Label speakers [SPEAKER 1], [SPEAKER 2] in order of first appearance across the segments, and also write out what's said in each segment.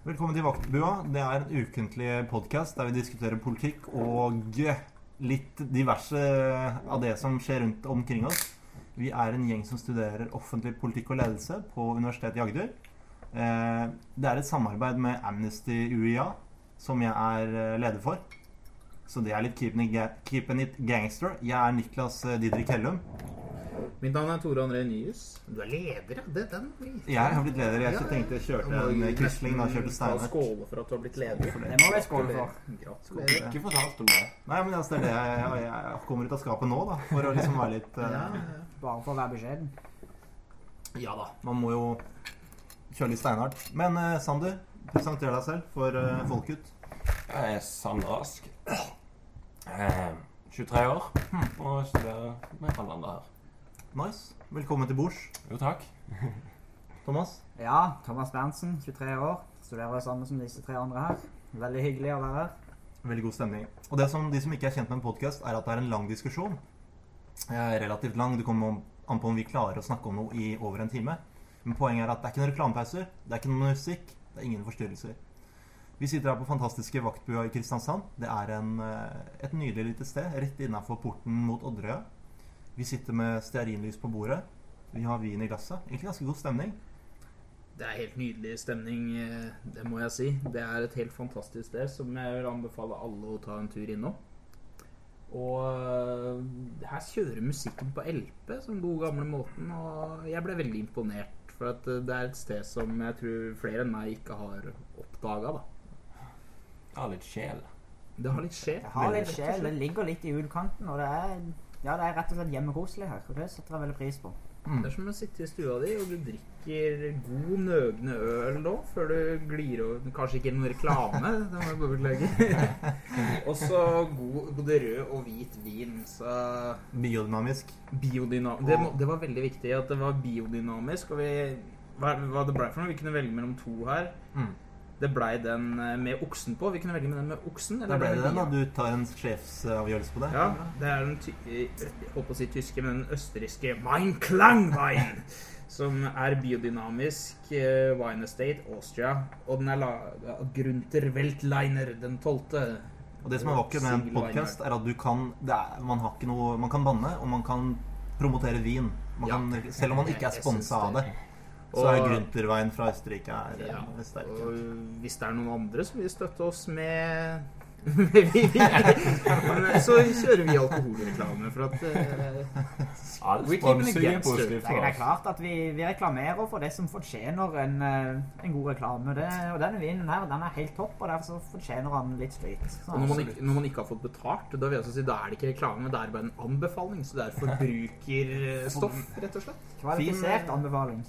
[SPEAKER 1] Velkommen til Vaktbua. Det er en ukentlig podkast der vi diskuterer politikk og litt diverse av det som skjer rundt omkring oss. Vi er en gjeng som studerer offentlig politikk og ledelse på Universitetet i Agder. Eh, Det er et samarbeid med Amnesty UiA, som jeg er eh, leder for. Så det er litt keeping it, gangster. Jeg er Niklas eh, Didrik Hellum.
[SPEAKER 2] Mitt navn er Tore André Nyhus. Du er leder, ja. Det, den
[SPEAKER 1] Jeg har blitt leder. Jeg tenkte jeg kjørte en Quisling, da kjørte Steinar.
[SPEAKER 2] Skåle for at du har blitt leder.
[SPEAKER 1] For det.
[SPEAKER 3] Det må vi skåle for.
[SPEAKER 2] Gratulerer.
[SPEAKER 4] Ikke fortalt om det.
[SPEAKER 1] Nei, men altså, det er det jeg, kommer ut av skapet nå, da. For å liksom være litt uh...
[SPEAKER 2] Ja, ja.
[SPEAKER 3] Bare for å være beskjeden.
[SPEAKER 1] Ja da. Man må jo kjøre litt steinhardt. Men uh, Sander, presenter deg selv for uh, Folkut.
[SPEAKER 4] Jeg er Sander Ask. Eh, 23 år og studerer med Fallanda her.
[SPEAKER 1] Nice. Velkommen til bords.
[SPEAKER 4] Jo, takk.
[SPEAKER 1] Thomas.
[SPEAKER 3] Ja, Thomas Berntsen, 23 år. Studerer sammen som disse tre andre her. Veldig hyggelig å være her.
[SPEAKER 1] Veldig god stemning. Og det som, de som ikke er kjent med en podkast, er at det er en lang diskusjon. Eh, relativt lang. Det kommer an på om vi klarer å snakke om noe i over en time. Men poenget er at det er ikke noen reklamepauser, det er ikke noe musikk, det er ingen forstyrrelser. Vi sitter her på fantastiske Vaktbua i Kristiansand. Det er en, eh, et nydelig lite sted rett innafor porten mot Odderøya. Vi sitter med stearinlys på bordet. Vi har vin i glasset. Egentlig ganske god stemning.
[SPEAKER 2] Det er helt nydelig stemning, eh, det må jeg si. Det er et helt fantastisk sted som jeg vil anbefale alle å ta en tur innom. Og eh, her kjører musikken på LP, som god gamle måten, og jeg ble veldig imponert. For at eh, det er et sted som jeg tror flere enn meg ikke har oppdaga, da.
[SPEAKER 4] Det har litt sjel.
[SPEAKER 2] Det har litt sjel.
[SPEAKER 3] Det har litt sjel. Det ligger litt i utkanten, og det er, ja, det er rett og slett hjemmekoselig her. Og det setter jeg veldig pris på.
[SPEAKER 1] Mm.
[SPEAKER 2] Det er som å sitte i stua di, og du drikker god, nøgne øl da, før du glir over Kanskje ikke noen reklame, det må jeg bare beklage. og så god, både rød og hvit vin. Så
[SPEAKER 1] Biodynamisk.
[SPEAKER 2] biodynamisk det, må- det var veldig viktig at det var biodynamisk. Og vi hva, hva det ble for noe? Vi kunne velge mellom to her.
[SPEAKER 1] Mm.
[SPEAKER 2] Det blei den eh, med oksen på. Vi kunne velge med den med oksen. Eller
[SPEAKER 1] ble det
[SPEAKER 2] med
[SPEAKER 1] den, da. Du tar en sjefsavgjørelse på det.
[SPEAKER 2] Ja, det er den jeg holdt på å si tyske, men den østerrikske Mein Klangwein. Som er biodynamisk uh, wine estate Austria. Og den er laga av Grunter Weltleiner den tolvte.
[SPEAKER 1] Og det som er vakkert med en podkast, er at du kan det er, man, har ikke noe, man kan banne, og man kan promotere vin. Man
[SPEAKER 2] Ja.
[SPEAKER 1] kan, selv om man ikke er sponsa av det. Så er
[SPEAKER 2] Og-
[SPEAKER 1] Grünterwein fra Østerrike er,
[SPEAKER 2] Ja,
[SPEAKER 1] er sterk.
[SPEAKER 2] og hvis det er noen andre som vil støtte oss med så kjører vi alkoholreklame. For at uh,
[SPEAKER 4] All
[SPEAKER 2] We keep it
[SPEAKER 4] sponsing er
[SPEAKER 2] against
[SPEAKER 3] Det er klart at vi, vi reklamerer for det som fortjener en, eh, en god reklame. Det, og denne vinen her, den er helt topp, og derfor så fortjener han litt skryt.
[SPEAKER 2] Når når man ikke har fått betalt, da vil jeg si, da er det ikke reklame, det er bare en anbefaling. Så det er forbrukerstoff, rett og slett.
[SPEAKER 3] Kvalifisert
[SPEAKER 1] eh,
[SPEAKER 3] anbefaling.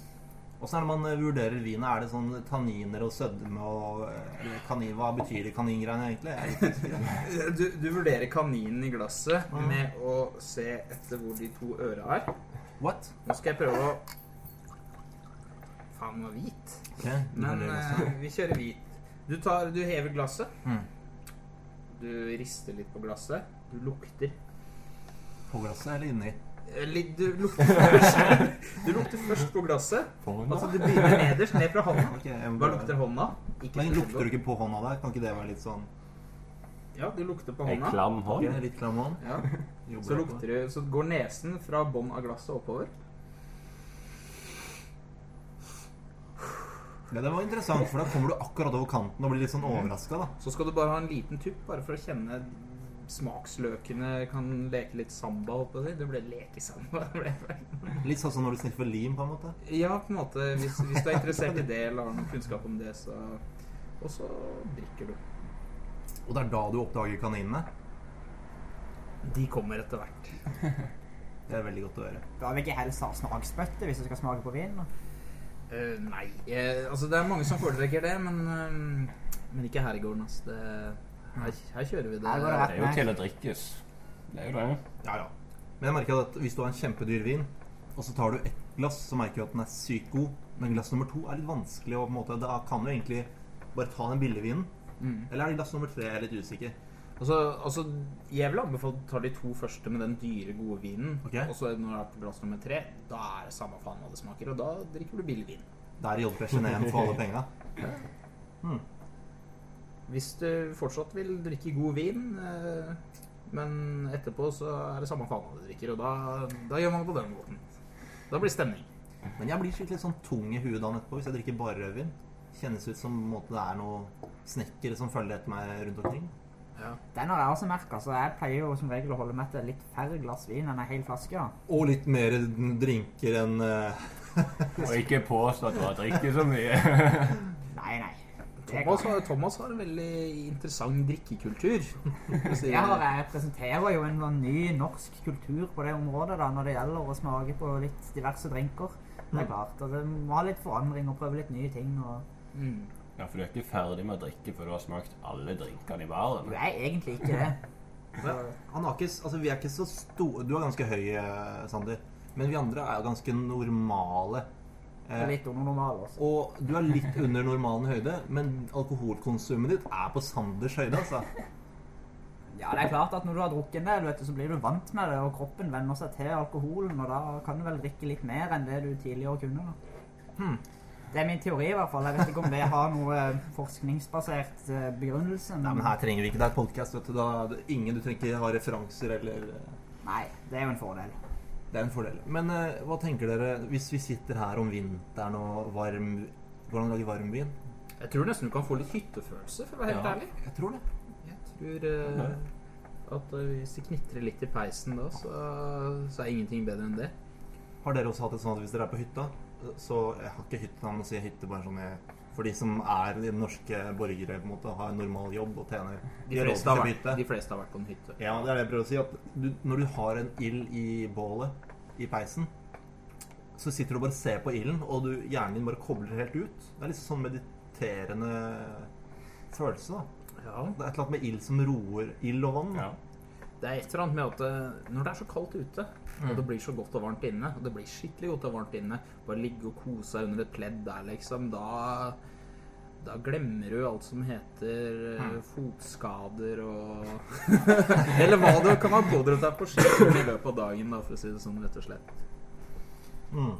[SPEAKER 1] Åssen er det man eh, vurderer vinet? Er det sånn tanniner og sødme og eh, kanin, Hva betyr det kaningreiene egentlig?
[SPEAKER 2] Du, du vurderer kaninen i glasset
[SPEAKER 1] Mm.
[SPEAKER 2] med å se etter hvor de to øra er.
[SPEAKER 1] What?
[SPEAKER 2] Nå skal jeg prøve å Faen, den var hvit.
[SPEAKER 1] Okay.
[SPEAKER 2] Men eh, vi kjører hvit. Du, tar, du hever glasset.
[SPEAKER 1] Mm.
[SPEAKER 2] Du rister litt på glasset. Du lukter.
[SPEAKER 1] På glasset eller inni?
[SPEAKER 2] Eller, du lukter først Du lukter først på glasset. Altså, du begynner nederst, ned fra hånda. Hva lukter hånda? Ikke
[SPEAKER 1] Men lukter du ikke på hånda der? Kan ikke det være litt sånn
[SPEAKER 2] Ja, du lukter på
[SPEAKER 4] En
[SPEAKER 2] hånda.
[SPEAKER 4] klam hånd?
[SPEAKER 1] Okay, Litt klam hånd?
[SPEAKER 2] Ja. Så lukter du Så går nesen fra bånn av glasset oppover.
[SPEAKER 1] Ja, det var interessant, for da kommer du akkurat over kanten og blir litt sånn overraska.
[SPEAKER 2] Så skal du bare ha en liten tupp, bare for å kjenne smaksløkene kan leke litt samba. på å. Det ble lekesamba.
[SPEAKER 1] Litt sånn som når du sniffer lim, på en måte.
[SPEAKER 2] Ja, på en måte. Hvis, hvis du er interessert i det eller har noen kunnskap om det, så Og så drikker du.
[SPEAKER 1] Og det er da du oppdager kaninene.
[SPEAKER 2] De kommer etter hvert.
[SPEAKER 1] Det er veldig godt å høre.
[SPEAKER 3] Bør vi ikke helst ha smaksbøtte hvis du skal smake på vin? da?
[SPEAKER 2] Eh, nei eh, Altså, det er mange som foretrekker det, men, uh, men ikke her i gården. Altså. Det, her, her kjører vi det.
[SPEAKER 3] Her går det
[SPEAKER 4] Det er jo til å drikkes. Det er jo det.
[SPEAKER 1] Ja, ja. Men jeg merker at hvis du har en kjempedyr vin, og så tar du ett glass, så merker du at den er sykt god. Men glass nummer to er litt vanskelig, og på en måte, da kan du egentlig bare ta den billigvinen.
[SPEAKER 2] Mm.
[SPEAKER 1] Eller er det glass nummer tre? Jeg er litt usikker.
[SPEAKER 2] Altså, altså, jeg vil anbefale å ta de to første med den dyre, gode vinen.
[SPEAKER 1] Okay.
[SPEAKER 2] Og så når du er på glass nummer tre, da er det samme faen hva det smaker. Og da drikker du billig vin.
[SPEAKER 1] Da er det JP Genéen for alle penga. Hmm.
[SPEAKER 2] Hvis du fortsatt vil drikke god vin, eh, men etterpå så er det samme faen hva du drikker, og da, da gjør man det på den måten. Da blir det stemning.
[SPEAKER 1] Men jeg blir skikkelig sånn tung i huet dagen etterpå hvis jeg drikker bare rødvin. Kjennes ut som på måte, det er noen snekkere som følger etter meg rundt omkring.
[SPEAKER 2] Ja.
[SPEAKER 3] Den har jeg også merka, så jeg pleier jo som regel å holde meg til litt færre glass vin enn ei hel flaske.
[SPEAKER 1] Og litt mer drinker enn uh...
[SPEAKER 4] Og ikke påstå at du har drikket så mye.
[SPEAKER 3] Nei, nei.
[SPEAKER 2] Thomas, har, Thomas har en veldig interessant drikkekultur.
[SPEAKER 3] Jeg, har, jeg presenterer jo en sånn ny norsk kultur på det området da, når det gjelder å smake på litt diverse drinker. Det er klart, altså, må ha litt forandring og prøve litt nye ting. Og
[SPEAKER 2] Mm.
[SPEAKER 4] Ja, for du er ikke ferdig med å drikke før du har smakt alle drinkene i baren.
[SPEAKER 3] du er egentlig ikke det.
[SPEAKER 1] Men han har ikke, altså Vi er ikke så store Du er ganske høy, eh, Sander. Men vi andre er jo ganske normale. Eh,
[SPEAKER 3] litt under normal også.
[SPEAKER 1] og du er litt under normalen høyde, men alkoholkonsumet ditt er på Sanders høyde. altså.
[SPEAKER 3] Ja, det er klart at når du har drukket en del, vet du, så blir du vant med det, og kroppen venner seg til alkoholen, og da kan du vel drikke litt mer enn det du tidligere kunne. da.
[SPEAKER 1] Hmm.
[SPEAKER 3] Det er min teori i hvert fall. Jeg vet ikke om det har noe eh, forskningsbasert begrunnelse. begrunnelse.
[SPEAKER 1] Nei, men her trenger vi ikke. Det et podkast. Da du det ingen du trenger ikke ha referanser eller eh,
[SPEAKER 3] Nei, det er jo en fordel.
[SPEAKER 1] Det er en fordel. Men eh, hva tenker dere hvis vi sitter her om vinteren og varm Hvordan lager varm vin?
[SPEAKER 2] Jeg tror nesten du kan få litt hyttefølelse, for å være helt ærlig.
[SPEAKER 1] Jeg tror det.
[SPEAKER 2] Jeg tror eh, at eh, hvis det knitrer litt i peisen da, så, så er ingenting bedre enn det.
[SPEAKER 1] Har dere også hatt det sånn at hvis dere er på hytta Så jeg har ikke hyttenavn, nå sier hytte bare sånn jeg, for de som er de norske borgere, på en måte, har en normal jobb og tjener
[SPEAKER 2] De fleste, har vært, de fleste har vært på en hytte.
[SPEAKER 1] Ja, det er det jeg prøver å si. At du, når du har en ild i bålet, i peisen, så sitter du og bare ser på ilden, og du, hjernen din bare kobler helt ut. Det er litt sånn mediterende følelse, da.
[SPEAKER 2] Ja.
[SPEAKER 1] Det er et eller annet med ild som roer ild og vann.
[SPEAKER 4] Ja.
[SPEAKER 2] Det er et eller annet med at eh, når det er så kaldt ute, og det blir så godt og varmt inne, og det blir skikkelig godt og varmt inne, bare ligge og kose seg under et pledd der, liksom, da da glemmer du alt som heter mm. fotskader og Eller hva du kan ha pådratt deg på ski i løpet av dagen, da, for å si det sånn, rett og slett.
[SPEAKER 1] Mm.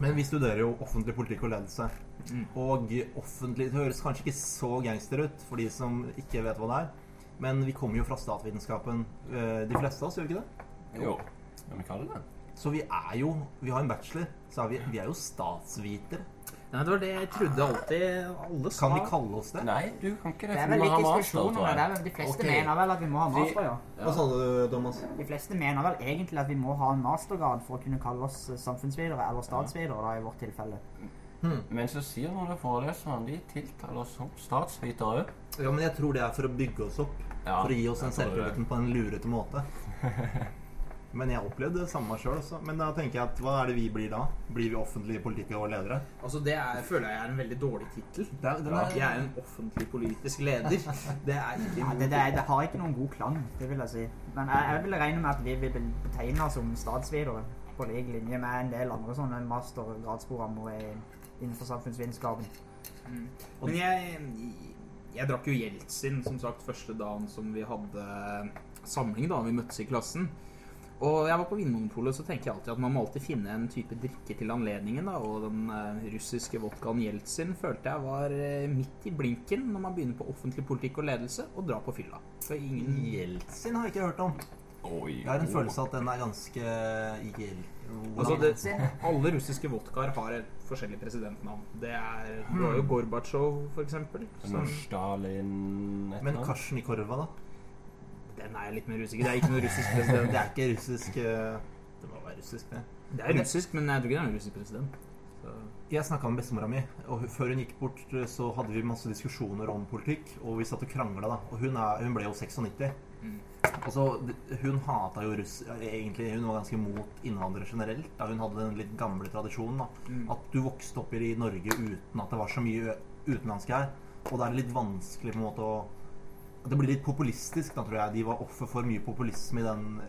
[SPEAKER 1] Men vi studerer jo offentlig politikk og ledelse.
[SPEAKER 2] Mm.
[SPEAKER 1] Og offentlig Det høres kanskje ikke så gangster ut for de som ikke vet hva det er. Men vi kommer jo fra statsvitenskapen, eh, de fleste av oss, gjør vi ikke det?
[SPEAKER 4] Jo. Men vi kalle det
[SPEAKER 1] Så vi er jo Vi har en bachelor, så er vi, vi er jo statsvitere.
[SPEAKER 2] Nei, det var det jeg trodde alltid alle sa.
[SPEAKER 1] Kan vi kalle oss det?
[SPEAKER 4] Nei, du kan ikke det.
[SPEAKER 3] Det er
[SPEAKER 4] for
[SPEAKER 3] vel
[SPEAKER 4] du må
[SPEAKER 3] litt
[SPEAKER 4] ha master,
[SPEAKER 3] diskusjon om
[SPEAKER 4] tror
[SPEAKER 3] det.
[SPEAKER 4] jeg.
[SPEAKER 3] der. De fleste
[SPEAKER 1] Ok.
[SPEAKER 3] mener vel at vi må ha master, ja.
[SPEAKER 1] Hva sa du, Thomas?
[SPEAKER 3] De fleste mener vel egentlig at vi må ha en mastergrad for å kunne kalle oss samfunnsvidere eller statsvidere da, i vårt tilfelle.
[SPEAKER 4] Men så sier noen av foreleserne de tiltaler oss som statsvitere òg.
[SPEAKER 1] Ja, men jeg tror det er for å bygge oss opp.
[SPEAKER 4] Ja,
[SPEAKER 1] for å gi oss den selvtilliten på en lurete måte. Men jeg opplevde det samme sjøl også. Men da tenker jeg at hva er det vi blir da? Blir vi offentlige politikere og ledere?
[SPEAKER 2] Altså, det er, føler jeg er en veldig dårlig tittel. Jeg er en offentlig politisk leder. Det er ikke
[SPEAKER 3] Ja, det, det, er- det har ikke noen god klang, det vil jeg si. Men jeg, jeg vil regne med at vi vil bli oss som statsvidere på lik linje med en del andre sånne mastergradsprogrammer i- innenfor samfunnsvitenskapen.
[SPEAKER 2] Mm. Men jeg, jeg drakk jo Jeltsin, som sagt, første dagen som vi hadde samling, da vi møttes i klassen. Og jeg var på Vinmonopolet, så tenker jeg alltid at man må alltid finne en type drikke til anledningen. da, Og den eh, russiske vodkaen Jeltsin følte jeg var eh, midt i blinken når man begynner på offentlig politikk og ledelse og drar på fylla. For ingen
[SPEAKER 1] Jeltsin har jeg ikke hørt om.
[SPEAKER 4] Oi,
[SPEAKER 1] Jeg har en følelse av at den er ganske gjel...
[SPEAKER 2] Altså, det, alle russiske vodkaer har et forskjellig presidentnavn. Det er Du har jo Gorbatsjov, for eksempel. som-
[SPEAKER 4] Stalin
[SPEAKER 1] Men
[SPEAKER 4] Karsten i
[SPEAKER 1] Kasjnikorva, da?
[SPEAKER 2] Den er jeg litt mer usikker. Det er ikke noe russisk president.
[SPEAKER 1] Det er ikke russisk eh, Det må være russisk, det.
[SPEAKER 2] Det er russisk, men jeg tror ikke det er noen russisk president.
[SPEAKER 1] Jeg snakka med bestemora mi, og før hun gikk bort, så hadde vi masse diskusjoner om politikk. Og vi satt og krangla, da. Og hun, er, hun ble jo 96.
[SPEAKER 2] Mm.
[SPEAKER 1] Og så, Hun hata jo russ... Egentlig, hun var ganske mot innvandrere generelt. Da hun hadde den litt gamle tradisjonen. da
[SPEAKER 2] Mm.
[SPEAKER 1] At du vokste opp i Norge uten at det var så mye utenlandske her. Og det er litt vanskelig på en måte å Det blir litt populistisk, da, tror jeg. De var offer for mye populisme i den,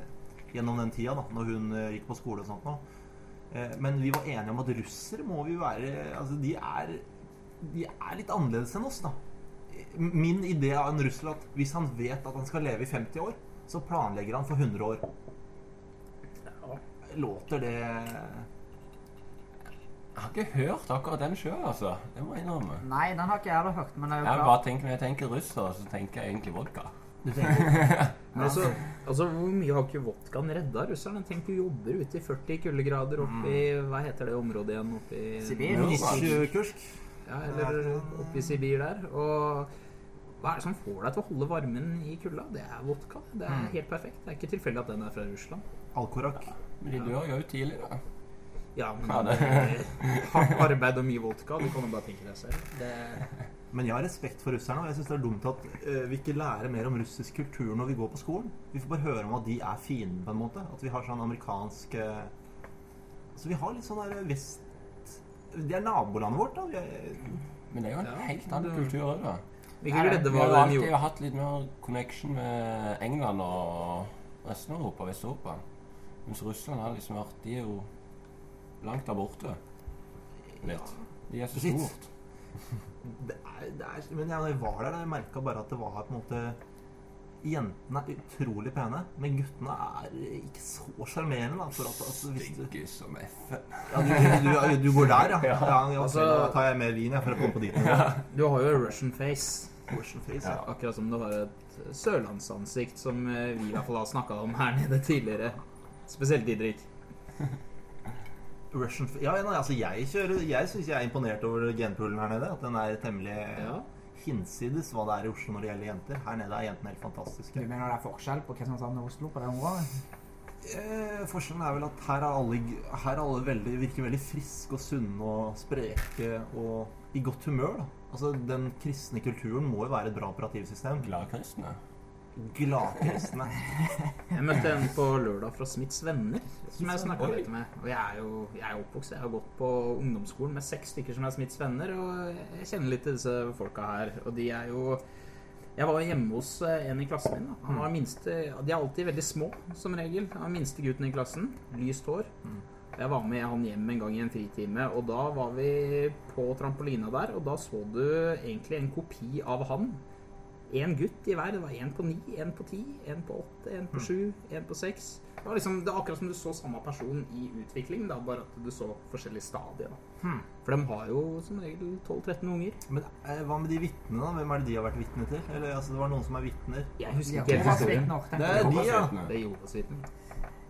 [SPEAKER 1] gjennom den tida, da når hun eh, gikk på skole og sånt. nå. Eh, Men vi var enige om at russere må vi være Altså, de er, de er litt annerledes enn oss, da. Min idé av en russer er at hvis han vet at han skal leve i 50 år, så planlegger han for 100 år. Låter det
[SPEAKER 4] Jeg har ikke hørt akkurat den sjøl, altså. Det må jeg innrømme.
[SPEAKER 3] Nei, den har ikke jeg heller hørt, men det er jo
[SPEAKER 4] Jeg
[SPEAKER 3] klart
[SPEAKER 4] bare tenker, Når jeg tenker russer, så tenker jeg egentlig vodka.
[SPEAKER 1] Du tenker
[SPEAKER 2] Men altså, altså, hvor mye har ikke vodkaen redda russerne? Tenk du jobber ute i 40 kuldegrader oppe i Hva heter det området igjen? Oppe i
[SPEAKER 3] Sibir?
[SPEAKER 1] Kursk.
[SPEAKER 2] Ja, eller oppe i Sibir der. Og hva er det som får deg til å holde varmen i kulda? Det er vodka. Det er helt perfekt. Det er ikke tilfeldig at den er fra Russland.
[SPEAKER 1] Alkorak.
[SPEAKER 4] Men de dør jo tidlig, da.
[SPEAKER 2] Ja, men
[SPEAKER 4] Ja, det-
[SPEAKER 2] hardt arbeid og mye vodka, du kan jo bare tenke deg selv. Det,
[SPEAKER 1] Men jeg har respekt for russerne, og jeg syns det er dumt at uh, vi ikke lærer mer om russisk kultur når vi går på skolen. Vi får bare høre om at de er fine, på en måte. At vi har sånn amerikansk uh, Altså, vi har litt sånn der vest... Det er nabolandet vårt, da. Vi er,
[SPEAKER 4] Men det er jo en
[SPEAKER 2] Ja,
[SPEAKER 4] helt annen
[SPEAKER 2] det-
[SPEAKER 4] kultur òg, da.
[SPEAKER 2] vi Nei,
[SPEAKER 4] Vi har jo alltid
[SPEAKER 2] gjorde.
[SPEAKER 4] hatt litt mer connection med England og resten av Europa, Vest-Europa. Mens Russland har liksom vært De er jo langt der borte. Litt. De er så stort.
[SPEAKER 1] det er, det er Men jeg, jeg var der, jeg merka bare at det var på en måte Jentene er utrolig pene, men guttene er ikke så sjarmerende. altså,
[SPEAKER 4] Stygge som FN.
[SPEAKER 1] ja, du, du, du går der, ja. ja, ja
[SPEAKER 2] Altså-
[SPEAKER 1] da tar jeg mer vin jeg, for å komme på dit. nivået.
[SPEAKER 2] Du har jo Russian face.
[SPEAKER 1] Russian face, ja.
[SPEAKER 2] Akkurat som du har et sørlandsansikt, som eh, vi i hvert fall har snakka om her nede tidligere. Spesielt Didrik.
[SPEAKER 1] Russian ja, nei, altså jeg kjører Jeg syns jeg er imponert over genpoolen her nede. At den er temmelig
[SPEAKER 2] Ja.
[SPEAKER 1] hinsides hva det er i Oslo når det gjelder jenter. Her nede er jentene helt fantastiske.
[SPEAKER 3] Du mener det er forskjell på Kristiansand og Oslo på det området?
[SPEAKER 1] Eh, forskjellen er vel at her er alle, her er alle veldig, virker veldig friske og sunne og spreke og i godt humør. da. Altså, Den kristne kulturen må jo være et bra operativsystem.
[SPEAKER 4] Gladkristne.
[SPEAKER 1] Gladkristne.
[SPEAKER 2] Jeg møtte en på lørdag fra Smiths venner, som jeg snakka litt med. Og jeg er jo jeg er oppvokst, jeg har gått på ungdomsskolen med seks stykker som er Smiths venner, og jeg kjenner litt til disse folka her. Og de er jo Jeg var hjemme hos eh, en i klassen min. Da. Han var minste De er alltid veldig små, som regel. Han var minste gutten i klassen. Lyst hår. Jeg var med han hjem en gang i en fritime, og da var vi på trampolina der, og da så du egentlig en kopi av han. En gutt i hver. Det var en på ni, en på ti, en på åtte, en på sju, en på seks. Det var liksom, det er akkurat som du så samme person i utvikling, da, bare at du så forskjellige stadier. Da.
[SPEAKER 1] Hmm.
[SPEAKER 2] For de har jo som regel 12-13 unger.
[SPEAKER 1] Men eh, hva med de vitnene, da? Hvem er det de har vært vitne til? Eller altså, Det var noen som er vitner.
[SPEAKER 2] Jeg husker ikke helt historien.
[SPEAKER 1] Det er de, ja.
[SPEAKER 2] Det er Jehovas vitner.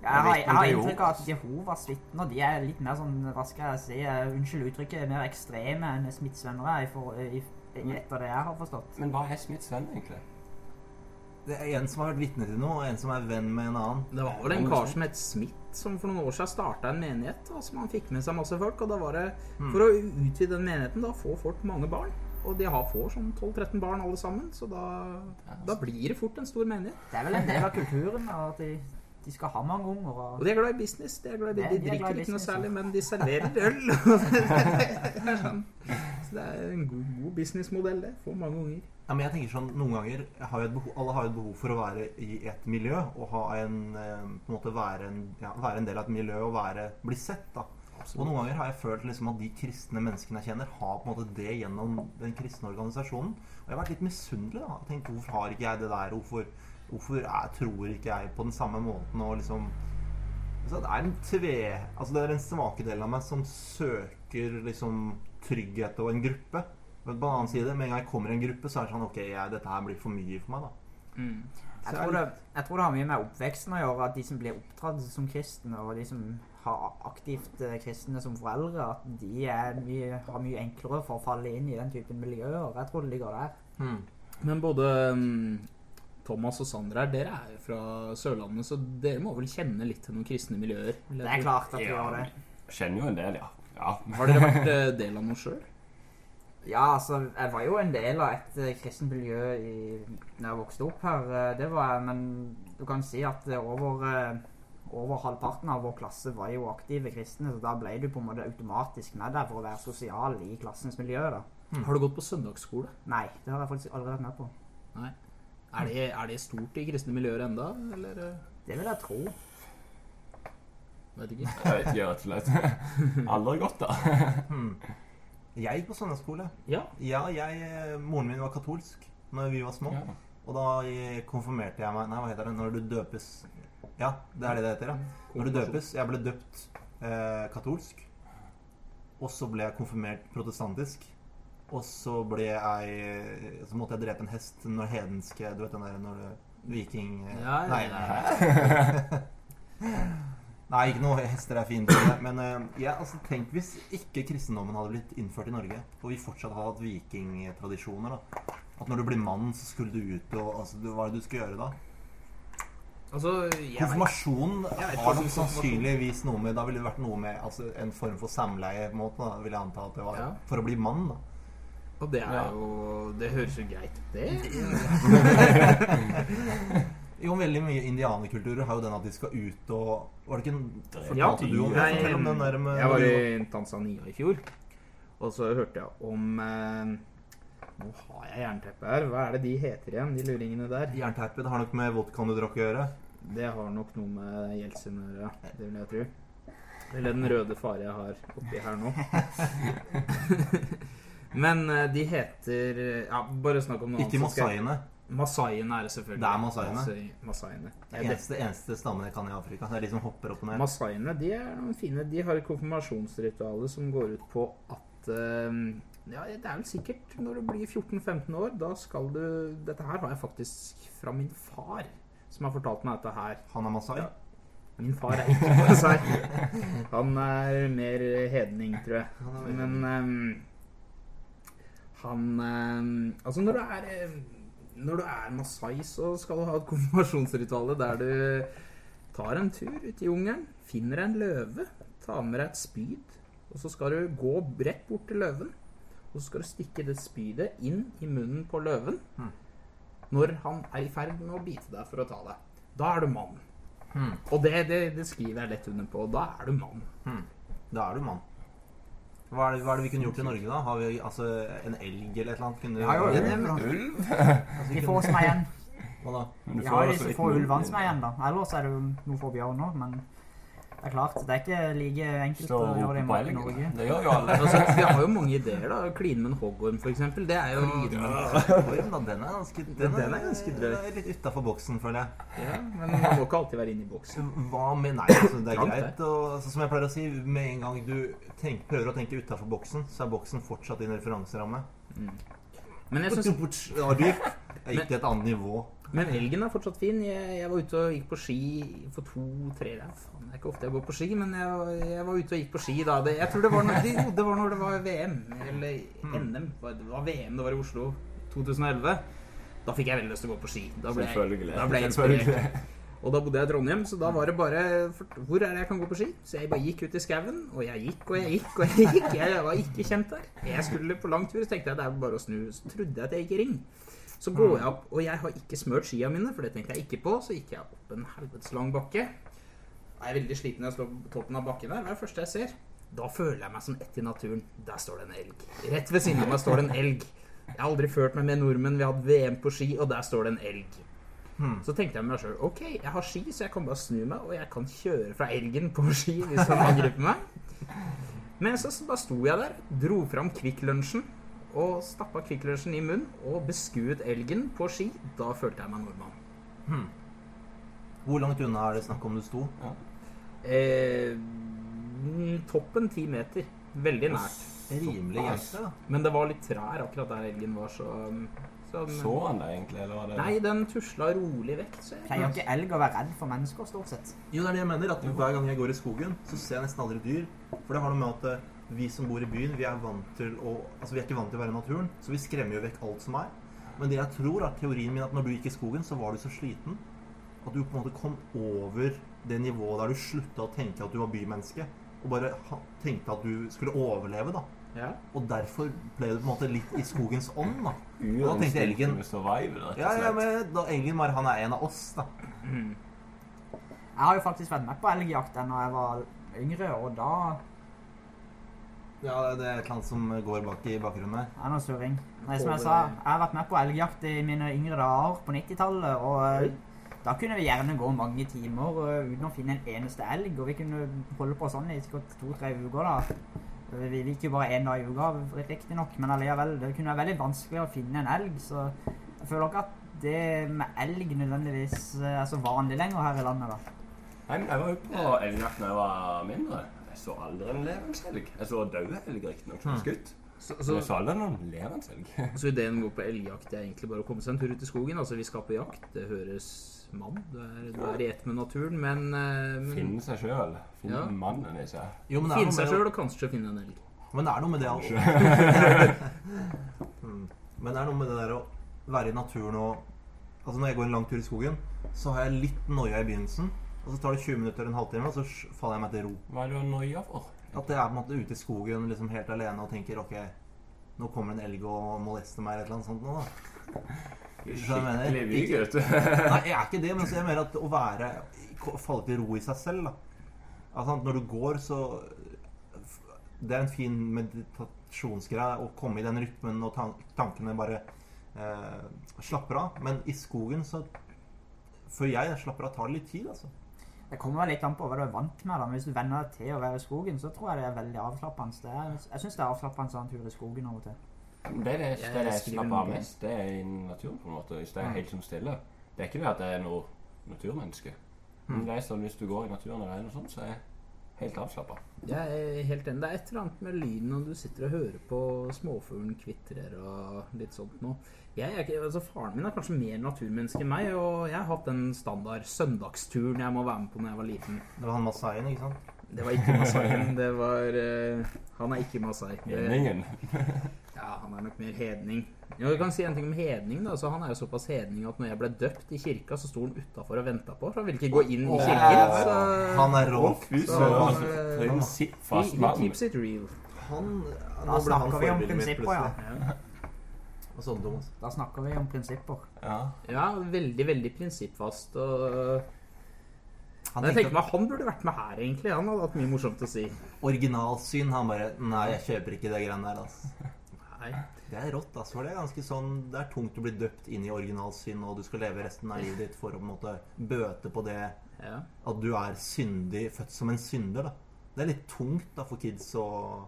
[SPEAKER 3] Jeg har, jeg har inntrykk av at. Jehovas vitner de er litt mer sånn, hva skal jeg si, eh, unnskyld uttrykket, mer ekstreme enn smittsvennere er, i for, i, etter det jeg har forstått.
[SPEAKER 4] Men hva er Smiths venn, egentlig?
[SPEAKER 1] Det er en som har vært vitne til noe, og en som er venn med en annen.
[SPEAKER 2] Det var vel en kar som het Smith, som for noen år siden starta en menighet. Da, som han fikk med seg masse folk. Og da var det For å utvide den menigheten, da får folk mange barn. Og de har får sånn 12-13 barn alle sammen, så da, da blir det fort en stor menighet.
[SPEAKER 3] Det er vel en del av kulturen at de, de skal ha mange unger.
[SPEAKER 2] Og
[SPEAKER 3] Og,
[SPEAKER 2] de er glad i business. De er glad i,
[SPEAKER 3] de,
[SPEAKER 2] de
[SPEAKER 3] de er
[SPEAKER 2] drikker ikke noe særlig, men de serverer øl. det sånn. Så det er en god, god businessmodell, det. Få mange unger.
[SPEAKER 1] Ja, men jeg tenker sånn, Noen ganger har jo et behov, alle har jo et behov for å være i et miljø og ha en, eh, på en måte være en, ja, være en del av et miljø og være, bli sett. da. Og noen ganger har jeg følt liksom at de kristne menneskene jeg kjenner, har på en måte det gjennom den kristne organisasjonen. Og jeg har vært litt misunnelig. da. tenkt, Hvorfor har ikke jeg det der? Hvorfor, hvorfor jeg tror ikke jeg på den samme måten? og liksom... Så det er en tve... Altså det er den svake delen av meg som søker liksom trygghet og en gruppe. Men på en annen side, med en gang jeg kommer i en gruppe, så er det sånn Ok, jeg, dette her blir for mye for meg, da.
[SPEAKER 2] Mm.
[SPEAKER 3] jeg, tror det, jeg tror det har mye med oppveksten å gjøre, at de som blir oppdratt som kristne, og de som har aktivt eh, kristne som foreldre, at de er mye, har mye enklere for å falle inn i den typen miljøer. Jeg tror det ligger der.
[SPEAKER 2] Men både mm, Thomas og Sander her, dere er jo fra Sørlandet, så dere må vel kjenne litt til noen kristne miljøer?
[SPEAKER 3] Det er klart at vi
[SPEAKER 4] har
[SPEAKER 3] gjør det.
[SPEAKER 4] Kjenner jo en del, ja. ja.
[SPEAKER 2] Har dere vært eh, del av noe sjøl?
[SPEAKER 3] Ja, altså, jeg var jo en del av et eh, kristent miljø i, når jeg vokste opp her. eh, Det var jeg, men du kan si at over, over halvparten av vår klasse var jo aktive kristne, så da ble du på en måte automatisk med der for å være sosial i klassens miljø, da.
[SPEAKER 2] Har du gått på søndagsskole?
[SPEAKER 3] Nei, det har jeg faktisk aldri vært med på.
[SPEAKER 2] Nei. Er det, er det stort i kristne miljøer enda, eller?
[SPEAKER 3] Det vil jeg tro.
[SPEAKER 2] Vet ikke.
[SPEAKER 4] Jeg vet ikke, rett og slett. Aldri gått da.
[SPEAKER 1] Hmm. Jeg gikk på søndagsskole.
[SPEAKER 2] Ja.
[SPEAKER 1] Ja, jeg, moren min var katolsk når vi var små.
[SPEAKER 4] Ja.
[SPEAKER 1] Og da konfirmerte jeg meg Nei, hva heter det? Når du døpes Ja, det er det det heter, ja. Når du døpes Jeg ble døpt eh, katolsk. Og så ble jeg konfirmert protestantisk. Og så ble jeg Så måtte jeg drepe en hest når hedenske Du vet den der når Viking
[SPEAKER 2] Ja, ja,
[SPEAKER 1] Nei, nei. Nei, ikke noe hester er fint. Men eh, ja, altså, tenk hvis ikke kristendommen hadde blitt innført i Norge, og vi fortsatt hadde hatt vikingtradisjoner. da. At når du blir mann, så skulle du ut og altså, Hva er det du skal gjøre da?
[SPEAKER 2] Altså, jeg vet-
[SPEAKER 1] Konfirmasjon
[SPEAKER 2] Jeg vet
[SPEAKER 1] har nok sannsynligvis noe med Da ville det vært noe med altså, en form for samleie, på en måte, da, vil jeg anta at det var.
[SPEAKER 2] Ja.
[SPEAKER 1] For å bli mann, da.
[SPEAKER 2] Og det er jo Det høres jo greit ut, det.
[SPEAKER 1] Jo, veldig mye indianerkulturer har jo den at de skal ut og Var det ikke en
[SPEAKER 2] Ja,
[SPEAKER 1] du om det?
[SPEAKER 2] jeg-
[SPEAKER 1] om den der med
[SPEAKER 2] Jeg var i Tanzania i fjor, og så hørte jeg om eh, Nå har jeg jernteppe her. Hva er det de heter igjen, de luringene der?
[SPEAKER 1] Jernteppe. Det har nok med vodkaen du drakk å gjøre.
[SPEAKER 2] Det har nok noe med Jeltsin å gjøre, det vil jeg tro. Eller den røde fare jeg har oppi her nå. Men eh, de heter Ja, bare snakk om noe
[SPEAKER 1] Ikke
[SPEAKER 2] skal jeg-
[SPEAKER 1] masaiene.
[SPEAKER 2] Masaiene er det selvfølgelig.
[SPEAKER 1] Det er masaiene.
[SPEAKER 2] Masaiene.
[SPEAKER 1] Det er eneste, eneste stammen jeg kan i Afrika. Det er de som hopper opp og ned.
[SPEAKER 2] Masaiene de er noen fine. De har et konfirmasjonsritual som går ut på at eh, Ja, det er vel sikkert når du blir 14-15 år. Da skal du Dette her har jeg faktisk fra min far, som har fortalt meg dette her.
[SPEAKER 1] Han er masai.
[SPEAKER 2] Ja. Min far er ikke masai. Han er mer hedning, tror jeg. Men ehm, han ehm, Altså, når du er eh, Når du er masai, så skal du ha et konfirmasjonsrituale der du tar en tur ut i jungelen, finner en løve, tar med deg et spyd, og så skal du gå rett bort til løven. Og så skal du stikke det spydet inn i munnen på løven
[SPEAKER 1] Hmm.
[SPEAKER 2] når han er i ferd med å bite deg for å ta deg. Da er du mann.
[SPEAKER 1] Hmm.
[SPEAKER 2] Og det, det, det skriver jeg lett under på. Da er du mann.
[SPEAKER 1] Hmm. Da er du mann. Hva er, det, hva er det vi kunne gjort i Norge, da? Har vi altså en elg eller et eller annet? Kunne,
[SPEAKER 3] Ja, jo, bra.
[SPEAKER 4] Ulv?
[SPEAKER 1] altså, vi
[SPEAKER 3] De
[SPEAKER 1] kunne-
[SPEAKER 3] få som er igjen.
[SPEAKER 1] Hva da?
[SPEAKER 4] Men du får
[SPEAKER 3] får
[SPEAKER 4] mulig.
[SPEAKER 3] ulvene som er igjen, da. Ellers er det jo noe for bjørner, men det er klart, det er ikke like enkelt
[SPEAKER 4] Slå
[SPEAKER 3] å gjøre det i
[SPEAKER 4] elgen.
[SPEAKER 3] Norge.
[SPEAKER 4] Det gjør jo alle.
[SPEAKER 2] Altså, vi har jo mange ideer, da. Kline med en hoggorm, f.eks. Det er jo
[SPEAKER 1] Orm, da, den er ganske Den,
[SPEAKER 2] Den er ganske drøy.
[SPEAKER 1] Litt utafor boksen, føler jeg.
[SPEAKER 2] ja, Men man må ikke alltid være inne i boksen.
[SPEAKER 1] Hva med Nei, altså, det er
[SPEAKER 2] Klant,
[SPEAKER 1] greit. Og, altså, som jeg pleier å si, med en gang du tenk, prøver å tenke utafor boksen, så er boksen fortsatt din referanseramme.
[SPEAKER 2] Men jeg syns
[SPEAKER 1] Ja, jeg gikk til et annet nivå.
[SPEAKER 2] Men helgen er fortsatt fin. Jeg, jeg var ute og gikk på ski for to-tre ja, Faen, det er ikke ofte jeg går på ski, men jeg, jeg var ute og gikk på ski da. Det, jeg tror det var, når, jo, det var når det var VM, eller NM. Det var VM, det var i Oslo 2011. Da fikk jeg veldig lyst til å gå på ski. Da ble jeg, da ble jeg inspirert. Og da bodde jeg i Trondheim, så da var det bare Hvor er det jeg kan gå på ski? Så jeg bare gikk ut i skauen, og jeg gikk og jeg gikk og jeg gikk. Jeg var ikke kjent der. Jeg skulle på langtur, så tenkte jeg det er bare å snu. Så trodde jeg at jeg gikk i ring. Så går jeg opp, og jeg har ikke smørt skia mine, for det tenkte jeg ikke på. Så gikk jeg opp en helvetes lang bakke. Jeg er veldig sliten når jeg står på toppen av bakken der. Hva er det første jeg ser? Da føler jeg meg som ett i naturen. Der står det en elg. Rett ved siden av meg står det en elg. Jeg har aldri ført meg med nordmenn. Vi har hatt VM på ski, og der står det en elg.
[SPEAKER 1] Hmm.
[SPEAKER 2] Så tenkte jeg med meg sjøl ok, jeg har ski, så jeg kan bare snu meg, og jeg kan kjøre fra elgen på ski hvis han angriper meg. Men så, så bare sto jeg der, dro fram Kvikk Lunsjen og stappa Kvikk Lunsjen i munnen og beskuet elgen på ski. Da følte jeg meg nordmann.
[SPEAKER 1] Hmm. Hvor langt unna er det snakk om du sto?
[SPEAKER 2] Eh, mm, toppen ti meter. Veldig nært.
[SPEAKER 1] Rimelig gjerne.
[SPEAKER 2] Men det var litt trær akkurat der elgen var, så, så
[SPEAKER 4] Så han det egentlig, eller var det
[SPEAKER 2] Nei, den tusla rolig vekk. Så
[SPEAKER 3] Pleier ikke elg å være redd for mennesker, stort sett?
[SPEAKER 1] Jo, det er det jeg mener. At hver gang jeg går i skogen, så ser jeg nesten aldri dyr. For det har noe med at vi som bor i byen, vi er vant til å Altså, vi er ikke vant til å være i naturen, så vi skremmer jo vekk alt som er. Men det jeg tror, er teorien min at når du gikk i skogen, så var du så sliten at du på en måte kom over det nivået der du slutta å tenke at du var bymenneske, og bare tenkte at du skulle overleve, da.
[SPEAKER 2] ja.
[SPEAKER 1] Og derfor ble du på en måte litt i skogens ånd, da. Da tenkte elgen-
[SPEAKER 4] survive,
[SPEAKER 1] Ja,
[SPEAKER 4] og
[SPEAKER 1] ja, men da elgen bare Han er en av oss, da.
[SPEAKER 2] Mm.
[SPEAKER 3] Jeg har jo faktisk vært med på elgjakt da jeg var yngre, og da
[SPEAKER 1] Ja, det er et eller annet som går bak i bakgrunnen her.
[SPEAKER 3] Det er noe surring. Nei, som jeg sa, jeg har vært med på elgjakt i mine yngre dager på 90-tallet, og eh, da kunne vi gjerne gå mange timer eh, uten å finne en eneste elg, og vi kunne holde på sånn i sikkert to-tre uker da. Eh, Vi gikk jo bare en dag i uka, riktig nok, men alligevel, det kunne være veldig vanskelig å finne en elg, så jeg føler ikke at det med elg nødvendigvis er så vanlig lenger her i landet da.
[SPEAKER 4] Men jeg var jo på elgjakt da jeg var mindre. Jeg så aldri en levende elg. Jeg så døde elg, riktignok, som
[SPEAKER 1] Mm.
[SPEAKER 4] skutt.
[SPEAKER 2] Så, så,
[SPEAKER 4] jeg så aldri noen levende elg.
[SPEAKER 2] så ideen går på elgjakt er egentlig bare å komme seg en tur ut i skogen. Altså, vi skal på jakt. Det høres mann. Du er, du er i ett med naturen, men, eh, men
[SPEAKER 4] Finne seg sjøl. Finne
[SPEAKER 2] Ja.
[SPEAKER 4] mannen i seg.
[SPEAKER 1] Jo, men det er
[SPEAKER 2] finne seg sjøl og kanskje finne en elg.
[SPEAKER 1] men det er noe med det å mm. Men det er noe med det der å være i naturen og Altså Når jeg går en lang tur i skogen, så har jeg litt noia i begynnelsen. Og så tar det 20 minutter, en halvtime, og så faller jeg meg til ro.
[SPEAKER 4] Hva er det du har noia for?
[SPEAKER 1] At jeg er på en måte ute i skogen liksom helt alene og tenker ok, nå kommer en elg og molester meg eller et eller annet sånt nå, da.
[SPEAKER 4] Skikkelig myk, vet du.
[SPEAKER 1] Nei, jeg er ikke det, men så jeg mener at å være falle til ro i seg selv, da. Altså, når du går, så Det er en fin meditasjonsgreie å komme i den rytmen, og tankene bare eh, slapper av. Men i skogen så Før jeg slapper av, tar det litt tid, altså.
[SPEAKER 3] Det kommer litt an på hva du er vant med. da, men Hvis du venner deg til å være i skogen, så tror jeg det er veldig avslappende. Er, jeg syns det er avslappende å ha en tur i skogen av og til.
[SPEAKER 4] Det er det, det, er det jeg slapper av mest. Det er i naturen, på en måte. Hvis det er helt sånn stille. Det er ikke det at jeg er noe naturmenneske. Men det er sånn hvis du går i naturen og det er noe sånt, så er helt avslappa.
[SPEAKER 2] Jeg er helt enig. Det er et eller annet med lyden når du sitter og hører på småfuglen kvitrer og litt sånt noe. Altså Faren min er kanskje mer naturmenneske enn meg, og jeg har hatt den standard søndagsturen jeg må være med på når jeg var liten.
[SPEAKER 1] Det var han Masaien, ikke sant?
[SPEAKER 2] Det var ikke Masaien. Det var uh, Han er ikke Masai. Det-. Ja, han er nok mer hedning. Jo, jeg kan si en ting om hedning. da, så Han er jo såpass hedning at når jeg ble døpt i kirka, så sto han utafor og venta på. For han ville ikke gå inn i kirken. Så
[SPEAKER 1] Han er rå.
[SPEAKER 4] fus.
[SPEAKER 2] Så,
[SPEAKER 4] søren.
[SPEAKER 2] fast
[SPEAKER 4] mann.
[SPEAKER 2] he, he keeps it real.
[SPEAKER 1] Han,
[SPEAKER 3] Da snakker vi om prinsipper, ja.
[SPEAKER 2] Ja.
[SPEAKER 1] Og sånn, Thomas.
[SPEAKER 3] Da snakker vi om prinsipper.
[SPEAKER 4] Ja.
[SPEAKER 2] ja, veldig, veldig prinsippfast. Og
[SPEAKER 1] Han
[SPEAKER 2] jeg tenker meg, Han burde vært med her, egentlig. Han hadde hatt mye morsomt å si.
[SPEAKER 1] originalsyn. Han bare Nei, jeg kjøper ikke det greiene der, altså.
[SPEAKER 2] Nei.
[SPEAKER 1] Det er rått, altså. For det er ganske sånn Det er tungt å bli døpt inn i originalsyn, og du skal leve resten av livet ditt for å på en måte bøte på det
[SPEAKER 2] Ja.
[SPEAKER 1] at du er syndig, født som en synder, da. Det er litt tungt da for kids å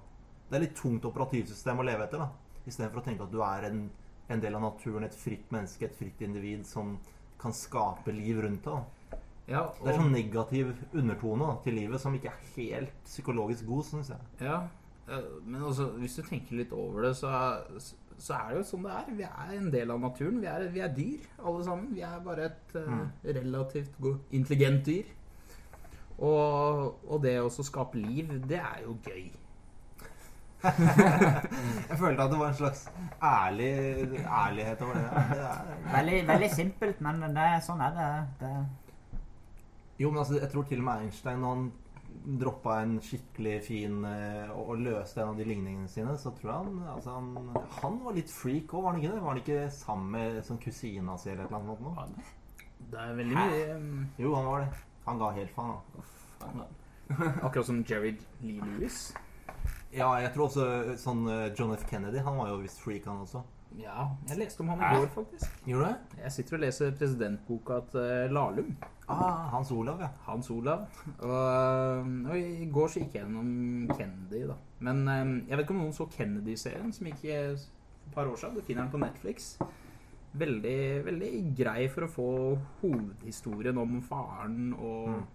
[SPEAKER 1] Det er litt tungt operativsystem å leve etter, da. Istedenfor å tenke at du er en, en del av naturen, et fritt menneske, et fritt individ som kan skape liv rundt deg. da.
[SPEAKER 2] Ja,
[SPEAKER 1] Det er sånn negativ undertone da, til livet som ikke er helt psykologisk god, syns jeg.
[SPEAKER 2] ja, men også, hvis du tenker litt over det, så, så er det jo sånn det er. Vi er en del av naturen. Vi er, vi er dyr, alle sammen. Vi er bare et
[SPEAKER 1] mm.
[SPEAKER 2] uh, relativt god, intelligent dyr. Og, og det å skape liv, det er jo gøy.
[SPEAKER 1] Jeg følte at det var en slags ærlig ærlighet over det. det er,
[SPEAKER 3] Veldig, veldig simpelt, men det, er- sånn er det. det.
[SPEAKER 1] jo, men altså, jeg tror til og med Einstein, når han droppa en skikkelig fin eh, og, løste en av de ligningene sine, så tror jeg han altså, han, han var litt freak òg, var han ikke det? Var han ikke sammen med sånn kusina si eller et eller annet? Noe?
[SPEAKER 2] Det er veldig mye um...
[SPEAKER 1] Jo, han var det. Han ga helt faen.
[SPEAKER 2] Akkurat som Jared Lee Lewis.
[SPEAKER 1] Ja, jeg tror også sånn eh, John F. Kennedy, han var jo visst freak, han også.
[SPEAKER 2] Ja, jeg leste om han i går, faktisk.
[SPEAKER 1] Gjorde du det?
[SPEAKER 2] Jeg sitter og leser presidentboka til Lahlum.
[SPEAKER 1] Ah, Hans Olav, ja.
[SPEAKER 2] Hans Olav. Og, og i går så gikk jeg gjennom Kennedy, da. Men eh, jeg vet ikke om noen så Kennedy-serien som gikk eh, for et par år siden. Du finner den på Netflix. Veldig, veldig grei for å få hovedhistorien om faren og
[SPEAKER 1] Mm.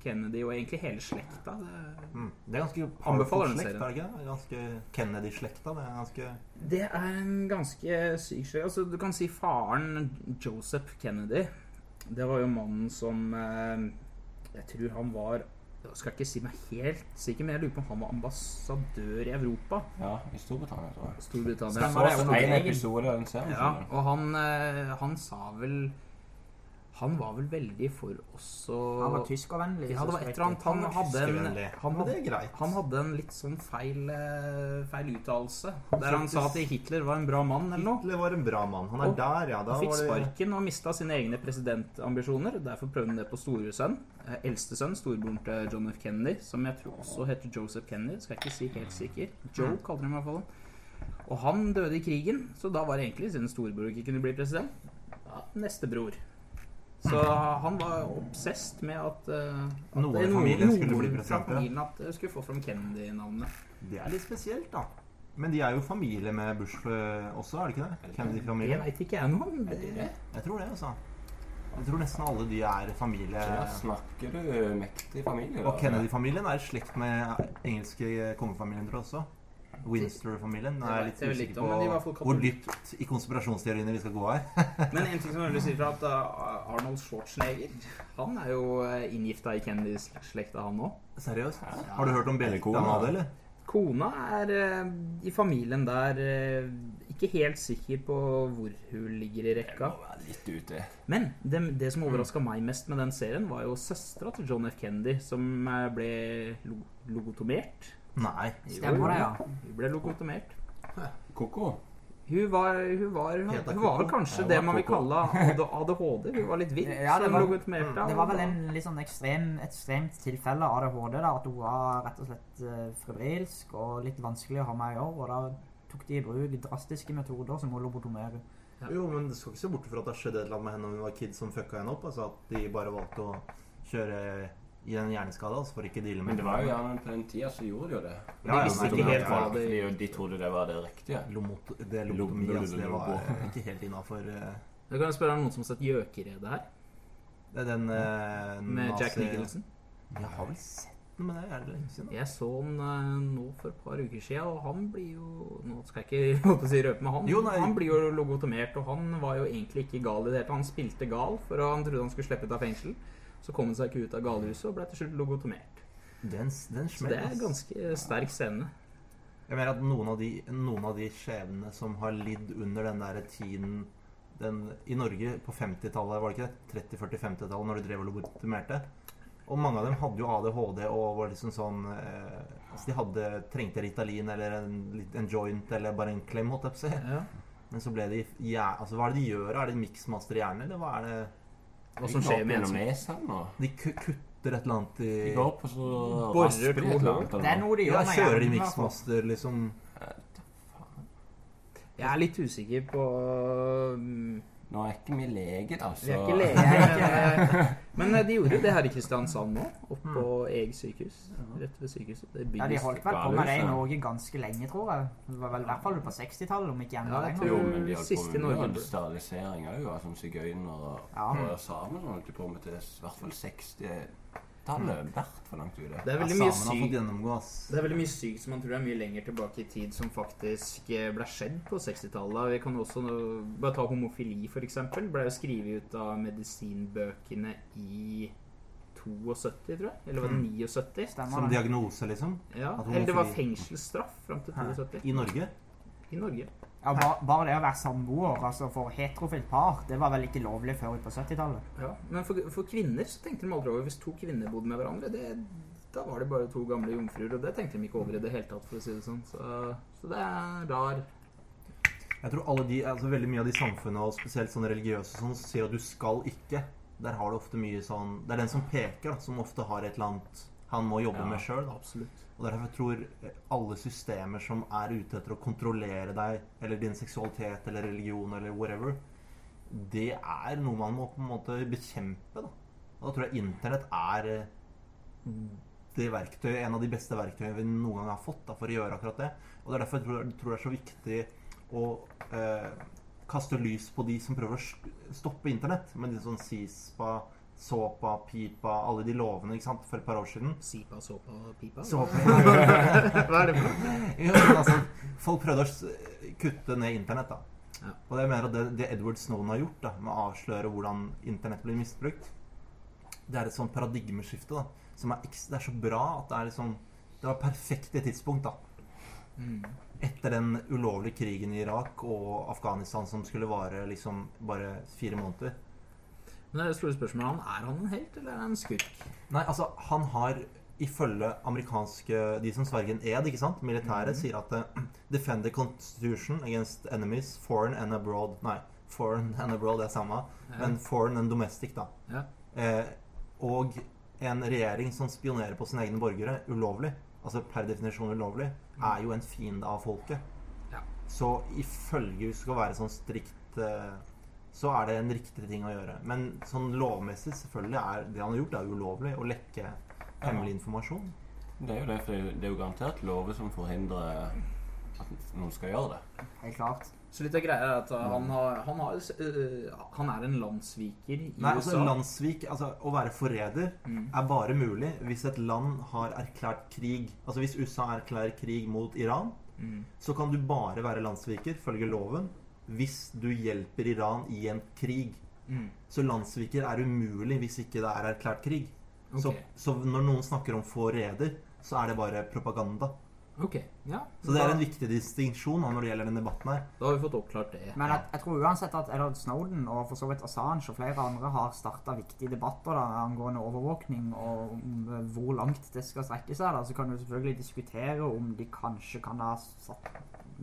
[SPEAKER 2] Kennedy og egentlig hele slekta. Det,
[SPEAKER 1] Mm. Det er ganske
[SPEAKER 2] Anbefaler den serien.
[SPEAKER 1] er? Ganske Kennedy-slekta. Det er ganske
[SPEAKER 2] det er en ganske syk slekt. Altså, du kan si faren Joseph Kennedy. Det var jo mannen som eh, Jeg tror han var Jeg skal ikke si meg helt sikker, men jeg lurer på om han var ambassadør i Europa.
[SPEAKER 4] ja, i Storbritannia, tror jeg.
[SPEAKER 2] Storbritannia.
[SPEAKER 3] Så,
[SPEAKER 4] så,
[SPEAKER 3] Så
[SPEAKER 4] en episode av den serien.
[SPEAKER 2] Ja, og han, eh, han sa vel Han var vel veldig for også
[SPEAKER 3] Han var tyskervennlig.
[SPEAKER 2] Ja, det var et eller annet
[SPEAKER 1] Han
[SPEAKER 2] hadde en, han hadde, han hadde en litt sånn feil, eh, feil uttalelse. Der han sa at Hitler var en bra mann, eller noe.
[SPEAKER 1] Hitler var en bra mann. Han er
[SPEAKER 2] Og
[SPEAKER 1] der, ja. Da
[SPEAKER 2] Han fikk sparken og mista sine egne presidentambisjoner. Derfor prøvde han det på storesønn. Eldstesønn, Eldste sønn, storebroren til John F. Kennedy, som jeg tror også heter Joseph Kennedy. Skal jeg ikke si helt sikker. Joe
[SPEAKER 1] Mm.
[SPEAKER 2] kaller han i hvert fall. Og han døde i krigen, så da var det egentlig siden storebror ikke kunne bli president. Ja, Nestebror. Så han var obsesst med at, eh, at
[SPEAKER 1] Noen i familien skulle bli
[SPEAKER 2] fra
[SPEAKER 1] president, ja.
[SPEAKER 2] familien at eh, skulle få fram Kennedy-navnet.
[SPEAKER 1] Det er litt spesielt, da. Men de er jo familie med Bush eh, også, er det ikke det? Kennedy-familien.
[SPEAKER 2] Det veit ikke jeg noe om.
[SPEAKER 1] Jeg tror det, altså. Jeg tror nesten alle de er familie.
[SPEAKER 4] Der snakker du mektig familie. da.
[SPEAKER 1] Og Kennedy-familien er i slekt med engelske kongefamilien, tror jeg også. Winster-familien. Jeg er
[SPEAKER 2] vet
[SPEAKER 1] litt usikker
[SPEAKER 2] litt
[SPEAKER 1] på
[SPEAKER 2] om, fall
[SPEAKER 1] hvor dypt i konspirasjonsteoriene vi skal gå her.
[SPEAKER 2] Men en ting som jeg vil si fra at uh, Arnold Schwarzenegger Han er jo uh, inngifta i Kennedy-slekta, han òg.
[SPEAKER 1] Seriøst?
[SPEAKER 4] Ja.
[SPEAKER 1] Har du hørt om bellekona
[SPEAKER 4] kona?
[SPEAKER 1] han hadde, eller?
[SPEAKER 2] Kona er uh, i familien der uh, ikke helt sikker på hvor hun ligger i
[SPEAKER 4] rekka
[SPEAKER 2] rekka.
[SPEAKER 4] må være litt ute.
[SPEAKER 2] Men det, det som overraska meg mest med den serien, var jo søstera til John F. Kennedy, som ble lo logotomert.
[SPEAKER 1] Nei.
[SPEAKER 3] Stemmer det, ja.
[SPEAKER 2] Hun ble lokotomert.
[SPEAKER 4] Koko?
[SPEAKER 2] Hun var, hun var, hun,
[SPEAKER 1] hun
[SPEAKER 2] var vel kanskje
[SPEAKER 4] Ja,
[SPEAKER 2] det man vil kalle ADHD. Hun var litt vill.
[SPEAKER 3] Ja, det
[SPEAKER 2] som
[SPEAKER 3] var- Det var vel en litt sånn ekstrem, ekstremt tilfelle av ADHD. da, At hun var rett og slett uh, febrilsk og litt vanskelig å ha med å gjøre. Og da tok de i bruk drastiske metoder som å lobotomere.
[SPEAKER 1] Jo, men du skal ikke se bort fra at det skjedde et eller annet med henne når hun var kid som fucka henne opp. Altså at de bare valgte å kjøre i en hjerneskade altså, for ikke deale med
[SPEAKER 4] Men det var jo gjerne på den tida så gjorde de jo det.
[SPEAKER 1] Ja, ja,
[SPEAKER 2] visste ikke helt hva det-
[SPEAKER 4] Fordi de trodde det var det riktige.
[SPEAKER 1] Lomot, det lobotomi, altså, det var eh, ikke helt innafor uh,
[SPEAKER 2] Jeg kan spørre om noen som har sett Gjøkeredet her?
[SPEAKER 1] Det er den uh,
[SPEAKER 2] Med Jack Nicholson?
[SPEAKER 1] Jeg har vel sett noe med det. Er lenge siden?
[SPEAKER 2] Jeg så den eh, nå for et par uker siden, og han blir jo Nå skal jeg ikke si røpe, med han,
[SPEAKER 1] Jo,
[SPEAKER 2] han blir jo logotomert. Og han var jo egentlig ikke gal i det hele tatt. Han spilte gal, for han trodde han skulle slippe ut av fengsel. Så kom han seg ikke ut av galehuset og ble til slutt logotomert.
[SPEAKER 1] Den, den
[SPEAKER 2] Så det er
[SPEAKER 1] en
[SPEAKER 2] ganske sterk scene.
[SPEAKER 1] Jeg mener at noen av de, noen av de skjebnene som har lidd under den der tiden den, I Norge på 50-tallet, var det ikke det? 30-40-50-tallet, når de drev og lobotomerte. Og mange av dem hadde jo ADHD og var liksom sånn eh, Altså de hadde, trengte Ritalin eller en, en joint eller bare en klem, holdt jeg på å si.
[SPEAKER 2] Ja.
[SPEAKER 1] Men så ble de ja, Altså hva er det de gjør? Er det miksmaster i hjernen, eller hva er det
[SPEAKER 2] Hva som skjer med en
[SPEAKER 4] gjennom nå?
[SPEAKER 1] De kutter et eller annet i
[SPEAKER 4] De går opp og så
[SPEAKER 2] Borer
[SPEAKER 4] de et eller annet.
[SPEAKER 3] Det er
[SPEAKER 4] noe.
[SPEAKER 3] de gjør
[SPEAKER 1] Ja, kjører de miksmaster, liksom
[SPEAKER 2] Jeg er litt usikker på mm,
[SPEAKER 4] Nå er ikke vi lege, da, så
[SPEAKER 2] Vi er ikke leger. Men eh, de gjorde jo det her i Kristiansand nå, oppe på Eg sykehus. Rett ved sykehuset. Det
[SPEAKER 3] Ja, De holdt vel på med det i. Norge ganske lenge, tror jeg. Det var vel i hvert fall på 60-tallet, om ikke enda
[SPEAKER 2] jeg
[SPEAKER 3] lenger.
[SPEAKER 4] Jo, men de holdt på med mye sterilisering òg, av sånn sigøynere og,
[SPEAKER 3] Ja.
[SPEAKER 4] og samer holdt de på med til i hvert fall 60-tallet. I hvert fall langt ute.
[SPEAKER 2] Det er veldig mye sykt. Det er veldig mye sykt som man tror er mye lenger tilbake i tid, som faktisk eh, ble skjedd på 60-tallet. Vi kan også bare ta homofili, for eksempel. Ble jo skrevet ut av medisinbøkene i 72, tror jeg. Eller var det
[SPEAKER 1] Mm.
[SPEAKER 2] 79?
[SPEAKER 3] Stemmer
[SPEAKER 1] Som diagnose, liksom.
[SPEAKER 2] Ja, Eller det var fengselsstraff fram til 72
[SPEAKER 1] I Norge.
[SPEAKER 2] I Norge.
[SPEAKER 3] Ja, ba, bare det å være samboer, altså for heterofilt par, det var vel ikke lovlig før på 70-tallet.
[SPEAKER 2] Ja, Men for, for kvinner så tenkte de aldri over hvis to kvinner bodde med hverandre. Det, da var det bare to gamle jomfruer, og det tenkte de ikke over i det hele tatt, for å si det sånn. Så, så det er rar
[SPEAKER 1] Jeg tror alle de, altså veldig mye av de samfunnene, og spesielt sånne religiøse, sånn, sier at du skal ikke. Der har du ofte mye sånn Det er den som peker, da, som ofte har et eller annet han må jobbe
[SPEAKER 4] Ja,
[SPEAKER 1] med sjøl.
[SPEAKER 2] Absolutt.
[SPEAKER 1] Og derfor tror jeg alle systemer som er ute etter å kontrollere deg, eller din seksualitet eller religion eller whatever, det er noe man må på en måte bekjempe. Da, og da tror jeg internett er eh, det verktøyet, en av de beste verktøyene vi noen gang har fått da, for å gjøre akkurat det. Og det er derfor jeg tror, det er så viktig å eh, kaste lys på de som prøver å stoppe internett. Med de sånn SISPA, SOPA, PIPA, alle de lovene ikke sant, for et par år siden.
[SPEAKER 2] Sipa, såpa, pipa.
[SPEAKER 1] Såpa.
[SPEAKER 2] Hva er det for noe?
[SPEAKER 1] altså, folk prøvde å kutte ned internett. da.
[SPEAKER 2] Ja.
[SPEAKER 1] Og det, jeg mener at det, det Edward Snowden har gjort, da, med å avsløre hvordan internett blir misbrukt, det er et sånt paradigmeskifte. da, som er, ekstra, Det er så bra at det er liksom Det var perfekte tidspunkt. da.
[SPEAKER 2] Mm.
[SPEAKER 1] Etter den ulovlige krigen i Irak og Afghanistan som skulle vare liksom bare fire måneder.
[SPEAKER 2] Men det store spørsmålet er han en helt, eller er han en skurk?
[SPEAKER 1] Nei, altså, han har ifølge amerikanske De som sverger en ed, ikke sant? Militæret sier at uh, Defend the constitution against enemies, foreign and abroad. Nei, foreign and abroad er samme, men foreign and domestic, da.
[SPEAKER 2] Ja.
[SPEAKER 1] Eh, og en regjering som spionerer på sine egne borgere ulovlig, altså per definisjon ulovlig, er jo en fiende av folket.
[SPEAKER 2] Ja.
[SPEAKER 1] Så ifølge hvis det skal være sånn strikt eh, så er det en riktig ting å gjøre. Men sånn lovmessig, selvfølgelig, er det han har gjort, det er jo ulovlig. Å lekke hemmelig informasjon.
[SPEAKER 4] Det er jo det, for det er jo garantert lover som forhindrer at noen skal gjøre det.
[SPEAKER 3] Helt klart.
[SPEAKER 2] Så litt av greia er at han, har, han, har, øh, han er en landssviker i
[SPEAKER 1] Nei, altså
[SPEAKER 2] USA.
[SPEAKER 1] landssvik altså, Å være forræder
[SPEAKER 2] Mm.
[SPEAKER 1] er bare mulig hvis et land har erklært krig. Altså Hvis USA erklærer krig mot Iran,
[SPEAKER 2] Mm.
[SPEAKER 1] så kan du bare være landssviker, følge loven, hvis du hjelper Iran i en krig.
[SPEAKER 2] Mm.
[SPEAKER 1] Så landssviker er umulig hvis ikke det er erklært krig. Så, så når noen snakker om forræder, så er det bare propaganda.
[SPEAKER 2] Okay. ja.
[SPEAKER 1] Så det er en viktig distinksjon når det gjelder denne debatten her.
[SPEAKER 2] da har vi fått oppklart det.
[SPEAKER 3] Men jeg, jeg tror uansett at Edward Snowden og for så vidt Assange og flere andre har starta viktige debatter da, angående overvåkning og om eh, hvor langt det skal strekke seg. Da. Så kan du selvfølgelig diskutere om de kanskje kan ha satt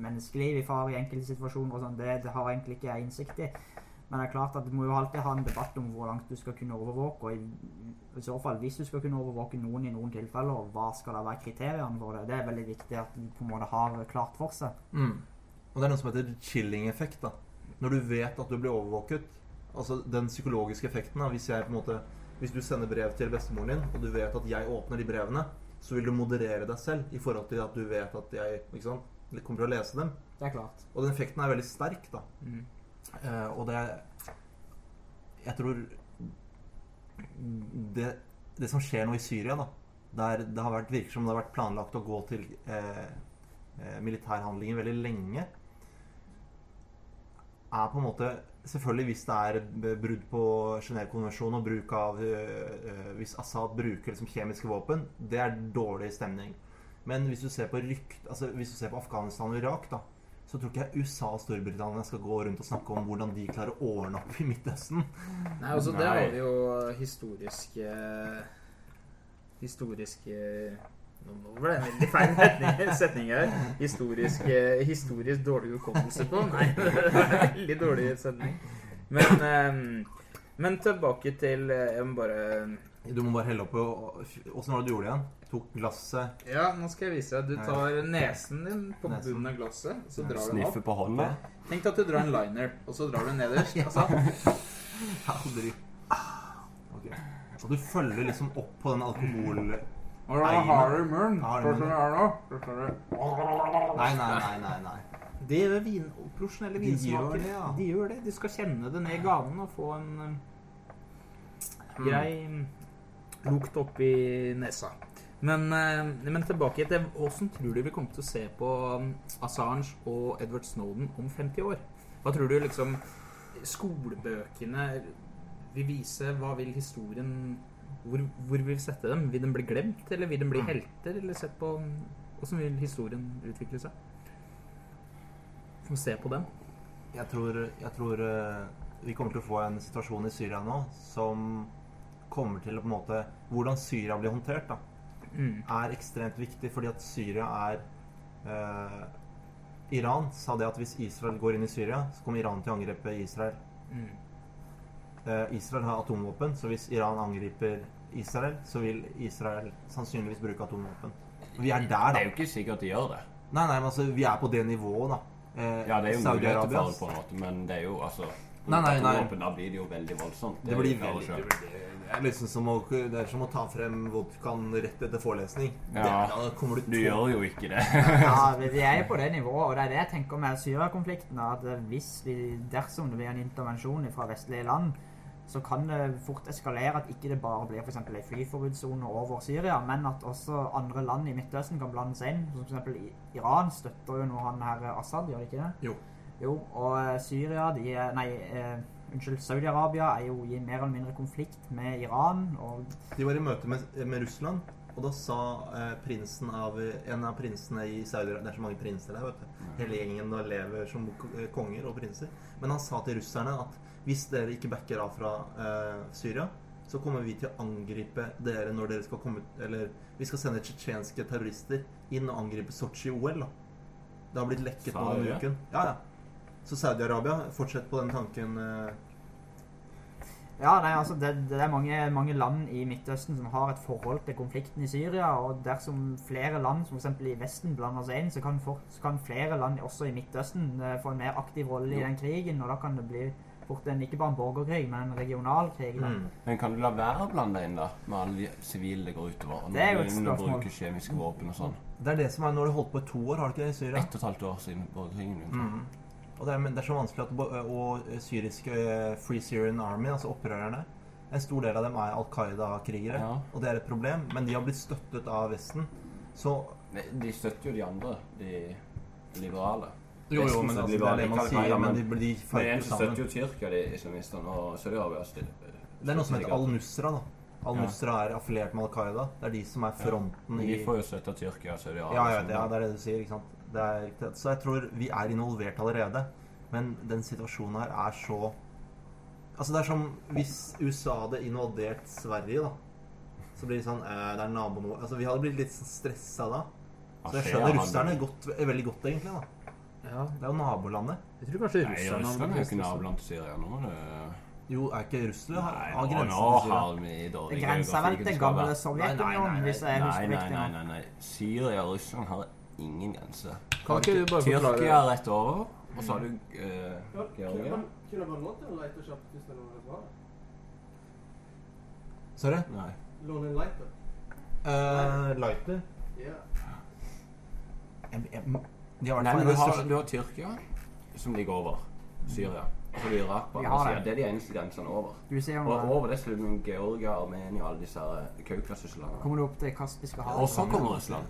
[SPEAKER 3] menneskeliv i fare i enkelte situasjoner. og sånn. Det, det har egentlig ikke jeg innsikt i. Men det er klart at du må jo alltid ha en debatt om hvor langt du skal kunne overvåke. Og i, i så fall, hvis du skal kunne overvåke noen i noen tilfeller, hva skal da være kriteriene for det? Det er veldig viktig at du på en måte har klart for seg.
[SPEAKER 1] Og det er noe som heter chilling-effekt. da. Når du vet at du blir overvåket, altså den psykologiske effekten da, hvis, jeg på en måte, hvis du sender brev til bestemoren din, og du vet at jeg åpner de brevene, så vil du moderere deg selv i forhold til at du vet at jeg ikke sant, kommer til å lese dem.
[SPEAKER 3] Det er klart.
[SPEAKER 1] Og den effekten er veldig sterk, da.
[SPEAKER 2] Mm.
[SPEAKER 1] Uh, og det Jeg tror det, det som skjer nå i Syria, da der det har vært, virker som det har vært planlagt å gå til eh, eh, militærhandlinger veldig lenge, er på en måte Selvfølgelig hvis det er brudd på Genévekonvensjonen og bruk av eh, eh, Hvis Assad bruker liksom kjemiske våpen, det er dårlig stemning. Men hvis du ser på rykt, altså hvis du ser på Afghanistan og Irak, da, så tror ikke jeg USA og Storbritannia skal gå rundt og snakke om hvordan de klarer å ordne opp i Midtøsten.
[SPEAKER 2] Nei, altså det
[SPEAKER 4] Nei.
[SPEAKER 2] har vi jo historiske Historiske Nå ble det en veldig feil setning, setning her. Historisk, historisk dårlig hukommelse på. Nei, det var en veldig dårlig setning. Men, eh, men tilbake til eh, Jeg må bare
[SPEAKER 1] Du må bare helle opp Åssen var det du gjorde det igjen? Tok glasset
[SPEAKER 2] Ja, nå skal jeg vise deg. Du tar nesen din på
[SPEAKER 1] Nesen.
[SPEAKER 2] bunnen av glasset, så drar du den opp.
[SPEAKER 4] på hånda.
[SPEAKER 2] Tenk deg at du drar en liner, og så drar du nederst. Altså,
[SPEAKER 1] Aldri. Okay. Og du følger liksom opp på den alkohol...
[SPEAKER 2] og da du.
[SPEAKER 1] Har du i
[SPEAKER 2] som
[SPEAKER 1] munnen?
[SPEAKER 2] du har nå. Så skal du-
[SPEAKER 1] Nei, nei, nei. nei, nei.
[SPEAKER 2] Det gjør vin, profesjonelle
[SPEAKER 1] De
[SPEAKER 2] vinsmaker.
[SPEAKER 1] ja.
[SPEAKER 2] De gjør det. De skal kjenne det ned i ganen og få en um, grei um, lukt oppi nesa. Men, uh, men tilbake til Hvordan tror du vi kommer til å se på um, Assange og Edward Snowden om 50 år? Hva tror du liksom skolebøkene vil vise? Hva vil historien hvor, hvor vil vi sette dem? Vil de bli glemt, eller vil de bli
[SPEAKER 1] Mm.
[SPEAKER 2] helter? Eller sett på um, Hvordan vil historien utvikle seg? Få se på den.
[SPEAKER 1] Jeg tror, jeg tror eh, vi kommer til å få en situasjon i Syria nå som kommer til å på en måte Hvordan Syria blir håndtert, da,
[SPEAKER 2] Mm.
[SPEAKER 1] er ekstremt viktig, fordi at Syria er eh, Iran sa det at hvis Israel går inn i Syria, så kommer Iran til å angripe Israel.
[SPEAKER 2] Mm.
[SPEAKER 1] Eh, Israel har atomvåpen, så hvis Iran angriper Israel, så vil Israel sannsynligvis bruke atomvåpen. Vi er der, da.
[SPEAKER 4] Det er jo ikke sikkert de gjør det.
[SPEAKER 1] Nei, nei, men altså, vi er på det nivået, da. Eh,
[SPEAKER 4] Ja, det er jo
[SPEAKER 1] mulighet
[SPEAKER 4] til å på en måte, men det er jo altså
[SPEAKER 1] Nei, nei, nei.
[SPEAKER 4] atomvåpen, Da blir det jo veldig voldsomt.
[SPEAKER 1] Det blir
[SPEAKER 4] er jo
[SPEAKER 1] veldig
[SPEAKER 4] klart
[SPEAKER 1] det, er liksom som å, det er som å ta frem vodkaen rett etter forelesning.
[SPEAKER 4] Ja.
[SPEAKER 1] Det, da du,
[SPEAKER 4] Du gjør jo ikke det.
[SPEAKER 3] Ja, vi er på det nivået, og det er det jeg tenker med Syria-konflikten. At hvis vi, dersom det blir en intervensjon fra vestlige land, så kan det fort eskalere at ikke det bare blir f.eks. ei flyforbudssone over Syria, men at også andre land i Midtøsten kan blande seg inn. Som f.eks. Iran støtter jo nå han her Assad, gjør de ikke det?
[SPEAKER 1] Jo.
[SPEAKER 3] Jo, og eh, Syria de Nei, eh, unnskyld, Saudi-Arabia er jo i mer eller mindre konflikt med Iran. og
[SPEAKER 1] De var i møte med, med Russland, og da sa eh, prinsen av, en av prinsene i Saudi-Arabia Det er så mange prinser der, vet du. Hele gjengen da lever som eh, konger og prinser. Men han sa til russerne at hvis dere ikke backer av fra eh, Syria, så kommer vi til å angripe dere når dere skal komme ut Eller vi skal sende tsjetsjenske terrorister inn og angripe Sotsji OL. da. Det har blitt lekket nå denne uken. Ja, ja. Så Saudi-Arabia, fortsett på den tanken. eh,
[SPEAKER 3] Ja, nei, altså det, det er mange, mange land i Midtøsten som har et forhold til konflikten i Syria. Og dersom flere land, som f.eks. i Vesten, blander seg inn, så kan, for, så kan flere land også i Midtøsten eh, få en mer aktiv rolle i den krigen. Og da kan det bli fort en, ikke bare en borgerkrig, men en regional krig.
[SPEAKER 1] Mm.
[SPEAKER 4] Men kan du la være å blande deg inn da, med alle de sivile det går utover? Og
[SPEAKER 3] Det er jo et
[SPEAKER 4] du
[SPEAKER 3] spørsmål.
[SPEAKER 4] bruker kjemiske våpen og sånn.
[SPEAKER 1] Det er det som er når har holdt på i to år, har du ikke det, i Syria?
[SPEAKER 4] Ett og et halvt år siden borgerkrigen. begynte.
[SPEAKER 1] Mm. Og det er, det er så vanskelig at bo- Og syriske eh, Free Syrian Army, altså opprørerne En stor del av dem er Al Qaida-krigere.
[SPEAKER 4] Ja.
[SPEAKER 1] Og det er et problem. Men de har blitt støttet av Vesten. Så
[SPEAKER 4] De støtter jo de andre, de liberale.
[SPEAKER 1] Jo, jo, men
[SPEAKER 4] så
[SPEAKER 1] altså, det er det man sier. Men de, de fighter sammen.
[SPEAKER 4] støtter jo Tyrkia de islamistene, og Saudi-Arabia
[SPEAKER 1] Det er noe som heter Al-Nusra. da Al-Nusra er affiliert med Al Qaida. Det er de som er fronten i
[SPEAKER 4] De får jo støtte av Tyrkia og Saudi-Arabia.
[SPEAKER 1] Ja, ja, det er det du sier. ikke sant? Det er riktig. Så jeg tror vi er involvert allerede. Men den situasjonen her er så Altså Det er som hvis USA hadde invadert Sverige, da. Så blir det sånn eh, Det er naboen vår Altså Vi hadde blitt litt sånn stressa da. Så jeg skjønner russerne godt, eh, veldig godt, egentlig. da
[SPEAKER 2] Ja,
[SPEAKER 1] Det er jo nabolandet.
[SPEAKER 2] jeg tror kanskje
[SPEAKER 4] Nei, Russland er jo ikke naboland til Syria nå. Det...
[SPEAKER 1] Jo, er ikke Russland har,
[SPEAKER 4] Nei,
[SPEAKER 1] har grensen til Syria?
[SPEAKER 4] har vi dårlig
[SPEAKER 3] Det grenser vel til gamle Sovjetunionen, hvis jeg husker riktig.
[SPEAKER 4] nei, nei, nei. Syria og Russland har ingen grense.
[SPEAKER 2] Kan ikke du bare forklare
[SPEAKER 4] Tyrkia rett over, og så har du eh, Georgia.
[SPEAKER 5] Kunne det lånt en lighter kjapt hvis det er noe som har det?
[SPEAKER 1] Sorry?
[SPEAKER 4] Nei.
[SPEAKER 5] Låne en lighter?
[SPEAKER 1] Uh, lighter?
[SPEAKER 5] Ja.
[SPEAKER 1] Jeg, jeg, de har i
[SPEAKER 4] Nei, men du har, du har Tyrkia, som ligger over Syria. Og så har du Irak på
[SPEAKER 3] Vi
[SPEAKER 4] andre
[SPEAKER 3] det.
[SPEAKER 4] Det er de eneste grensene over.
[SPEAKER 3] Du ser
[SPEAKER 4] Og over det slutter Georgia, Armenia og alle disse her Kaukasuslandene.
[SPEAKER 3] kommer du opp til Kaspiske hav.
[SPEAKER 4] Og så kommer Russland.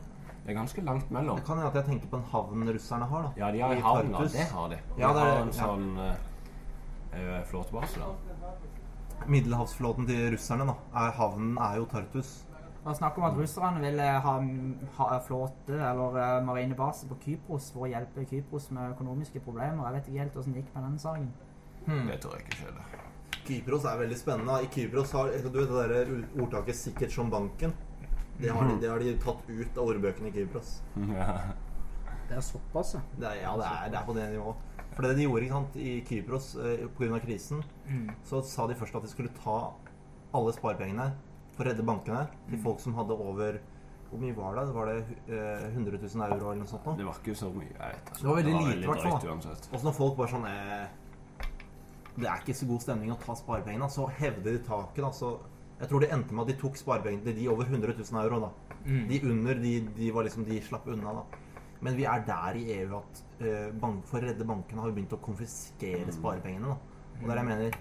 [SPEAKER 4] Det er ganske langt mellom.
[SPEAKER 1] Det kan hende at jeg tenker på en havn russerne har. da
[SPEAKER 4] Ja, de har
[SPEAKER 1] I
[SPEAKER 4] en havn, da.
[SPEAKER 1] Tartus.
[SPEAKER 4] Det har de. De
[SPEAKER 1] Ja, det er-
[SPEAKER 4] har en sånn ja. eh, flåtebase, da.
[SPEAKER 1] Middelhavsflåten til russerne da er Havnen er jo Tartus.
[SPEAKER 3] Det er snakk om at russerne vil eh, ha, ha flåte eller uh, marinebase på Kypros for å hjelpe Kypros med økonomiske problemer. Jeg vet ikke helt hvordan det gikk med den saken.
[SPEAKER 4] Det tror jeg ikke skjedde.
[SPEAKER 1] Kypros er veldig spennende. I Kypros har du vet det der ordtaket 'sikkert som banken'. Det har, de, det har de tatt ut av ordbøkene i Kypros.
[SPEAKER 4] Ja.
[SPEAKER 2] Det er såpass, ja.
[SPEAKER 1] Det er, ja, det er, det er på det nivået. For det de gjorde ikke sant, i Kypros eh, pga. krisen, så sa de først at de skulle ta alle sparepengene for å redde bankene til folk som hadde over Hvor mye var det? Var det eh, 100 000 euro eller noe sånt? nå?
[SPEAKER 4] Det var ikke så mye. Jeg vet altså.
[SPEAKER 1] Det var veldig lite, i hvert fall. Og når folk bare sånn eh, Det er ikke så god stemning å ta sparepengene, så hevde de taket. da, så Jeg tror det endte med at de tok sparepengene til de over 100 000 euro. da. De under, de, de var liksom, de slapp unna. da. Men vi er der i EU at uh, bank, for å redde bankene har vi begynt å konfiskere sparepengene. da. Og det er jeg mener.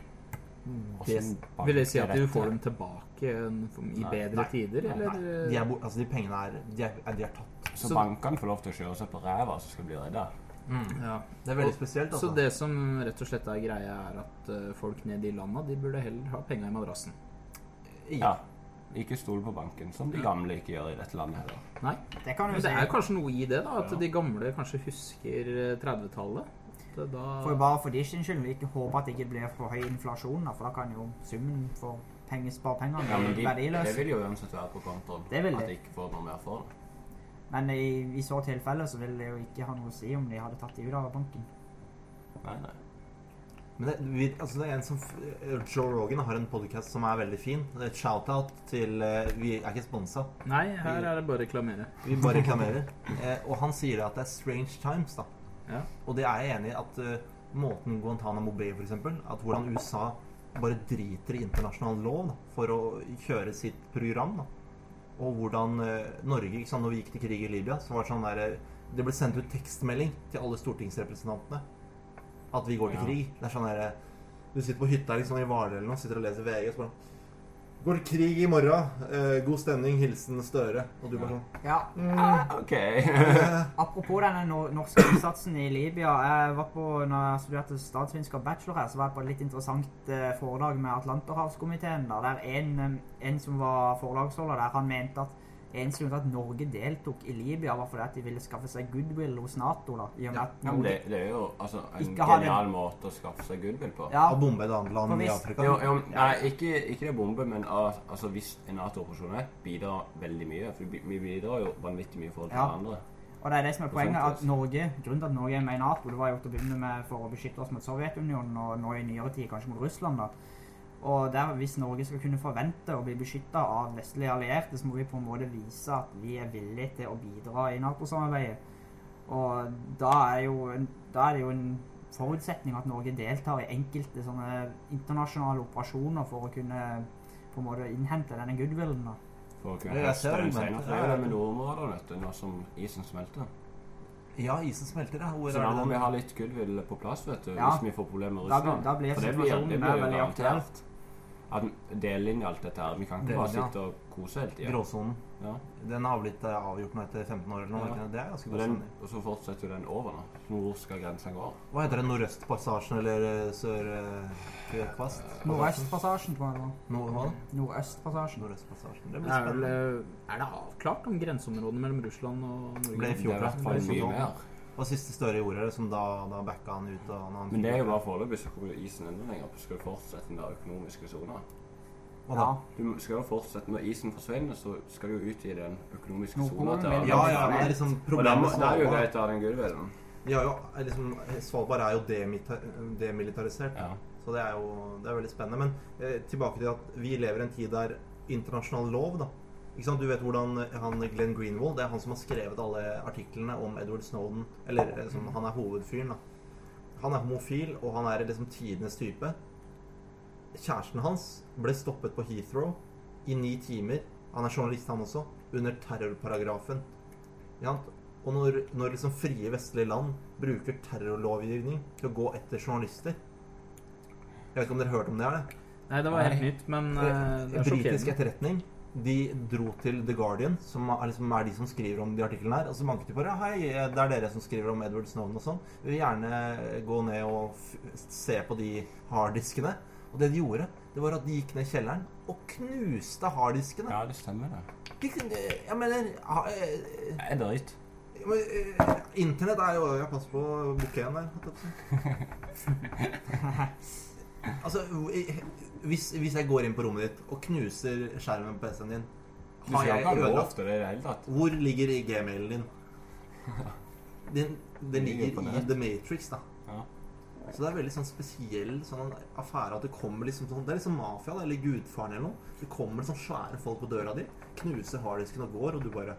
[SPEAKER 1] Det,
[SPEAKER 2] Vil det si at du får dem tilbake i bedre
[SPEAKER 1] Nei.
[SPEAKER 2] tider, eller?
[SPEAKER 1] nei, de, er, altså, de pengene er de, er de er tatt.
[SPEAKER 4] Så
[SPEAKER 2] Så-
[SPEAKER 4] bankene får lov til å kjøre seg på ræva, så skal bli redda?
[SPEAKER 2] Ja.
[SPEAKER 1] Det er veldig spesielt.
[SPEAKER 2] Så
[SPEAKER 1] altså.
[SPEAKER 2] det som rett og slett er greia, er at uh, folk nede i landa, de burde heller ha penga i madrassen.
[SPEAKER 4] Ja. Ikke stol på banken, som de gamle ikke gjør i dette landet heller.
[SPEAKER 2] Nei.
[SPEAKER 3] Det kan du
[SPEAKER 2] Men
[SPEAKER 3] si.
[SPEAKER 2] det er kanskje noe i det, da. At
[SPEAKER 4] Ja.
[SPEAKER 2] de gamle kanskje husker eh, 30-tallet. At Da
[SPEAKER 3] For bare for de sin skyld vi ikke håper at det ikke blir for høy inflasjon, da, for da kan jo summen for pengesparepengene
[SPEAKER 4] Ja, men
[SPEAKER 3] bli
[SPEAKER 4] de,
[SPEAKER 3] verdiløs.
[SPEAKER 4] det vil jo uansett være på kontoen.
[SPEAKER 3] Det vil
[SPEAKER 4] At
[SPEAKER 3] det.
[SPEAKER 4] de ikke får noe mer for det.
[SPEAKER 3] Men i, i så tilfelle så vil det jo ikke ha noe å si om de hadde tatt det ut av banken.
[SPEAKER 4] Nei, nei.
[SPEAKER 1] Men det, vi, altså det er en som Joe Rogan har en podcast som er veldig fin. Det er Et shout-out til eh, Vi er ikke sponsa.
[SPEAKER 2] Nei, her er det bare å reklamere.
[SPEAKER 1] Vi bare reklamerer. Eh, og han sier at det er strange times, da.
[SPEAKER 2] Ja.
[SPEAKER 1] Og det er jeg enig i. At uh, måten Guantánamo Bay, f.eks. At hvordan USA bare driter i internasjonal lov da, for å kjøre sitt program. da. Og hvordan uh, Norge ikke sant, Når vi gikk til krig i Libya, så var det sånn der eh, Det ble sendt ut tekstmelding til alle stortingsrepresentantene at vi går til
[SPEAKER 4] Ja.
[SPEAKER 1] krig. Det er sånn der, eh, Du sitter på hytta liksom, i Hvaler eller noe, sitter og leser VG, og så bare Går det krig i morgen. Eh, god stemning. Hilsen Støre. Og du bare sånn
[SPEAKER 3] Ja,
[SPEAKER 4] Ah, OK.
[SPEAKER 3] Apropos denne no norske innsatsen i Libya. Jeg var på, når jeg studerte statsvitenskap bachelor her, så var jeg på et litt interessant eh, foredrag med Atlanterhavskomiteen. Der, Der en, eh, en som var forelagsholder der, han mente at eneste grunn til at Norge deltok i Libya, var fordi at de ville skaffe seg goodwill hos Nato. da, i og med at
[SPEAKER 4] Ja, men
[SPEAKER 3] Norge...
[SPEAKER 4] det, det er jo altså, en genial måte å skaffe seg goodwill på.
[SPEAKER 3] Ja,
[SPEAKER 1] Og bombe et annet land i Afrika.
[SPEAKER 4] Jo, jo, nei, ikke, ikke det bombe, men ah, altså, hvis en Nato-operasjon er, bidrar veldig mye. For vi vi bidrar jo vanvittig mye i forhold til
[SPEAKER 3] Ja.
[SPEAKER 4] hverandre.
[SPEAKER 3] Og det er det som er poenget, at Norge, grunnen til at Norge er med i Nato, det var jo til å begynne med for å beskytte oss mot Sovjetunionen, og nå i nyere tid kanskje mot Russland. da. Og der, hvis Norge skal kunne forvente å bli beskytta av vestlige allierte, så må vi på en måte vise at vi er villige til å bidra i Nato-samarbeidet. Og da er, jo, en- da er det jo en forutsetning at Norge deltar i enkelte sånne internasjonale operasjoner for å kunne på en måte innhente denne goodwillen. da.
[SPEAKER 4] For å kunne
[SPEAKER 1] Ja,
[SPEAKER 4] høste den senere. Er med nordområdene, nå som isen smelter.
[SPEAKER 1] Ja, isen smelter, ja. Hvor
[SPEAKER 4] Så da må vi ha litt goodwill på plass, vet du,
[SPEAKER 3] Ja.
[SPEAKER 4] hvis vi får problemer med Russland.
[SPEAKER 3] da blir
[SPEAKER 4] For det blir,
[SPEAKER 3] situasjonen
[SPEAKER 4] det blir jo
[SPEAKER 3] veldig aktuelt
[SPEAKER 4] garantert inn alt dette her. Vi kan ikke bare sitte og kose hele tida.
[SPEAKER 1] Gråsonen.
[SPEAKER 4] Ja.
[SPEAKER 1] Den har blitt eh, avgjort nå etter 15 år eller noe.
[SPEAKER 4] Ja.
[SPEAKER 1] det? Det er ganske god stemning.
[SPEAKER 4] og så fortsetter jo den over nå. Hvor skal grensa gå?
[SPEAKER 1] Hva heter det? Nordøstpassasjen eller eh, sør-kvast?
[SPEAKER 3] Nordøstpassasjen, tror jeg det var.
[SPEAKER 1] Nord hva?
[SPEAKER 3] Nordøstpassasjen.
[SPEAKER 1] Nordøstpassasjen. Det
[SPEAKER 2] Det
[SPEAKER 1] blir
[SPEAKER 2] er,
[SPEAKER 1] spennende.
[SPEAKER 2] eh, er det avklart om grenseområdene mellom Russland og Norge?
[SPEAKER 1] Ble i
[SPEAKER 4] Det
[SPEAKER 1] fjor,
[SPEAKER 4] er i hvert fall mye mer.
[SPEAKER 1] Hva siste større ordet som da, da backa han ut og han
[SPEAKER 4] Men det er jo bare foreløpig, så kommer isen enda lenger opp. Skal du fortsette den der økonomiske sona?
[SPEAKER 1] Hva da?
[SPEAKER 3] Ja.
[SPEAKER 4] Du skal jo fortsette Når isen forsvinner, så skal du jo ut i den økonomiske sona til
[SPEAKER 3] vil-
[SPEAKER 1] Ja, ja, det er liksom problemet
[SPEAKER 4] Og
[SPEAKER 1] med
[SPEAKER 4] da er det jo greit å ha den goodwillen.
[SPEAKER 1] Ja, jo, liksom, Svalbard er jo demilitarisert.
[SPEAKER 4] Ja.
[SPEAKER 1] Så det er jo det er veldig spennende. Men eh, tilbake til at vi lever i en tid der internasjonal lov da. Ikke sant? Du vet hvordan han Glenn Greenwald Det er han som har skrevet alle artiklene om Edward Snowden. Eller eh, som, han er hovedfyren. da. Han er homofil, og han er liksom tidenes type. Kjæresten hans ble stoppet på Heathrow i ni timer. Han er journalist, han også. Under terrorparagrafen. Ja, og når, når liksom frie vestlige land bruker terrorlovgivning til å gå etter journalister Jeg vet ikke om dere har hørt om det? er det?
[SPEAKER 2] Nei, det var helt nytt, men uh, det er
[SPEAKER 1] Britisk etterretning de dro til The Guardian, som er, liksom, er de som skriver om de artiklene her. Og så banket de på det. Hei, det er dere som skriver om Edward Snowden og sånn. Vi vil gjerne gå ned og se på de harddiskene. Og det de gjorde, det var at de gikk ned i kjelleren og knuste harddiskene.
[SPEAKER 4] ja, det stemmer, det.
[SPEAKER 1] De, jeg mener ha, eh,
[SPEAKER 4] Det er drøyt.
[SPEAKER 1] men, eh, Internett er jo Ja, pass på bukeen der. altså, hvis, hvis jeg går inn på rommet ditt og knuser skjermen på PC-en din
[SPEAKER 4] Du
[SPEAKER 1] har
[SPEAKER 4] skal
[SPEAKER 1] jeg
[SPEAKER 4] ikke ha lov
[SPEAKER 1] ødelagt
[SPEAKER 4] til det i det hele tatt.
[SPEAKER 1] Hvor ligger gmailen din? Den, den
[SPEAKER 4] ligger
[SPEAKER 1] i. The Matrix, da.
[SPEAKER 4] Ja.
[SPEAKER 1] Så det er veldig sånn spesiell sånn affære at det kommer liksom sånn Det er liksom mafia eller Gudfaren eller noe. Det kommer sånn svære folk på døra di, knuser harddisken og går, og du bare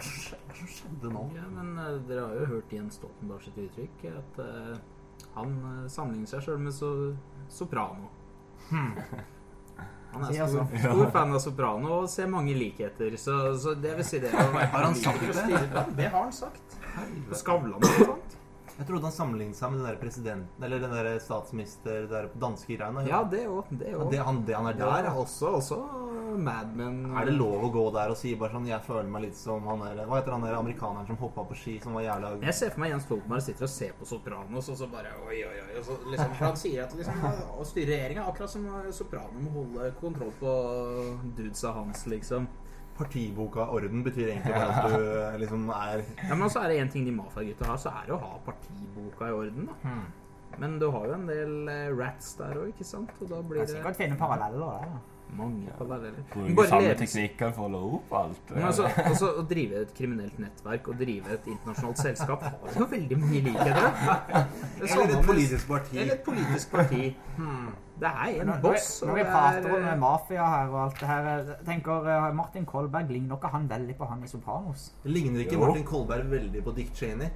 [SPEAKER 1] Hva som skjedde nå?
[SPEAKER 2] Ja, men uh, dere har jo hørt Jens Stoltenberg sitt uttrykk, at uh, han uh, sammenligner seg sjøl med so soprano.
[SPEAKER 1] Hmm.
[SPEAKER 2] Han er stor,
[SPEAKER 3] så.
[SPEAKER 2] stor fan av soprano og ser mange likheter, så, så det vil si det
[SPEAKER 1] Har han sagt det?
[SPEAKER 2] Det har han sagt. På Skavlan og sånt.
[SPEAKER 1] Jeg trodde han sammenlignet seg med den der presidenten Eller den der statsminister der danske greiene.
[SPEAKER 2] Ja, det òg. Det
[SPEAKER 1] Ja, det, han, det han er der, ja.
[SPEAKER 2] Også, også Mad Men.
[SPEAKER 1] Er det lov å gå der og si bare sånn Jeg føler meg litt som han der Hva heter han der amerikaneren som hoppa på ski, som var jævla
[SPEAKER 2] Jeg ser for meg Jens Stoltenberg sitter og ser på Sopranos, og så bare oi, oi, oi. Og så liksom, han sier at liksom, å styre regjeringa akkurat som Soprano må holde kontroll på dudesa hans, liksom.
[SPEAKER 1] Partiboka orden betyr egentlig bare at du eh, liksom er
[SPEAKER 2] Ja, Men så er det én ting de Mafia-gutta har, så er det å ha partiboka i orden, da. Men du har jo en del eh, rats der òg, ikke sant? Og da
[SPEAKER 3] blir
[SPEAKER 2] blir
[SPEAKER 3] Jeg
[SPEAKER 2] det
[SPEAKER 3] sikkert finne paralleller der. da.
[SPEAKER 2] Mange paralleller.
[SPEAKER 4] Bruker
[SPEAKER 2] Bare
[SPEAKER 4] samme teknikker for å lå opp alt.
[SPEAKER 2] Men altså, altså, Å drive et kriminelt nettverk og drive et internasjonalt selskap har jo veldig mye likheter. Er
[SPEAKER 1] Eller et politisk parti.
[SPEAKER 2] Eller et politisk parti. Det er en boss
[SPEAKER 3] når, vi- prater
[SPEAKER 2] er
[SPEAKER 3] om eh, mafia her og alt det her tenker eh, Martin Kolberg ligner ikke han veldig på han i Sopranos?
[SPEAKER 1] Ligner ikke
[SPEAKER 4] Jo.
[SPEAKER 1] Martin Kolberg veldig på Dick Cheney?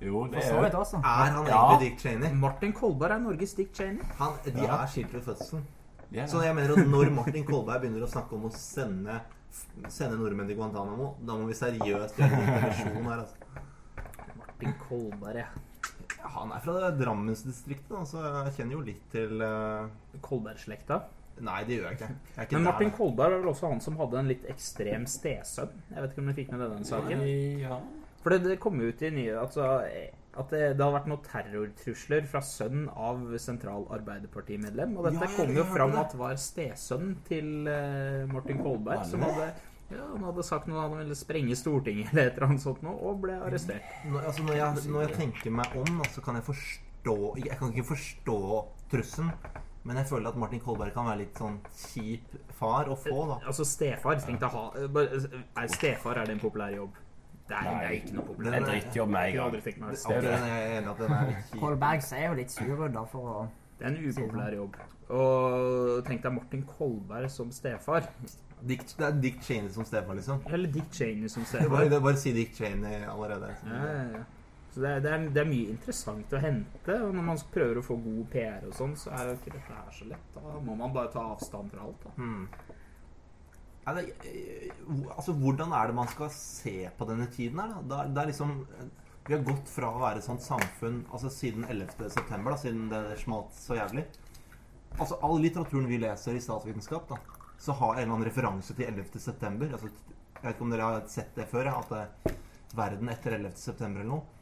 [SPEAKER 4] Jo, det er.
[SPEAKER 1] Er han
[SPEAKER 4] Ja.
[SPEAKER 1] egentlig Dick Cheney?
[SPEAKER 2] Martin Kolberg er Norges Dick Cheney.
[SPEAKER 1] Han, de
[SPEAKER 4] Ja.
[SPEAKER 1] er skilt ved fødselen.
[SPEAKER 4] Det ja.
[SPEAKER 1] Så jeg mener at når Martin Kolberg begynner å snakke om å sende, sende nordmenn til Guantánamo, da må vi seriøst gjøre en intervensjon her. Altså.
[SPEAKER 2] Martin Kolberg, ja.
[SPEAKER 1] Han er fra Drammensdistriktet, så jeg kjenner jo litt til uh...
[SPEAKER 2] Kolberg-slekta.
[SPEAKER 1] Nei, det gjør jeg ikke. Jeg er ikke
[SPEAKER 2] Men Martin
[SPEAKER 1] der.
[SPEAKER 2] Kolberg var vel også han som hadde en litt ekstrem stesønn. Jeg vet ikke om du fikk med deg den saken?
[SPEAKER 4] Ja.
[SPEAKER 2] For det, det kom ut i nye altså, at det, det hadde vært noen terrortrusler fra sønnen av sentral Arbeiderpartimedlem. Og dette
[SPEAKER 1] Ja,
[SPEAKER 2] kom jo fram
[SPEAKER 1] det.
[SPEAKER 2] at var stesønnen til eh, Martin Kolberg som hadde ja, han hadde sagt noe han ville sprenge Stortinget eller et eller annet sånt noe, og ble arrestert.
[SPEAKER 1] Når, altså, når, jeg, når jeg tenker meg om, så så kan jeg forstå Jeg kan ikke forstå trusselen, men jeg føler at Martin Kolberg kan være litt sånn kjip far å få, da.
[SPEAKER 2] Altså, stefar trengte ha bare- stefar er det en populær jobb. Det er, det er ikke noe
[SPEAKER 4] Det er drittjobb med en gang.
[SPEAKER 2] aldri tenkt meg Kolberg
[SPEAKER 1] Ok, er
[SPEAKER 3] jo litt sur da for å
[SPEAKER 2] er en upopulær jobb. Og tenk deg Martin Kolberg som stefar.
[SPEAKER 1] Dick, det er Dick Cheney som stefar, liksom.
[SPEAKER 2] Eller Dick Cheney som
[SPEAKER 1] Bare,
[SPEAKER 2] stefar.
[SPEAKER 1] det- bare si Dick Cheney allerede.
[SPEAKER 2] Ja, ja, ja. Så det er, det, er, det er mye interessant å hente. Og når man prøver å få god PR og sånn, så er jo ikke dette her så lett. Da må man bare ta avstand fra alt. Da.
[SPEAKER 1] Hmm. Ja, det, eh, hvor- altså, hvordan er det man skal se på denne tiden her, da? Det er, liksom Vi har gått fra å være et sånt samfunn altså siden 11. september, da, siden det smalt så jævlig. Altså All litteraturen vi leser i statsvitenskap, da, så har en eller annen referanse til 11. september. Altså, jeg vet ikke om dere har sett det før, at det, verden etter 11. september eller noe.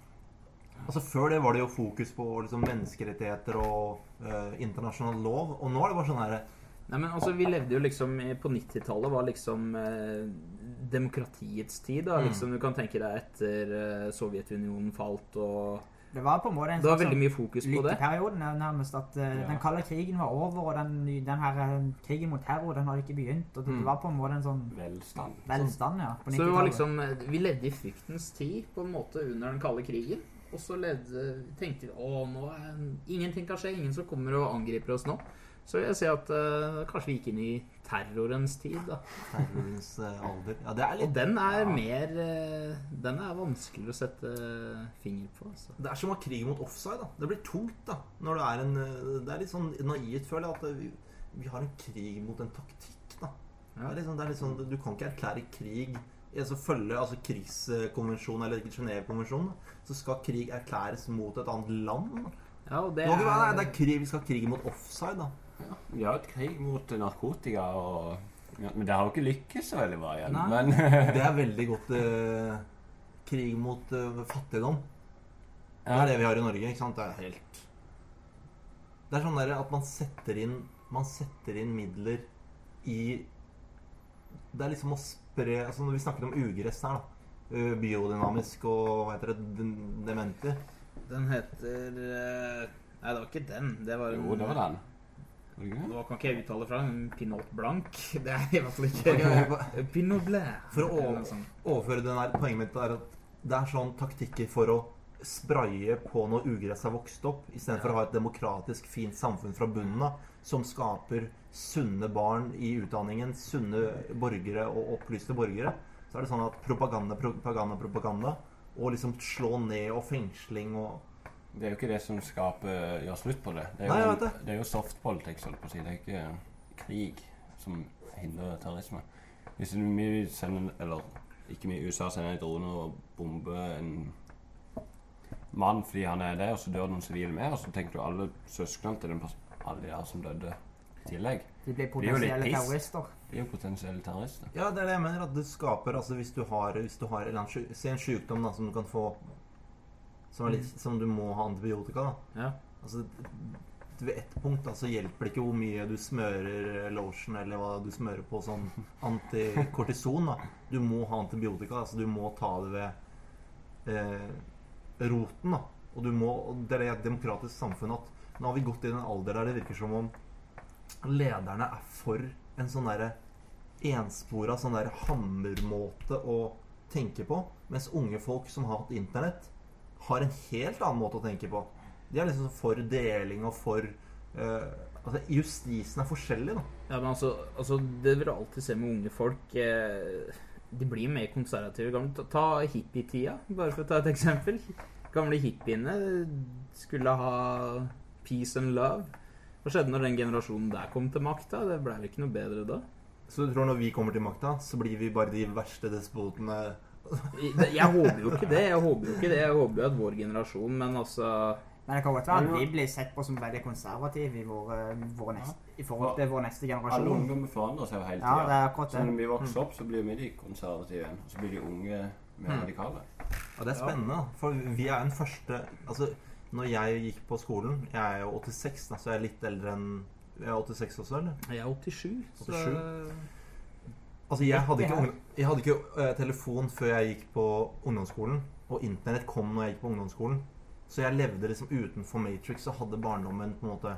[SPEAKER 1] Altså Før det var det jo fokus på liksom, menneskerettigheter og eh, internasjonal lov. Og nå er det bare sånn her
[SPEAKER 2] Nei, men altså, Vi levde jo liksom På 90-tallet var liksom eh, demokratiets tid. da,
[SPEAKER 1] Mm.
[SPEAKER 2] liksom Du kan tenke deg etter eh, Sovjetunionen falt og
[SPEAKER 3] Det var på en måte en
[SPEAKER 2] Det var veldig mye fokus på det.
[SPEAKER 3] nærmest at eh,
[SPEAKER 4] Ja.
[SPEAKER 3] den kalde krigen var over, og den, ny- den her eh, krigen mot terror den hadde ikke begynt. Og det
[SPEAKER 1] Mm.
[SPEAKER 3] var på en måte en sånn
[SPEAKER 4] Velstand.
[SPEAKER 3] velstand, ja. på
[SPEAKER 2] Så vi, var
[SPEAKER 3] 90-tallet.
[SPEAKER 2] liksom eh, Vi levde i fryktens tid på en måte under den kalde krigen. Og så levde, tenkte vi å, nå er ingenting kan skje, ingen som kommer og angriper oss nå. Så vil jeg si at uh, kanskje vi gikk inn i terrorens tid, da.
[SPEAKER 1] terrorens uh, alder. Ja, det er
[SPEAKER 2] Og den er
[SPEAKER 1] Ja.
[SPEAKER 2] mer uh, Den er vanskeligere å sette finger på. Altså.
[SPEAKER 1] Det er som å ha krig mot offside. da Det blir tungt da når det er en Det er litt sånn naivt, føler jeg, at vi, vi har en krig mot en taktikk. da det er liksom, det er litt sånn, Du kan ikke erklære krig altså følge altså krigskonvensjonen eller Genévekonvensjonen. Så skal krig erklæres mot et annet land.
[SPEAKER 2] Ja, og
[SPEAKER 1] Det,
[SPEAKER 2] det
[SPEAKER 1] må ikke
[SPEAKER 2] er,
[SPEAKER 1] det er krig, Vi skal ha krig mot offside, da.
[SPEAKER 4] Ja. Vi har et krig mot narkotika, og, ja, men det har jo ikke lykkes så veldig bra igjen.
[SPEAKER 2] Nei.
[SPEAKER 4] Men
[SPEAKER 1] Det er veldig godt eh, krig mot eh, fattigdom. Det er det vi har i Norge. ikke sant? Det er helt Det er sånn der at man setter inn Man setter inn midler i Det er liksom å spre altså Når vi snakker om ugress her, da. eh, Biodynamisk og hva heter det dementer.
[SPEAKER 2] Den heter eh, Nei, det var ikke den. Det var
[SPEAKER 4] jo, det var den.
[SPEAKER 2] Nå kan ikke jeg uttale fra den. Pinot Blanc. Det er i hvert fall ikke Pinot Blanc.
[SPEAKER 1] For å overføre den her Poenget mitt er at det er sånn taktikker for å spraye på når ugress har vokst opp, istedenfor
[SPEAKER 2] Ja.
[SPEAKER 1] å ha et demokratisk, fint samfunn fra bunnen av som skaper sunne barn i utdanningen, sunne borgere og opplyste borgere. Så er det sånn at propaganda, propaganda, propaganda og liksom slå ned og fengsling og
[SPEAKER 4] Det er jo ikke det som skaper gjør slutt på det. Det er
[SPEAKER 1] Nei,
[SPEAKER 4] jo,
[SPEAKER 1] det.
[SPEAKER 4] det er jo softpolitikk, holdt på å si. Det er ikke krig som hindrer terrorisme. Hvis vi sender Eller ikke vi, i USA sender en drone og bomber en mann fordi han er det, og så dør noen sivile med, og så tenker du alle søsknene til den alle de der som døde i tillegg.
[SPEAKER 3] De blir potensielle terrorister.
[SPEAKER 4] De er jo potensielle terrorister.
[SPEAKER 1] Ja, det er det jeg mener. At det skaper altså Hvis du har, hvis du har en annen Se en sykdom da, som du kan få som, er litt, som du må ha antibiotika. da
[SPEAKER 2] Ja.
[SPEAKER 1] Altså, ved ett punkt da, så hjelper det ikke hvor mye du smører lotion eller hva du smører på sånn antikortison. da. Du må ha antibiotika. altså Du må ta det ved eh, roten. da. Og du må, det er et demokratisk samfunn at nå har vi gått i en alder der det virker som om lederne er for en sånn derre enspora sånn der hammermåte å tenke på. Mens unge folk som har hatt internett, har en helt annen måte å tenke på. De er liksom for deling og for uh, Altså, justisen er forskjellig, da.
[SPEAKER 2] Ja, men altså, altså Det vil du alltid se med unge folk. Eh, de blir mer konservative. Gamle. Ta, ta hippietida, bare for å ta et eksempel. Gamle hippiene skulle ha peace and love. Hva skjedde når den generasjonen der kom til makta? Det ble vel ikke noe bedre da?
[SPEAKER 1] Så du tror når vi kommer til makta, så blir vi bare de verste despotene
[SPEAKER 2] Jeg håper jo ikke det. Jeg håper jo ikke det. Jeg håper jo at vår generasjon Men altså
[SPEAKER 3] Men det kan godt være at vi blir sett på som veldig konservative i, våre, våre neste, i forhold til vår neste generasjon.
[SPEAKER 4] Alle ungdommer forandrer seg jo hele
[SPEAKER 3] Ja,
[SPEAKER 4] tida.
[SPEAKER 3] det er akkurat
[SPEAKER 4] Så når vi vokser opp, så blir vi de konservative igjen. Og så blir de unge mer
[SPEAKER 1] Mm.
[SPEAKER 4] radikale.
[SPEAKER 1] Ja, det er spennende. For vi er den første Altså, når jeg gikk på skolen Jeg er jo 86, da, så jeg er litt eldre enn Jeg er 86 også, eller?
[SPEAKER 2] Jeg er 87, så
[SPEAKER 1] Altså, jeg hadde ikke, jeg hadde ikke uh, telefon før jeg gikk på ungdomsskolen. Og internett kom når jeg gikk på ungdomsskolen. Så jeg levde liksom utenfor Matrix og hadde barndommen på en måte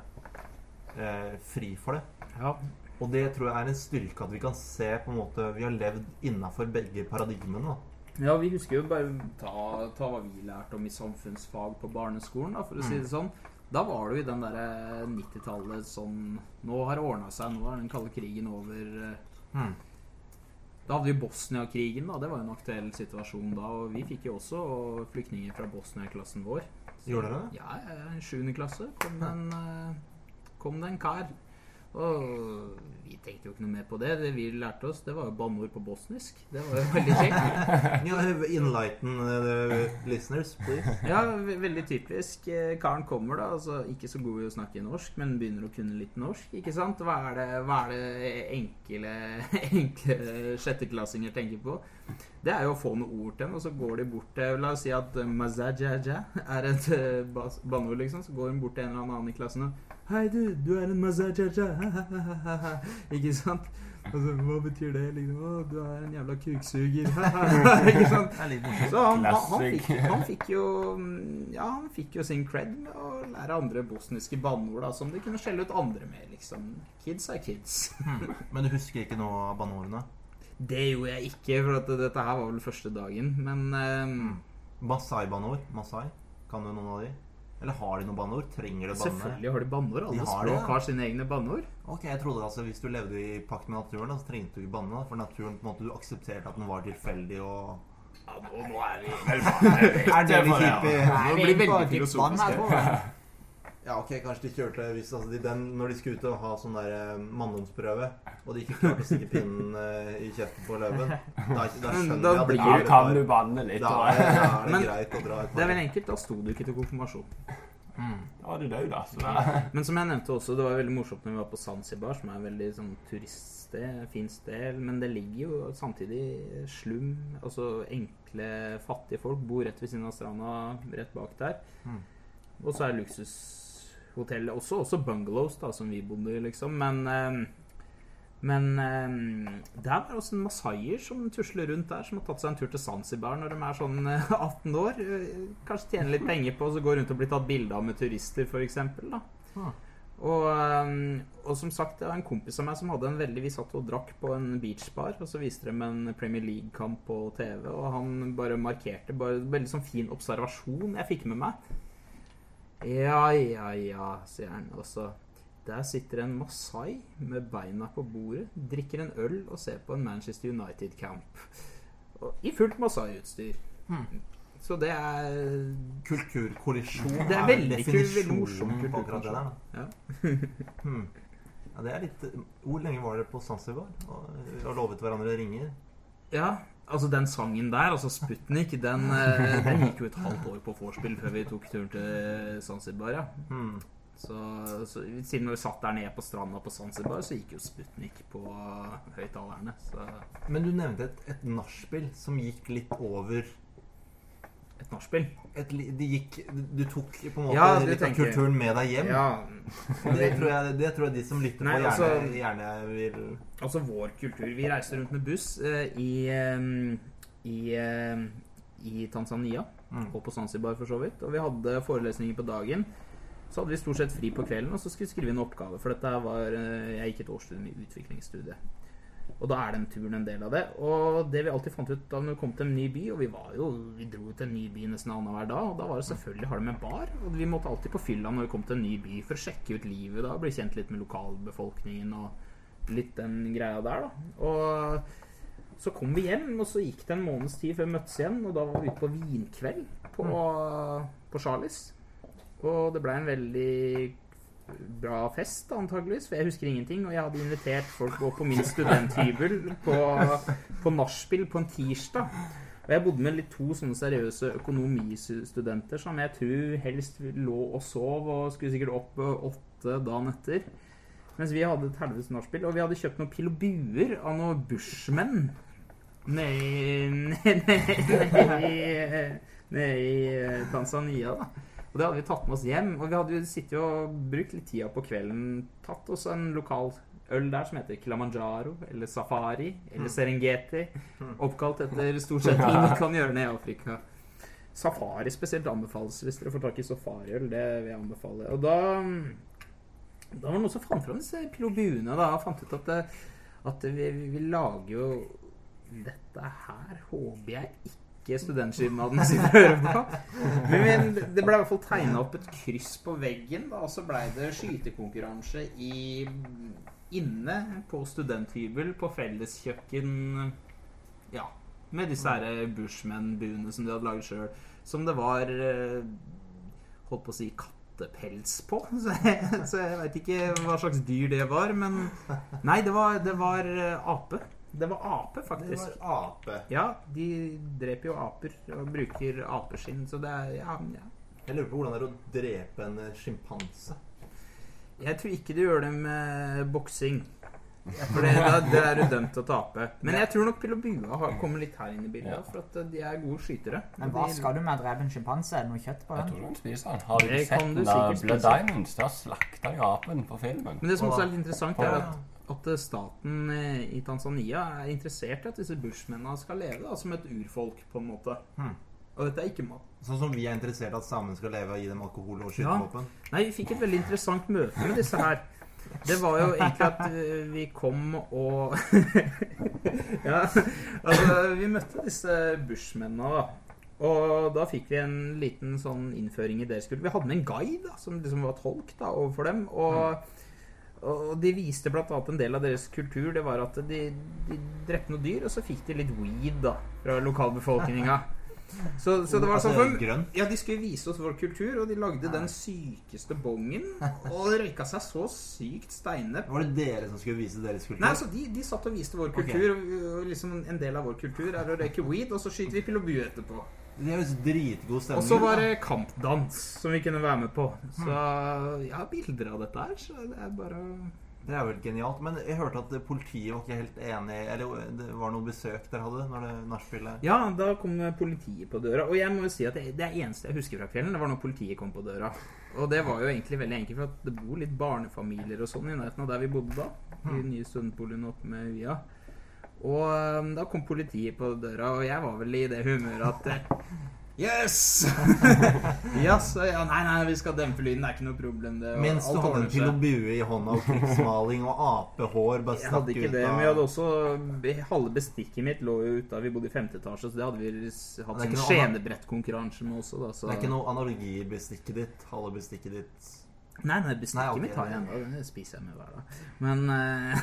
[SPEAKER 1] uh, fri for det.
[SPEAKER 2] Ja.
[SPEAKER 1] Og det tror jeg er en styrke at vi kan se på en måte Vi har levd innafor begge paradigmene. da.
[SPEAKER 2] Ja, vi husker jo bare ta, ta hva vi lærte om i samfunnsfag på barneskolen, da, for å si
[SPEAKER 1] Mm.
[SPEAKER 2] det sånn. Da var det jo i den derre 90-tallet som Nå har det ordna seg, nå er den kalde krigen over.
[SPEAKER 1] Mm.
[SPEAKER 2] Da hadde vi Bosnia-krigen, da. Det var jo en aktuell situasjon da. Og vi fikk jo også flyktninger fra Bosnia-klassen vår.
[SPEAKER 1] Gjorde dere det?
[SPEAKER 2] Ja, i sjuende klasse kom det en, eh, kom det en kar. Og vi tenkte jo ikke noe mer på det. Det vi lærte oss, det var jo banneord på bosnisk. Det var jo veldig kjekt.
[SPEAKER 1] Ja, enlighten uh, listeners, please.
[SPEAKER 2] Ja, veldig typisk. Eh, Karen kommer da, altså ikke så god i å snakke norsk, men begynner å kunne litt norsk, ikke sant? Hva er det, hva er det enkle, enkle sjetteklassinger tenker på? Det er jo å få noen ord til den, og så går de bort til La oss si at mazajaja er et uh, banneord, liksom. Så går hun bort til en eller annen i klassen og Hei, du, du er en mazajaja. ikke sant? Altså, Hva betyr det? Liksom, Å, du er en jævla kuksuger. ikke sant? Så han, han, han, fikk, han fikk jo Ja, han fikk jo sin cred med å lære andre bosniske banneord da, som de kunne skjelle ut andre med, liksom. Kids er kids.
[SPEAKER 1] Hmm. Men du husker ikke noe av banneordene?
[SPEAKER 2] Det gjorde jeg ikke, for at dette her var vel første dagen. Men uh,
[SPEAKER 1] Masai-banneord? Masai? Kan du noen av de? Eller har de noen banneord? Trenger de banneord?
[SPEAKER 2] selvfølgelig har de banneord.
[SPEAKER 1] De
[SPEAKER 2] Alle
[SPEAKER 1] har det,
[SPEAKER 2] språk
[SPEAKER 1] ja.
[SPEAKER 2] har sine egne banneord.
[SPEAKER 1] Ok, jeg trodde altså Hvis du levde i pakt med naturen, så trengte du ikke banne. For naturen på en måte du aksepterte at den var tilfeldig og
[SPEAKER 2] Ja, nå, nå er vi
[SPEAKER 1] Er det litt hippie?
[SPEAKER 2] Nå blir det veldig filosofisk.
[SPEAKER 1] Ja, ok, kanskje de kjørte hvis, altså, de, den, Når de skulle ut og ha sånn der eh, manndomsprøve, og de ikke klarte å stikke pinnen eh, i kjeften på løven, da, da skjønner
[SPEAKER 2] Da
[SPEAKER 1] jeg at det
[SPEAKER 2] blir
[SPEAKER 4] Da kan du
[SPEAKER 1] var-
[SPEAKER 4] banne litt.
[SPEAKER 1] Da er det, da er det
[SPEAKER 2] Men
[SPEAKER 1] greit å dra et
[SPEAKER 2] Det er vel enkelt. Da sto du ikke til konfirmasjon.
[SPEAKER 1] Mm.
[SPEAKER 4] Da var du død, da. Så da.
[SPEAKER 2] Men som jeg nevnte også, det var veldig morsomt når vi var på Zanzibar, som er en veldig sånn turiststed, fint sted, men det ligger jo samtidig slum, altså enkle, fattige folk bor rett ved siden av stranda, rett bak der.
[SPEAKER 1] Mm.
[SPEAKER 2] Og så er luksushotellet også, også bungalows da, som vi bodde i, liksom, men eh, men eh, der er også en masaier som tusler rundt der, som har tatt seg en tur til Zanzibar når de er sånn eh, 18 år. eh, Kanskje tjener litt penger på å gå rundt og bli tatt bilde av med turister, f.eks.
[SPEAKER 1] Ah.
[SPEAKER 2] Og, og som sagt, det var en kompis av meg som hadde en veldig Vi satt og drakk på en beachbar, og så viste de en Premier League-kamp på TV, og han bare markerte bare Veldig sånn fin observasjon jeg fikk med meg. Ja, ja, ja, sier han. Og så Der sitter en masai med beina på bordet, drikker en øl og ser på en Manchester United-camp. I fullt masai-utstyr.
[SPEAKER 1] Hmm.
[SPEAKER 2] Så det er
[SPEAKER 1] Kulturkollisjon
[SPEAKER 2] Det er veldig kul, veldig
[SPEAKER 1] definisjonen
[SPEAKER 2] morsom
[SPEAKER 1] på akkurat det der.
[SPEAKER 2] Ja.
[SPEAKER 1] Hmm. Ja, det er litt Hvor lenge var dere på Zanzibar og, og lovet hverandre ringer?
[SPEAKER 2] Ja, altså den sangen der, altså Sputnik, den, eh, den gikk jo et halvt år på vorspiel før vi tok turen til Zanzibar, ja.
[SPEAKER 1] Hmm.
[SPEAKER 2] Så, så siden vi satt der nede på stranda på Zanzibar, så gikk jo Sputnik på høyttalerne.
[SPEAKER 1] Men du nevnte et, et nachspiel som gikk litt over
[SPEAKER 2] et nachspiel.
[SPEAKER 1] De gikk, Du tok på en måte
[SPEAKER 2] Ja,
[SPEAKER 1] litt av kulturen med deg hjem.
[SPEAKER 2] Ja,
[SPEAKER 1] Det, tror jeg, det tror jeg de som lytter
[SPEAKER 2] Nei,
[SPEAKER 1] på, gjerne,
[SPEAKER 2] altså-
[SPEAKER 1] gjerne vil
[SPEAKER 2] altså vår kultur. Vi reiste rundt med buss uh, i, um, i, uh, i Tanzania.
[SPEAKER 1] mm.
[SPEAKER 2] og på Zanzibar for så vidt. Og vi hadde forelesninger på dagen. Så hadde vi stort sett fri på kvelden, og så skulle vi skrive en oppgave. For dette var uh, Jeg gikk et årsstudium i utviklingsstudiet. Og da er den turen en del av det. Og det vi alltid fant ut da vi kom til en ny by, og vi var jo Vi dro til en ny by nesten annenhver dag, og da var det selvfølgelig har det med bar. Og vi måtte alltid på fylla når vi kom til en ny by for å sjekke ut livet da, bli kjent litt med lokalbefolkningen og litt den greia der, da. Og så kom vi hjem, og så gikk det en måneds tid før vi møttes igjen, og da var vi ute på vinkveld på, på Charlies. Og det ble en veldig bra fest, antageligvis, for jeg husker ingenting. Og jeg hadde invitert folk på min studenthybel på, på nachspiel på en tirsdag. Og jeg bodde med to sånne seriøse økonomistudenter som jeg tror helst lå og sov og skulle sikkert opp eh, åtte dagen etter. Mens vi hadde et helvetes nachspiel, og vi hadde kjøpt noen pil og buer av noen bushmenn nede i, i eh, Tanzania, da. Og det hadde vi tatt med oss hjem. Og vi hadde jo sittet og brukt litt tida på kvelden. Tatt oss en lokal øl der som heter Kilimanjaro, eller Safari, eller Serengeti. Oppkalt etter stort sett ting man kan gjøre nede i Afrika. Safari spesielt anbefales hvis dere får tak i safariøl. Det vil jeg anbefale. Og da da var det noen som fant fram disse pilobuene da, og fant ut at, det, at vi, vi lager jo Dette her håper jeg ikke studentskipnaden sitter og hører på. Men, men det ble i hvert fall tegna opp et kryss på veggen, da, og så blei det skytekonkurranse i, inne på studenthybel på felleskjøkken. Ja. Med disse her Bushman-buene som de hadde laget sjøl. Som det var eh, Holdt på å si kattepels på. Så jeg, så jeg veit ikke hva slags dyr det var. Men Nei, det var, det var eh, ape. Det var ape, faktisk.
[SPEAKER 1] Det var ape.
[SPEAKER 2] Ja, de dreper jo aper og bruker apeskinn, så det er ja, ja.
[SPEAKER 1] Jeg lurer på hvordan det er å drepe en eh, sjimpanse.
[SPEAKER 2] Jeg tror ikke du gjør det med boksing. For det, da, det er du dømt til å tape. Men jeg tror nok Pil og bue har- kommer litt her inn i bildet. For at de er gode skytere.
[SPEAKER 3] Men hva skal du med å drepe en sjimpanse? Er det noe kjøtt på den?
[SPEAKER 4] Jeg tror du spiser den. Har du
[SPEAKER 2] Det
[SPEAKER 4] sett
[SPEAKER 2] du
[SPEAKER 4] den der Blood. Diamonds? Der slakta de apen på filmen.
[SPEAKER 2] Men det som også er litt interessant, er at, at staten eh, i Tanzania er interessert i at disse bushmennene skal leve da, som et urfolk, på en måte.
[SPEAKER 1] Hmm.
[SPEAKER 2] Og dette er ikke mat.
[SPEAKER 1] Sånn som vi er interessert i at samene skal leve og gi dem alkohol og
[SPEAKER 2] Ja. Nei, vi fikk et veldig interessant møte med disse her. Det var jo egentlig at eh, vi kom og Ja, altså Vi møtte disse bushmennene, da. Og da fikk vi en liten sånn innføring i deres kultur. Vi hadde med en guide da, som liksom var tolk da, overfor dem. Og, og de viste bl.a. en del av deres kultur. Det var at de, de drepte noen dyr, og så fikk de litt weed da, fra lokalbefolkninga. Så, så det var
[SPEAKER 1] Altså,
[SPEAKER 2] sånn for, ja, De skulle vise oss vår kultur, og de lagde den sykeste bongen. Og røyka seg så sykt steinete.
[SPEAKER 1] Var det dere som skulle vise deres kultur?
[SPEAKER 2] Nei, så de, de satt og viste vår
[SPEAKER 1] kultur.
[SPEAKER 2] kultur. Og, og liksom En del av vår kultur er å røyke weed, og så skyter vi pil og bue etterpå.
[SPEAKER 1] Det høres dritgod stemning
[SPEAKER 2] Og så var det kampdans som vi kunne være med på. Så jeg har bilder av dette her, så det er bare
[SPEAKER 1] Det er vel genialt. Men jeg hørte at politiet var ikke helt enig Eller det var noe besøk dere hadde når det nachspielet
[SPEAKER 2] Ja, da kom politiet på døra. Og jeg må jo si at det, det eneste jeg husker fra kvelden, det var når politiet kom på døra. Og det var jo egentlig veldig enkelt, for at det bor litt barnefamilier og sånn i nærheten av der vi bodde da. I den nye studentboligen oppe med Via. Og um, da kom politiet på døra, og jeg var vel i det humøret at eh, Yes! yes! Ja, nei, nei, vi skal dempe lyden. Det er ikke noe problem. Det,
[SPEAKER 1] Mens du hadde en
[SPEAKER 2] ordner seg.
[SPEAKER 1] pil og bue i hånda og krigsmaling og apehår bare
[SPEAKER 2] Jeg hadde ikke det, men jeg hadde også Halve bestikket mitt lå jo ute vi bodde i femte etasje, så det hadde vi hatt
[SPEAKER 1] en
[SPEAKER 2] sånn skjenebrettkonkurranse med også, da. Så.
[SPEAKER 1] Det er ikke noe analogi i bestikket ditt. Halve bestikket ditt
[SPEAKER 2] Nei, nei, bestikket
[SPEAKER 1] Nei, okay,
[SPEAKER 2] mitt har jeg ennå. Det spiser jeg med hver dag. Men eh,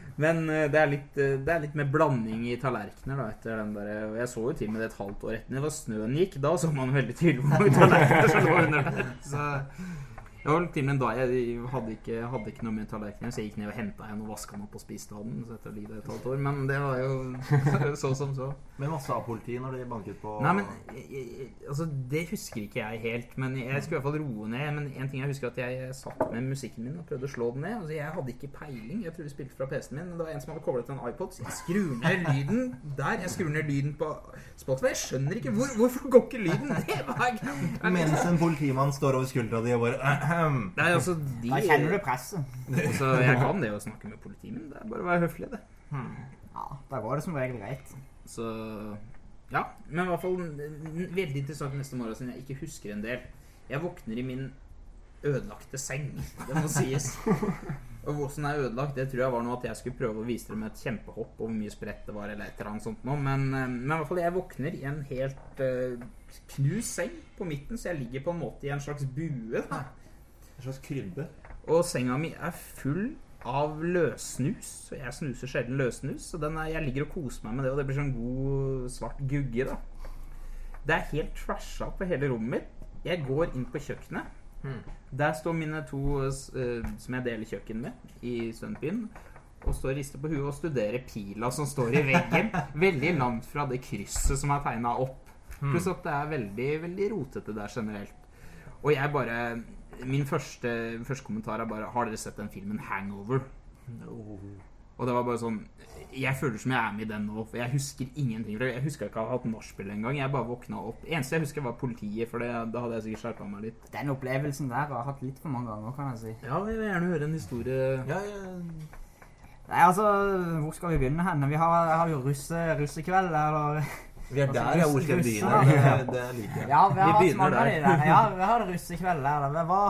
[SPEAKER 2] Men eh, det er, litt, eh, det er litt med blanding i tallerkener, da, etter den der Og jeg så jo til og med det et halvt år etter da snøen gikk. Da så man veldig tydelig hvor mange tallerkener som lå under der. Så det var til og med da jeg hadde ikke, hadde ikke noe med tallerkener, så jeg gikk ned og henta en og vaska den opp og spiste av den. Så etter lide et halvt år. Men det var jo så som så.
[SPEAKER 1] Men hva sa politiet når de banket på
[SPEAKER 2] Nei, men altså, Det husker ikke jeg helt. Men jeg skulle i hvert fall roe ned. Men en ting jeg husker at jeg satt med musikken min og prøvde å slå den ned. Altså, Jeg hadde ikke peiling. Jeg trodde vi spilte fra PC-en min, men det var en som hadde koblet en iPod. Så jeg skrur ned lyden der. Jeg skrur ned lyden på Spotify. Jeg skjønner ikke hvor, hvorfor går ikke lyden ned.
[SPEAKER 1] Mens en politimann står over skuldra di og bare
[SPEAKER 2] Nei, altså, de,
[SPEAKER 3] Da kjenner du presset.
[SPEAKER 2] altså, Jeg kan det å snakke med politiet, det er bare å være høflig, det.
[SPEAKER 3] Ja, da går det som regel greit.
[SPEAKER 2] Så ja. Men i hvert fall veldig interessant neste morgen siden jeg ikke husker en del. Jeg våkner i min ødelagte seng. Det må sies. Og hvordan er ødelagt, det tror jeg var noe at jeg skulle prøve å vise dere med et kjempehopp og hvor mye sprett det var, eller et eller annet sånt noe. Men, eh, men i hvert fall jeg våkner i en helt uh, knust seng på midten, så jeg ligger på en måte i en slags bue. da.
[SPEAKER 1] En slags krybbe.
[SPEAKER 2] Og senga mi er full av løssnus. Jeg snuser sjelden løssnus. Så den er, jeg ligger og koser meg med det, og det blir sånn god svart gugge, da. Det er helt trasha på hele rommet mitt. Jeg går inn på kjøkkenet. Der står mine to uh, som jeg deler kjøkken med i studentbyen. Og står og rister på huet og studerer pila som står i veggen. veldig langt fra det krysset som er tegna opp. Pluss at det er veldig, veldig rotete der generelt. Og jeg bare Min første, første kommentar er bare Har dere sett den filmen Hangover? No. Og det var bare sånn Jeg føler som jeg er med i den nå, for jeg husker ingenting. Jeg huska ikke å ha hatt nachspiel engang. Jeg bare våkna opp. Eneste jeg husker, var politiet, for det, da hadde jeg sikkert skjerpa meg litt.
[SPEAKER 3] Den opplevelsen der har jeg hatt litt for mange ganger, kan jeg si.
[SPEAKER 2] Ja, jeg vil gjerne høre en historie.
[SPEAKER 1] Ja, ja.
[SPEAKER 3] Nei, altså, hvor skal vi begynne hen? Vi har, har jo russe, russekveld, eller
[SPEAKER 1] Vi er
[SPEAKER 3] Altså,
[SPEAKER 1] der, ja, hvor skal vi begynne? Det, liker jeg.
[SPEAKER 3] Ja, vi har hatt
[SPEAKER 2] begynner
[SPEAKER 3] mange av
[SPEAKER 2] der.
[SPEAKER 3] de der. Ja, vi har russekveld der. Jeg var,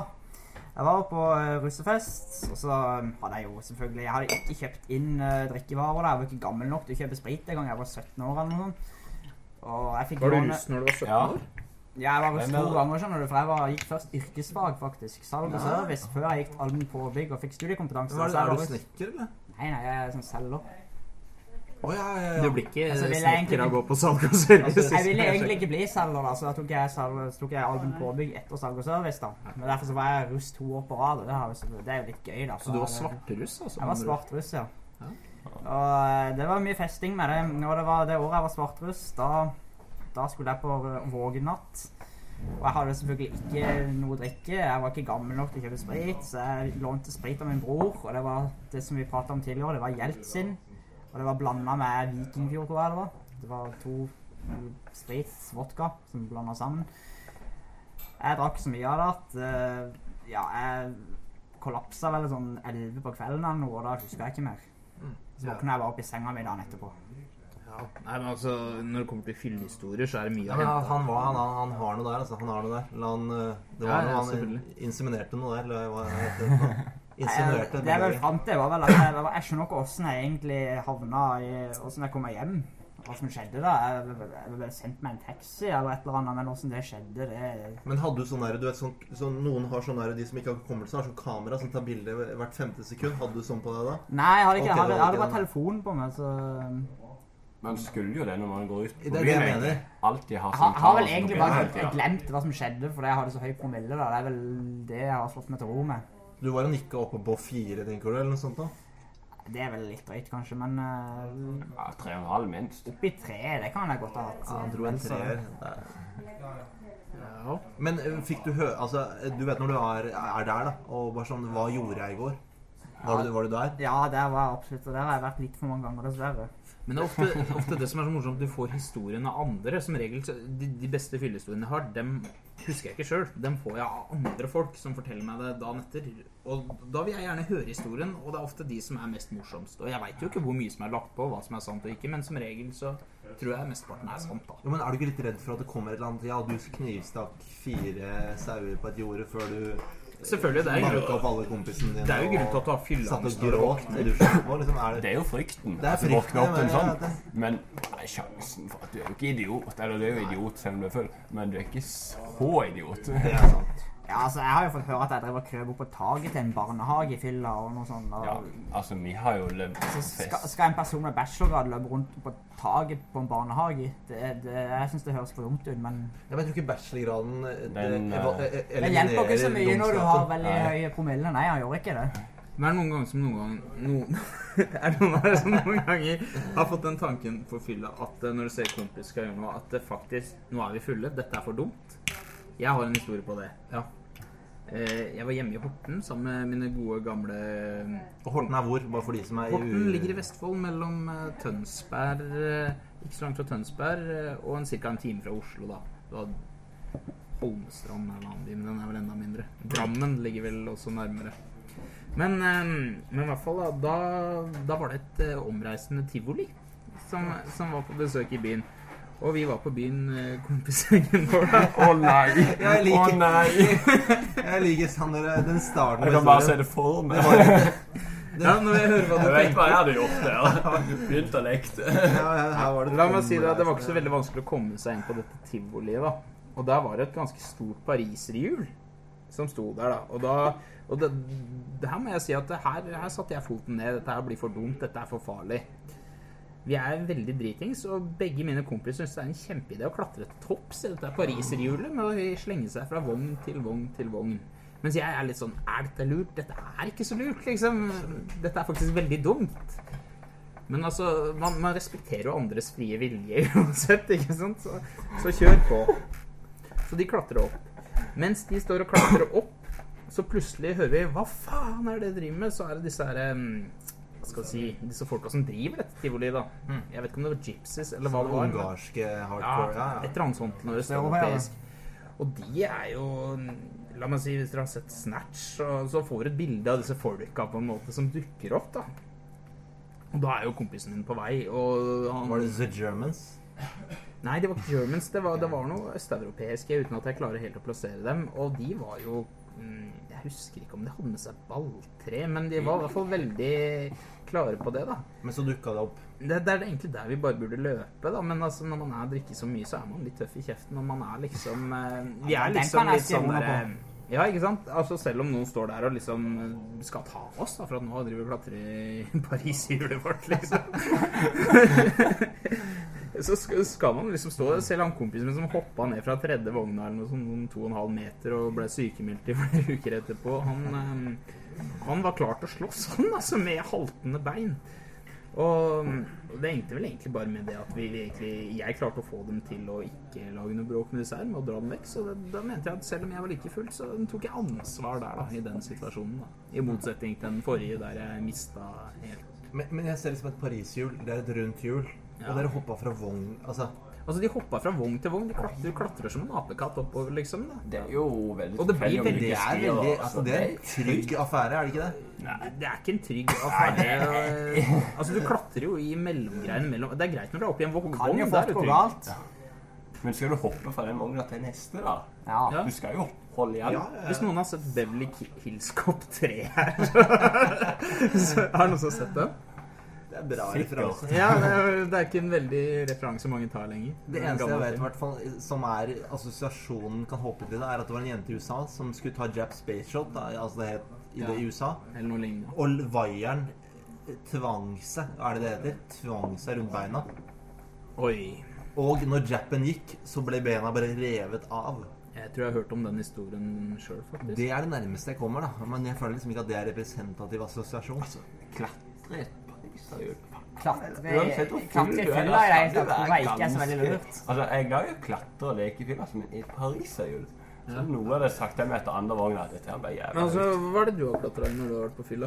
[SPEAKER 3] jeg var på eh, russefest, og så um, hadde jeg jo selvfølgelig Jeg hadde ikke kjøpt inn eh, drikkevarer der. Jeg var ikke gammel nok til å kjøpe sprit engang. Jeg var 17 år eller noe sånt. Og jeg fikk
[SPEAKER 2] Var du russ når du var 17 år?
[SPEAKER 3] Ja, jeg var russ to ganger, skjønner du. For jeg var, gikk først yrkesfag, faktisk. Salg og service. Før jeg gikk allmenn påbygg og fikk studiekompetanse.
[SPEAKER 1] Hva er det,
[SPEAKER 3] der
[SPEAKER 1] er du snekker, eller?
[SPEAKER 3] Nei, nei, jeg er sånn selger.
[SPEAKER 1] Å ja, ja, ja.
[SPEAKER 2] Du blir ikke
[SPEAKER 3] Altså,
[SPEAKER 2] snekker
[SPEAKER 3] egentlig-
[SPEAKER 2] av å gå på salg og service.
[SPEAKER 3] Jeg ville egentlig ikke bli selger, da, så da tok jeg, salg, så tok jeg album Påbygg etter salg og service. da. Men Derfor så var jeg russ to år på rad, og det, har det er jo litt gøy. da.
[SPEAKER 2] Så du var svartruss? altså?
[SPEAKER 3] Jeg var svartruss, ja. Og eh, det var mye festing med det. Når det var det året jeg var svartruss, da, da skulle jeg på vågenatt. Og jeg hadde selvfølgelig ikke noe å drikke. Jeg var ikke gammel nok til å kjøpe sprit, så jeg lånte sprit av min bror. Og det var det som vi pratet om tidligere, det var Jeltsin. Og det var blanda med Vikingfjord, tror jeg det var. Det var to sprits, vodka, som blanda sammen. Jeg drakk så mye av det at uh, ja, jeg kollapsa vel sånn 11 på kvelden eller noe, og da husker jeg ikke mer. Så
[SPEAKER 1] Ja.
[SPEAKER 3] våkna jeg bare opp i senga mi dagen etterpå.
[SPEAKER 2] Ja. Nei, men altså, Når det kommer til fyllehistorier, så er det mye
[SPEAKER 1] Ja,
[SPEAKER 2] å hente.
[SPEAKER 1] han, var, han, han har noe der, altså. Han har noe der. Han, eh, det var
[SPEAKER 2] Ja, ja,
[SPEAKER 1] noe han inseminerte noe der. Eller hva heter det? Insinuerte.
[SPEAKER 3] Det jeg vel fant til, var vel at jeg, jeg skjønner ikke åssen jeg egentlig havna i Åssen jeg kom meg hjem. Hva som skjedde da. Jeg ble sendt med en taxi eller et eller annet, men åssen det skjedde, det
[SPEAKER 1] Men hadde du sånn der, du vet sånn, sånn Noen har sånn der, de som ikke har hukommelse, har sånn kamera som tar bilde hvert femte sekund. Hadde du sånn på deg da?
[SPEAKER 3] Nei, jeg hadde ikke
[SPEAKER 1] okay,
[SPEAKER 3] jeg hadde, jeg hadde bare telefonen på meg, så
[SPEAKER 4] Man skulle jo det når man går ut på
[SPEAKER 1] Det er det jeg mener.
[SPEAKER 4] Alltid ha
[SPEAKER 3] Jeg har, har vel egentlig bare glemt hva som skjedde fordi jeg hadde så høy promille. da. Det er vel det jeg har slått meg til ro med.
[SPEAKER 1] Du var og nikka oppe på fire, tenker du, eller noe sånt da?
[SPEAKER 3] Det er vel litt drøyt, kanskje, men uh,
[SPEAKER 4] Ja, tre og en halv minst.
[SPEAKER 3] oppi tre, det kan jeg godt ha hatt.
[SPEAKER 1] Ja, han dro en treer.
[SPEAKER 2] Ja.
[SPEAKER 1] Men eh, fikk du høre Altså, du vet når du er, er der, da, og bare sånn Hva gjorde jeg i går? Var, du, var du der?
[SPEAKER 3] Ja, der var jeg absolutt, og der har jeg vært litt for mange ganger, dessverre.
[SPEAKER 2] Men det er ofte, ofte det som er så morsomt, du får historien av andre. Som regel, så- de, de beste fyllehistoriene jeg har, dem husker jeg ikke sjøl. Dem får jeg av andre folk som forteller meg det dagen etter. Og da vil jeg gjerne høre historien, og det er ofte de som er mest morsomst. Og jeg veit jo ikke hvor mye som er lagt på, hva som er sant og ikke, men som regel så tror jeg mesteparten er sant, da.
[SPEAKER 1] Jo, men Er du ikke litt redd for at det kommer et eller annet Ja, du knivstakk fire sauer på et jorde før du
[SPEAKER 2] Selvfølgelig, det er jo-
[SPEAKER 1] opp alle kompisene dine
[SPEAKER 2] Det er jo grunn til at du har
[SPEAKER 1] og
[SPEAKER 2] fylleangst.
[SPEAKER 1] etterpå. Liksom, er det,
[SPEAKER 4] Det er jo frykten.
[SPEAKER 1] Det er
[SPEAKER 4] at du
[SPEAKER 1] frykten,
[SPEAKER 4] våkner opp til en sånn.
[SPEAKER 1] ja, det-
[SPEAKER 4] Men nei, sjansen for at du er jo ikke idiot. Eller du er jo idiot selv om du er full, men du er ikke så idiot.
[SPEAKER 1] det er sant.
[SPEAKER 3] Ja, altså, Jeg har jo fått høre at jeg drev og krøp opp på taket til en barnehage i fylla og noe sånt. Og
[SPEAKER 4] Ja, altså, vi har jo levd
[SPEAKER 3] så skal,
[SPEAKER 4] fest.
[SPEAKER 3] skal en person med bachelorgrad løpe rundt på taket på en barnehage? Det, det, jeg syns det høres for dumt ut, men
[SPEAKER 1] Ja, men jeg tror ikke bachelorgraden eh,
[SPEAKER 4] Den,
[SPEAKER 1] eh,
[SPEAKER 4] eh,
[SPEAKER 1] eh,
[SPEAKER 3] det hjelper ikke så mye når du har veldig
[SPEAKER 4] Nei.
[SPEAKER 3] høye promille. Nei, han gjør ikke det.
[SPEAKER 2] Men er det noen ganger som noen ganger noen, Er det noen av dere som noen ganger har fått den tanken på fylla at når du ser kompis skal gjøre noe, at det faktisk Nå er vi fulle, dette er for dumt? Jeg har en historie på det. ja. Eh, Jeg var hjemme i Horten sammen med mine gode, gamle
[SPEAKER 1] Og Horten er hvor? Bare for de som er
[SPEAKER 2] Horten ligger i Vestfold, mellom eh, Tønsberg eh, Ikke så langt fra Tønsberg, eh, og en ca. en time fra Oslo, da. Du har Holmestrand er en annen by, men den er vel enda mindre. Drammen ligger vel også nærmere. Men, eh, men i hvert fall, da, da, var det et eh, omreisende tivoli som, som var på besøk i byen. Og vi var på byen, eh, kompisgjengen vår. Å
[SPEAKER 4] Å nei! Å nei!
[SPEAKER 1] Jeg liker Sander, den starten
[SPEAKER 4] Jeg kan bare se det for meg.
[SPEAKER 2] Ja, når jeg hører hva du
[SPEAKER 4] Jeg vet
[SPEAKER 2] tenker.
[SPEAKER 4] hva jeg hadde gjort der. Begynt å lekte.
[SPEAKER 1] Ja, ja, her var det
[SPEAKER 2] La meg si det, det var ikke så veldig vanskelig å komme seg inn på dette tivoliet, da. Og der var det et ganske stort pariserhjul som sto der, da. Og, da, og det, det her må jeg si at det her, her satte jeg foten ned. Dette her blir for dumt. Dette er for farlig. Vi er veldig dritings, og begge mine kompiser syns det er en kjempeidé å klatre til topps i dette pariserhjulet med å slenge seg fra vogn til vogn til vogn. Mens jeg er litt sånn Er dette lurt? Dette er ikke så lurt, liksom. Dette er faktisk veldig dumt. Men altså, man, man respekterer jo andres frie vilje uansett, ikke sant? Så, så kjør på. Så de klatrer opp. Mens de står og klatrer opp, så plutselig hører vi Hva faen er det de driver med? Så er det disse her em, Hva skal si Disse folka som driver dette tivoliet, da.
[SPEAKER 1] Mm.
[SPEAKER 2] Jeg vet ikke om det var gypsies eller hva det var.
[SPEAKER 1] Ungarske
[SPEAKER 2] ja,
[SPEAKER 1] hardcore. Ja,
[SPEAKER 2] et eller annet sånt noe østeuropeisk. Og de er jo La meg si, hvis dere har sett Snatch, så får du et bilde av disse folka på en måte som dukker opp, da. Og da er jo kompisen min på vei, og han
[SPEAKER 1] Var det The Germans?
[SPEAKER 2] Nei, det var ikke Germans. Det var, det var noe østeuropeiske, uten at jeg klarer helt å plassere dem. Og de var jo mm, Jeg husker ikke om de hadde med seg balltre, men de var i hvert fall veldig klare på det, da.
[SPEAKER 1] Men så dukka det opp.
[SPEAKER 2] Det, det er egentlig der vi bare burde løpe, da. Men altså, når man er drikker så mye, så er man litt tøff i kjeften. Og man er liksom eh, Vi er liksom litt sånn der, Ja, ikke sant? Altså Selv om noen står der og liksom eh, skal ta oss da, for at nå driver vi og klatrer i Paris-hjulet vårt, liksom. så skal man liksom stå der. Selv han kompisen min som hoppa ned fra tredje vogna eller noe sånn noen to og en halv meter og ble sykemeldt i flere uker etterpå, han, eh, han var klar til å slåss, han, altså, med haltende bein. Og det endte vel egentlig bare med det at vi egentlig, jeg klarte å få dem til å ikke lage noe bråk med disse her, med å dra dem vekk. Så det, da mente jeg at selv om jeg var like full, så tok jeg ansvar der, da, i den situasjonen. da. I motsetning til den forrige, der jeg mista helt
[SPEAKER 1] Men, men jeg ser det som et pariserhjul. Det er et rundt hjul.
[SPEAKER 2] Ja.
[SPEAKER 1] Og dere hoppa fra vogn Altså,
[SPEAKER 2] Altså, de hoppa fra vogn til vogn. De klatrer, du klatrer som en apekatt oppover, liksom. da.
[SPEAKER 4] Det er jo veldig
[SPEAKER 2] Og det blir veldig-
[SPEAKER 1] det er veldig
[SPEAKER 4] altså.
[SPEAKER 1] Det er en trygg affære, er det ikke det?
[SPEAKER 2] Nei, det er ikke en trygg affære. Altså, du klatrer jo i mellomgreiene mellom Det er greit når du er oppi i en vogn.
[SPEAKER 3] Kan jo fort gå galt.
[SPEAKER 4] Men skal du hoppe fra den vogna til neste, da?
[SPEAKER 3] Ja.
[SPEAKER 2] Ja.
[SPEAKER 4] Du skal jo holde igjen.
[SPEAKER 1] Ja, ja,
[SPEAKER 2] Hvis noen har sett Beverly Hills Cop 3 her, så har noen som har sett den?
[SPEAKER 1] Det er bra referanse.
[SPEAKER 2] Ja, det er, det er ikke en veldig referanse mange tar lenger.
[SPEAKER 1] Det eneste jeg vet, i hvert fall, som er assosiasjonen kan håpe til det, er at det var en jente i USA som skulle ta Jap Space Shot, da, altså det het i det
[SPEAKER 2] Ja.
[SPEAKER 1] i USA,
[SPEAKER 2] Eller noe lignende.
[SPEAKER 1] og vaieren tvang seg, er det det heter? Tvang seg rundt beina.
[SPEAKER 2] Oi.
[SPEAKER 1] Og når Jappen gikk, så ble bena bare revet av.
[SPEAKER 2] Jeg tror jeg har hørt om den historien sjøl, faktisk.
[SPEAKER 1] Det er det nærmeste jeg kommer, da. Men jeg føler liksom ikke at det er representativ assosiasjon.
[SPEAKER 4] Altså.
[SPEAKER 3] Klatre klatre i
[SPEAKER 4] du er,
[SPEAKER 3] fylla tror jeg ikke er så veldig
[SPEAKER 4] ganske-
[SPEAKER 3] lurt.
[SPEAKER 4] Altså, jeg er glad i å klatre og leke i fylla, men i pariserhjul Så
[SPEAKER 2] Ja.
[SPEAKER 4] noe hadde sagt til meg etter andre vogn at dette her ble jævlig
[SPEAKER 2] Men altså, hva er det du har klatra i når du har vært på fylla?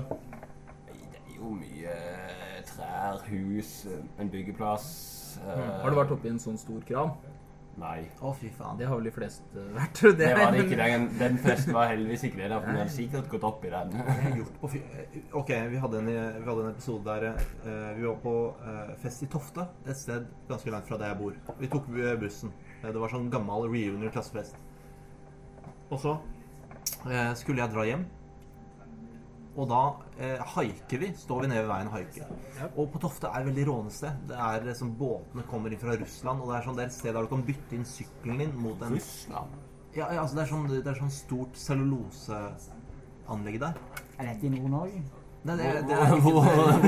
[SPEAKER 4] Det er jo mye eh, trær, hus, eh, en byggeplass eh,
[SPEAKER 2] Har du vært oppi en sånn stor kran?
[SPEAKER 4] Nei.
[SPEAKER 1] Å, fy faen.
[SPEAKER 2] Det har vel de fleste vært.
[SPEAKER 4] Det var det ikke. Den, den festen var heldigvis ikke det. Den har sikkert gått opp i den.
[SPEAKER 1] Gjort på fy... Ok, vi hadde en, vi hadde en episode der eh, vi var på eh, fest i Tofte, et sted ganske langt fra der jeg bor. Vi tok bussen. Eh, Det var sånn gammel reunion klassefest. Og så eh, skulle jeg dra hjem. Og da eh, haiker vi. Står vi nede ved veien og haiker.
[SPEAKER 2] Ja.
[SPEAKER 1] Og på Tofte er et veldig rånested. Det er eh, som båtene kommer inn fra Russland. Og det er, sånn, det er et sted der du kan bytte inn sykkelen din mot en
[SPEAKER 4] Russland.
[SPEAKER 1] Ja, ja altså det er sånn, det er sånn stort celluloseanlegg der.
[SPEAKER 3] Er dette i Nord-Norge?
[SPEAKER 1] Nei, det, det er
[SPEAKER 4] hvor,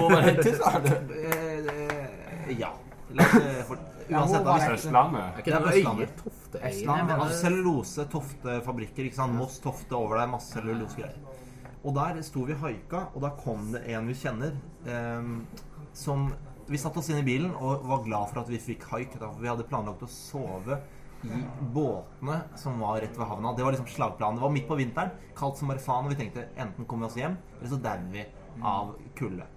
[SPEAKER 4] var dette, sa du?
[SPEAKER 1] Eh, eh, Ja. Eh, Uansett, da. Hvis,
[SPEAKER 3] det?
[SPEAKER 4] Østlandet.
[SPEAKER 2] Er
[SPEAKER 1] Det er
[SPEAKER 2] det
[SPEAKER 1] Østlandet.
[SPEAKER 2] øye?
[SPEAKER 3] Østlandet,
[SPEAKER 1] altså cellulose, Tofte-fabrikker. ikke sant? Moss, Tofte, over der. Masse cellulosegreier. Og der sto vi haika, og da kom det en vi kjenner, eh, som Vi satte oss inn i bilen og var glad for at vi fikk haik. Vi hadde planlagt å sove i båtene som var rett ved havna. Det var liksom slagplanen. Det var midt på vinteren, kaldt som bare faen, og vi tenkte enten kommer vi oss hjem, eller så dauer vi av kulde.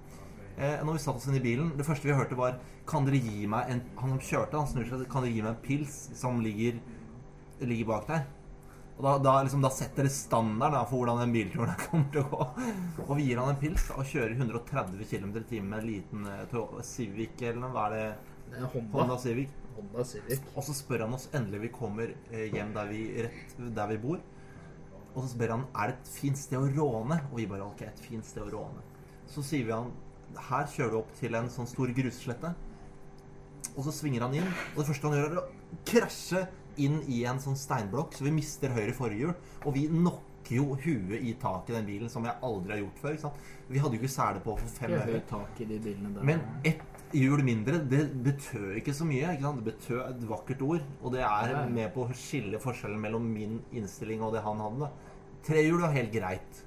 [SPEAKER 1] Eh, når vi satte oss inn i bilen, det første vi hørte var Kan dere gi meg en Han kjørte, han snur seg Kan dere gi meg en pils som ligger, ligger bak der? Og da, da, liksom, da setter det standard da, for hvordan den bilturen kommer til å gå. Og vi gir han en pils og kjører 130 km i timen med en liten eh, Civic eller. Hva er det?
[SPEAKER 2] Det er Honda.
[SPEAKER 1] Honda Civic.
[SPEAKER 2] Honda Civic.
[SPEAKER 1] Og så spør han oss endelig vi kommer eh, hjem der vi, rett der vi bor. Og så spør han er det et fint sted å råne. Og vi bare ok, et fint sted å råne. Så sier vi han her kjører du opp til en sånn stor grusslette. Og så svinger han inn, og det første han gjør, er å krasje inn i en sånn steinblokk, så vi mister høyre forhjul. Og vi knocker jo huet i taket i den bilen, som jeg aldri har gjort før. Vi hadde jo ikke sele på for fem øre. Men ett hjul mindre, det betød ikke så mye. ikke? Det betød et vakkert ord. Og det er med på å skille forskjellen mellom min innstilling og det han hadde. Trehjul var helt greit.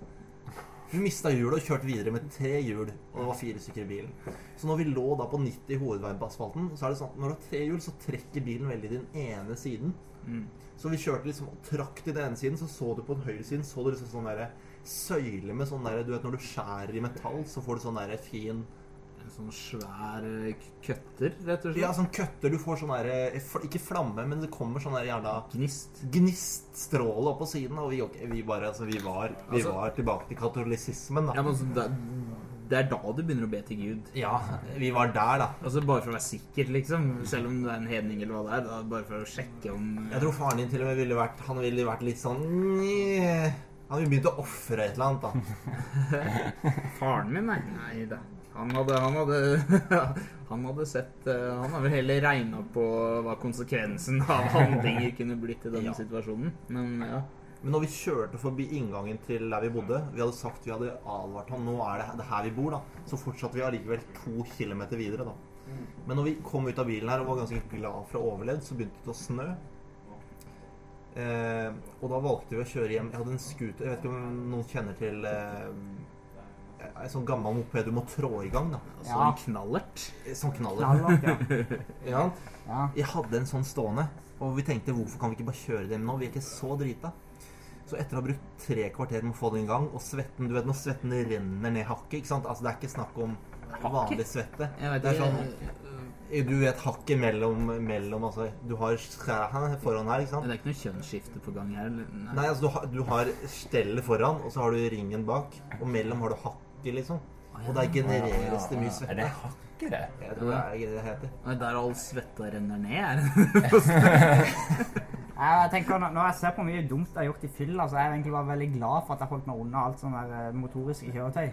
[SPEAKER 1] Vi mista hjulet og kjørte videre med tre hjul, og det var fire stykker i bilen. Så når vi lå da på 90 hovedveien på asfalten, så er det sånn at når du har tre hjul, så trekker bilen veldig den ene siden.
[SPEAKER 2] Mm.
[SPEAKER 1] Så vi kjørte liksom og trakk til den ene siden, så så du på den høyre siden, så du liksom sånn derre søyle med sånn derre Du vet når du skjærer i metall, så får du sånn derre fin
[SPEAKER 2] sånn svær eh, køtter, rett og slett.
[SPEAKER 1] Ja, sånn køtter. Du får sånn derre Ikke flamme, men det kommer sånn der jævla
[SPEAKER 2] Gnist.
[SPEAKER 1] gniststråle opp på siden. Og vi, okay, vi bare Altså, vi var, vi
[SPEAKER 2] Altså-
[SPEAKER 1] var tilbake til katolisismen, da.
[SPEAKER 2] Ja, men altså, det, det er da du begynner å be til Gud.
[SPEAKER 1] Ja, vi var der, da.
[SPEAKER 2] Altså Bare for å være sikker, liksom. Selv om det er en hedning eller hva det er. Da, bare for å sjekke om
[SPEAKER 1] Jeg tror faren din til og med ville vært Han ville vært litt sånn. Han ville begynt å ofre et eller annet, da.
[SPEAKER 2] Faren min, nei. Nei da. Han hadde, han hadde, han hadde sett eh, Han har vel heller regna på hva konsekvensen av handlinger kunne blitt i denne
[SPEAKER 1] Ja.
[SPEAKER 2] situasjonen. Men ja.
[SPEAKER 1] Men når vi kjørte forbi inngangen til der vi bodde Vi hadde sagt vi hadde advart han, Nå er det, er her vi bor, da. Så fortsatte vi allikevel to kilometer videre, da. Men når vi kom ut av bilen her og var ganske glad for å ha overlevd, så begynte det å snø. Eh, og da valgte vi å kjøre hjem. Jeg hadde en scooter. Jeg vet ikke om noen kjenner til eh, en sånn gammel moped du må trå i gang, da.
[SPEAKER 2] sånn
[SPEAKER 3] Ja.
[SPEAKER 2] knallert.
[SPEAKER 1] Sånn knallert.
[SPEAKER 3] knallert ja.
[SPEAKER 1] Ja. Jeg hadde en sånn stående, og vi tenkte hvorfor kan vi ikke bare kjøre dem nå? Vi er ikke så drita. Så etter å ha brukt tre kvarter med å få den i gang, og svetten Du vet når svetten renner ned hakket, ikke sant? Altså det er ikke snakk om vanlig svette.
[SPEAKER 2] Vet
[SPEAKER 1] Det er sånn Du vet hakket mellom, mellom altså, Du har skjæren foran her, ikke sant?
[SPEAKER 2] Det er ikke noe kjønnsskifte på gang her. Nei,
[SPEAKER 1] Nei, altså du har, du har stellet foran, og så har du ringen bak. Og mellom har du hakket, liksom. Og der genereres det mye
[SPEAKER 4] Er det hakket, det?
[SPEAKER 1] Jeg tror det er det det heter.
[SPEAKER 2] Er Der all svetta renner ned, er det?
[SPEAKER 3] Jeg tenker, når- jeg ser på mye dumt jeg har gjort i fylla, så er jeg egentlig bare veldig glad for at jeg holdt meg unna alt sånne der, eh, motoriske kjøretøy.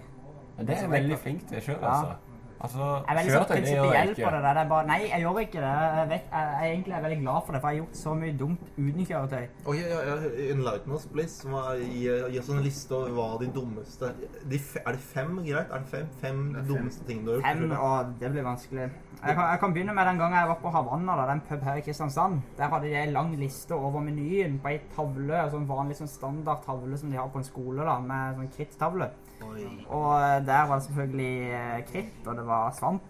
[SPEAKER 4] Ja, Det er jeg veldig flink til sjøl, altså. Altså,
[SPEAKER 3] Jeg er veldig sånn prinsipiell på det der. Det bare, nei, jeg gjør ikke det. Jeg, vet, jeg, jeg egentlig er veldig glad for det, for jeg har gjort så mye dumt uten kjøretøy.
[SPEAKER 1] Ok, ja, ja, Enlighten us, please. Hva- Gi, gi oss en liste over hva de dummeste de, Er det fem, greit? Er det fem? Fem
[SPEAKER 2] Det er fem.
[SPEAKER 1] dummeste tingene du har gjort?
[SPEAKER 3] Fem, og det blir vanskelig. Jeg kan, jeg kan begynne med den gangen jeg var på Havanna, da, den pub her i Kristiansand. Der hadde de en lang liste over menyen på ei tavle, sånn vanlig sånn standard tavle som de har på en skole, da, med sånn krittavle. Og eh, der var det selvfølgelig eh, kritt, og det var svamp.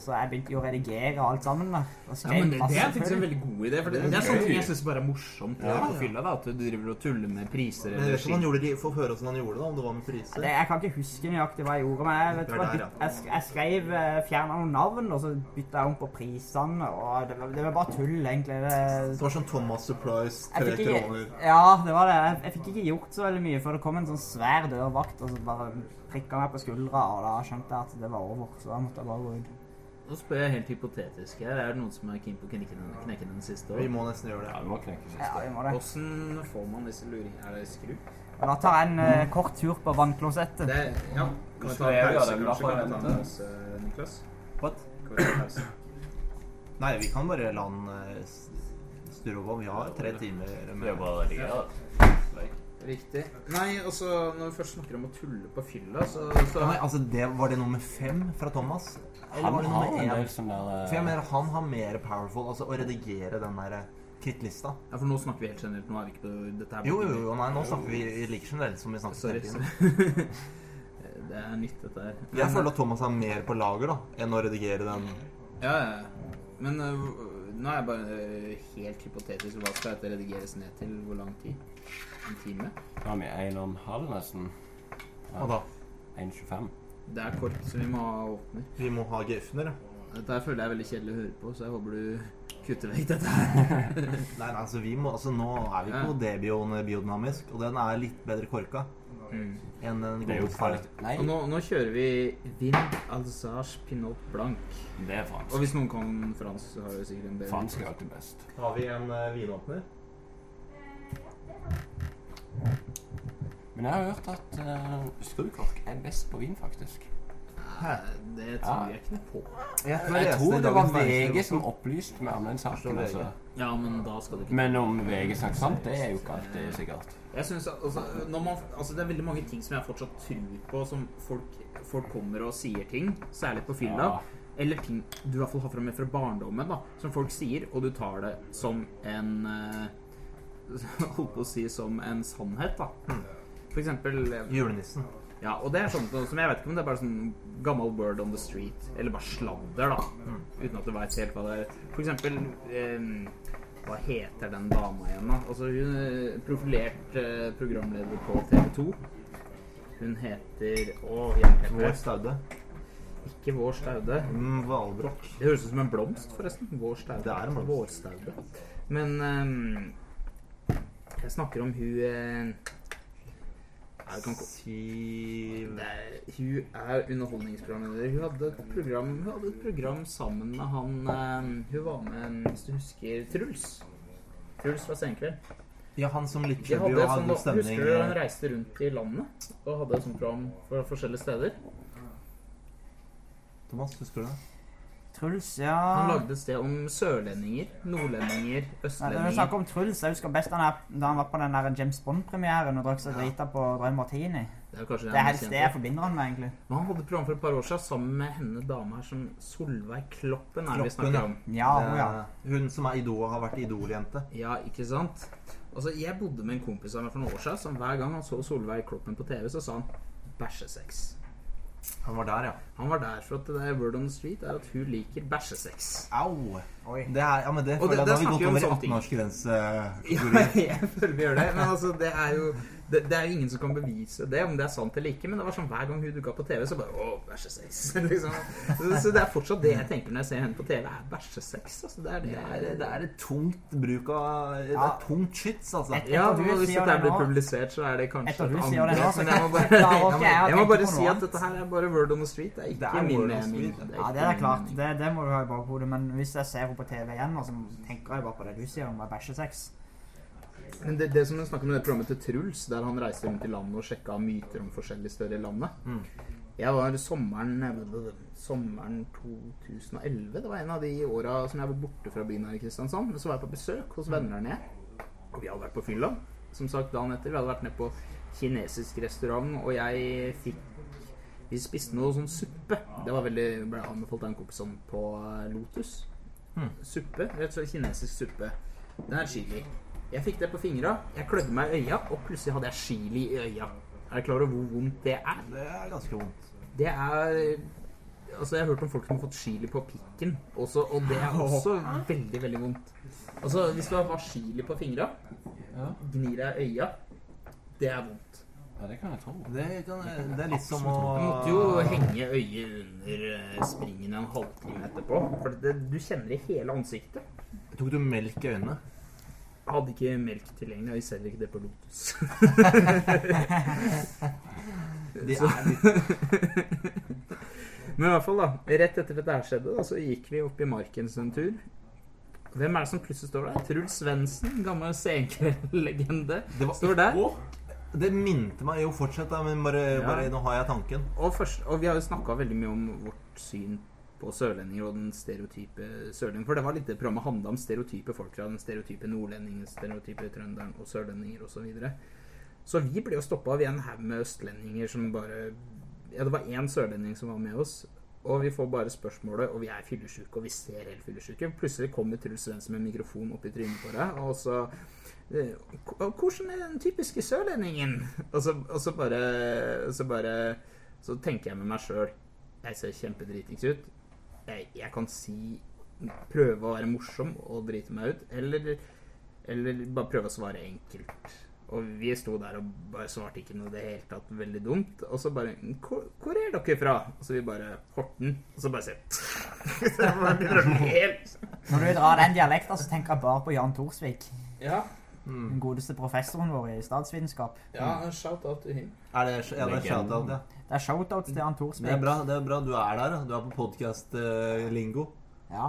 [SPEAKER 3] Så jeg begynte jo å redigere alt sammen. da. Og
[SPEAKER 2] Ja, men det, det er faktisk en veldig god idé. For det,
[SPEAKER 4] Det er
[SPEAKER 2] det er sånne ting jeg syns bare er morsomt
[SPEAKER 1] Ja, ja.
[SPEAKER 2] fylla. da, At du driver og tuller med priser
[SPEAKER 1] Men jeg vet ikke om han gjorde det, Få høre hvordan han gjorde det, om det var med priser.
[SPEAKER 3] Det, jeg kan ikke huske nøyaktig hva jeg gjorde, men jeg, vet,
[SPEAKER 1] er der, ja.
[SPEAKER 3] jeg, jeg skrev uh, fjerna noen navn, og så bytta jeg om på prisene. Og det var, det var bare tull, egentlig. Det,
[SPEAKER 1] Det var sånn Thomas Surprise, tre kroner.
[SPEAKER 3] ja, det var det. Jeg, jeg fikk ikke gjort så veldig mye for det kom en sånn svær dørvakt og så bare prikka meg på skuldra, og da skjønte jeg at det var over. Så da måtte jeg bare gå ut.
[SPEAKER 2] Nå spør jeg helt hypotetisk her. Er det noen som er keen på å knekke den, knekke den siste
[SPEAKER 1] Vi må nesten gjøre det.
[SPEAKER 4] Ja,
[SPEAKER 1] det
[SPEAKER 4] må knekke
[SPEAKER 3] Ja,
[SPEAKER 4] siste.
[SPEAKER 3] vi må det.
[SPEAKER 2] Hvordan får man disse luringene? Er det skru?
[SPEAKER 3] Og da tar jeg en uh, kort tur på vannklosettet.
[SPEAKER 2] Det, ja. Kan vi ta en pause, kanskje? Kan vi ta
[SPEAKER 4] for
[SPEAKER 2] en pause, Niklas?
[SPEAKER 1] What?
[SPEAKER 2] Kan vi ta en pause?
[SPEAKER 1] Nei, vi kan bare la han uh, sturre sture over. Vi har tre timer
[SPEAKER 4] Det er
[SPEAKER 1] med
[SPEAKER 4] redigere.
[SPEAKER 2] Riktig. Nei, altså når vi først snakker om å tulle på fylla, så, så
[SPEAKER 1] ja, men, altså, det, Var det nummer fem fra Thomas? Eller
[SPEAKER 4] Han
[SPEAKER 1] var det
[SPEAKER 4] har
[SPEAKER 1] nummer
[SPEAKER 4] en
[SPEAKER 1] én?
[SPEAKER 4] der
[SPEAKER 1] For jeg mener han har mer powerful Altså å redigere den der krittlista.
[SPEAKER 2] Ja, for nå snakker vi helt generelt. Nå er vi ikke på dette her.
[SPEAKER 1] Jo, jo, jo. Nei, nå snakker vi like generelt som vi snakket
[SPEAKER 2] Sorry.
[SPEAKER 1] hele
[SPEAKER 2] det er nytt, dette her.
[SPEAKER 1] Jeg føler at Thomas er mer på lager da enn å redigere den.
[SPEAKER 2] Ja, ja. Men uh, nå er jeg bare øh, helt hypotetisk. Hva skal dette redigeres ned til? Hvor lang tid? En time?
[SPEAKER 4] Da har vi en og en halv nesten.
[SPEAKER 1] Hva da
[SPEAKER 4] 1,25.
[SPEAKER 2] Det er kort, så vi må ha åpner.
[SPEAKER 1] Vi må ha gøyfner, ja.
[SPEAKER 2] Dette her føler jeg er veldig kjedelig å høre på, så jeg håper du kutter vekk dette her.
[SPEAKER 1] Nei, nei, altså vi må Altså nå er vi på Debion biodynamisk, og den er litt bedre korka
[SPEAKER 2] Mm.
[SPEAKER 1] enn
[SPEAKER 4] er fransk. Nei,
[SPEAKER 2] Og nå, nå kjører vi Vin Alsage Pinot Blanc.
[SPEAKER 4] det er
[SPEAKER 2] Og hvis noen kan fransk, så har vi sikkert en bedre
[SPEAKER 4] Fransk er alltid best.
[SPEAKER 1] Har vi en uh, vinåpner?
[SPEAKER 4] Men jeg har hørt at uh, skrukork er best på vin, faktisk.
[SPEAKER 2] Hæ? Det tror jeg ikke noe på.
[SPEAKER 1] Jeg,
[SPEAKER 4] Jeg tror det var VG som opplyste meg om den saken. Altså.
[SPEAKER 2] Ja, men da skal det ikke
[SPEAKER 4] Men om VG snakker sant, det er jo ikke alltid sikkert.
[SPEAKER 2] Jeg synes altså, når man, altså, Det er veldig mange ting som jeg fortsatt tror på, som folk, folk kommer og sier ting, særlig på fylla.
[SPEAKER 4] Ja.
[SPEAKER 2] Eller ting du i hvert fall har fra med fra barndommen, da, som folk sier, og du tar det som en eh, Holdt på å si som en sannhet, da. For eksempel eh,
[SPEAKER 1] Julenissen.
[SPEAKER 2] Ja, og det er sånt som jeg vet ikke om det er bare sånn gammel word on the street, eller bare sladder, da. Uten at du veit helt hva det er. For eksempel eh, Hva heter den dama igjen, da? Altså, hun er profilert eh, programleder på TV 2. Hun heter Å,
[SPEAKER 1] Vår
[SPEAKER 2] jernteppe.
[SPEAKER 1] Staude.
[SPEAKER 2] Ikke Vår Staude.
[SPEAKER 1] Mm, Valbrokk.
[SPEAKER 2] Det høres ut som en blomst, forresten. Vår Staude.
[SPEAKER 1] Det er en blomst.
[SPEAKER 2] Vårstaude. Men ehm, jeg snakker om hun eh, kan,
[SPEAKER 1] Siv
[SPEAKER 2] er, Hun er underholdningsprogramleder. Hun hadde program, hun hadde et program sammen med han ehm, Hun var med, hvis du husker, Truls. Truls fra Senkveld.
[SPEAKER 1] Ja, han som litt
[SPEAKER 2] De
[SPEAKER 1] og
[SPEAKER 2] hadde
[SPEAKER 1] god stemning.
[SPEAKER 2] husker du han reiste rundt i landet og hadde et sånt program for forskjellige steder?
[SPEAKER 1] Thomas, husker du det?
[SPEAKER 3] Truls, ja
[SPEAKER 2] Han lagde et sted om sørlendinger, nordlendinger,
[SPEAKER 3] Nei, Det er
[SPEAKER 2] østlendinger.
[SPEAKER 3] snakker om Truls, jeg husker best han er, da han var på den der James Bond-premieren og drakk seg drita på Drøm Martini.
[SPEAKER 2] Det er kanskje
[SPEAKER 3] Det er
[SPEAKER 2] han
[SPEAKER 3] helst det jeg forbinder han med, egentlig.
[SPEAKER 2] Men han hadde et program for et par år siden sammen med henne dama her som Solveig Kloppen. er det vi snakker om.
[SPEAKER 3] Ja, hun, ja.
[SPEAKER 1] Er Hun som er idol, har vært Idol-jente.
[SPEAKER 2] Ja, ikke sant? Altså, Jeg bodde med en kompis av meg for noen år siden som hver gang han så Solveig Kloppen på TV, så sa han bæsjesex.
[SPEAKER 1] Han var der, ja.
[SPEAKER 2] Han var der for at det er word on the street er at hun liker bæsjesex.
[SPEAKER 1] Au!
[SPEAKER 3] Oi.
[SPEAKER 1] Det er, ja, men det,
[SPEAKER 2] Og det-
[SPEAKER 1] føler jeg, da har vi
[SPEAKER 2] snakker
[SPEAKER 1] gått
[SPEAKER 2] vi om
[SPEAKER 1] over
[SPEAKER 2] sånne ting.
[SPEAKER 1] 18-årsgrense.
[SPEAKER 2] Ja, jeg føler vi gjør det. Men altså, det er jo det, det er jo ingen som kan bevise det, om det er sant eller ikke. Men det var sånn hver gang hun dukka på TV, så bare Å, bæsjesex. liksom. så, så det er fortsatt det jeg tenker når jeg ser henne på TV, er bæsjesex. Altså, det er det.
[SPEAKER 1] Det er, det er et tungt bruk av Det er tungt skyts, altså.
[SPEAKER 3] Et-
[SPEAKER 2] Ja,
[SPEAKER 3] du
[SPEAKER 2] og hvis dette blir publisert, så er det kanskje et angrep. Men jeg må bare, jeg må,
[SPEAKER 3] jeg å
[SPEAKER 2] jeg må bare si at dette her er bare word on the street. Det er ikke
[SPEAKER 1] er
[SPEAKER 2] min mening.
[SPEAKER 3] Ja, det er klart. Det, det må du ha i bakhodet. Men hvis jeg ser henne på TV igjen, nå, så tenker jeg bare på det du sier om bæsjesex.
[SPEAKER 2] Men det, det som hun snakket om det programmet til Truls, der han reiste rundt i landet og sjekka myter om forskjellige steder i landet
[SPEAKER 1] Mm.
[SPEAKER 2] Jeg var sommeren Sommeren 2011. Det var en av de åra som jeg var borte fra byen her i Kristiansand. Men så var jeg på besøk hos venner der nede. Og vi hadde vært på fylla. Som sagt, dagen etter. Vi hadde vært nede på kinesisk restaurant, og jeg fikk Vi spiste noe sånn suppe. Det var veldig ble anbefalt av en kompis om på eh, Lotus.
[SPEAKER 1] Mm.
[SPEAKER 2] Suppe. Rett og slett kinesisk suppe. Den er chili. Jeg fikk det på fingra. Jeg klødde meg i øya, og plutselig hadde jeg chili i øya. Er du klar over hvor vondt det er?
[SPEAKER 1] Det er ganske vondt.
[SPEAKER 2] Det er Altså, jeg har hørt om folk som har fått chili på pikken, også, og det er også veldig, veldig vondt. Altså, hvis du har chili på fingra, gnir deg i øya, det er vondt.
[SPEAKER 4] ja, det kan jeg tro.
[SPEAKER 1] Det, kan, det er litt som å
[SPEAKER 2] Du måtte jo henge øyet under eh, springen en halvtime etterpå, for det, du kjenner i hele ansiktet.
[SPEAKER 1] Tok du melk i øynene?
[SPEAKER 2] Hadde ikke melk tilgjengelig, og vi selger ikke det på Lotus.
[SPEAKER 1] det er litt
[SPEAKER 2] Men i hvert fall da, rett etter dette her skjedde, da, så gikk vi opp i marken en tur. Hvem er det som plutselig står der? Truls Svendsen, gammel senkveldlegende,
[SPEAKER 1] Det
[SPEAKER 2] står der.
[SPEAKER 1] Det minte meg Jo, fortsatt, da, men bare,
[SPEAKER 2] Ja.
[SPEAKER 1] bare nå har jeg tanken.
[SPEAKER 2] Og, først, og vi har jo snakka veldig mye om vårt syn på sørlendinger og den stereotype sørlendingen. For det var litt det programmet handla om stereotype folk fra den stereotype nordlendingen, stereotype trønderen og sørlendinger osv. Så, videre. så vi ble jo stoppa av en haug med østlendinger som bare Ja, det var én sørlending som var med oss. Og vi får bare spørsmålet, og vi er fyllesyke, og vi ser helt fyllesyke. Plutselig kommer Truls Svendsen med mikrofon opp i trynet på deg, og så eh, Hvordan er den typiske sørlendingen? Og så, og så bare Så bare Så tenker jeg med meg sjøl Jeg ser kjempedritings ut. Jeg, jeg kan si Prøve å være morsom og drite meg ut, eller, eller bare prøve å svare enkelt. Og vi sto der og bare svarte ikke noe i det hele tatt veldig dumt. Og så bare Hvor, hvor er dere fra? Og så vi bare Horten. Og så bare se
[SPEAKER 3] Når du drar den dialekten, så tenker jeg bare på Jan Thorsvik.
[SPEAKER 2] Ja.
[SPEAKER 1] Mm.
[SPEAKER 3] Den godeste professoren vår i statsvitenskap.
[SPEAKER 2] ja shout out til him.
[SPEAKER 1] Er det, er det shout-out, ja.
[SPEAKER 3] Det er shoutouts til Jan Thorsvik.
[SPEAKER 1] Det er bra, det er bra du er der. Du er på podkast-lingo.
[SPEAKER 3] Ja.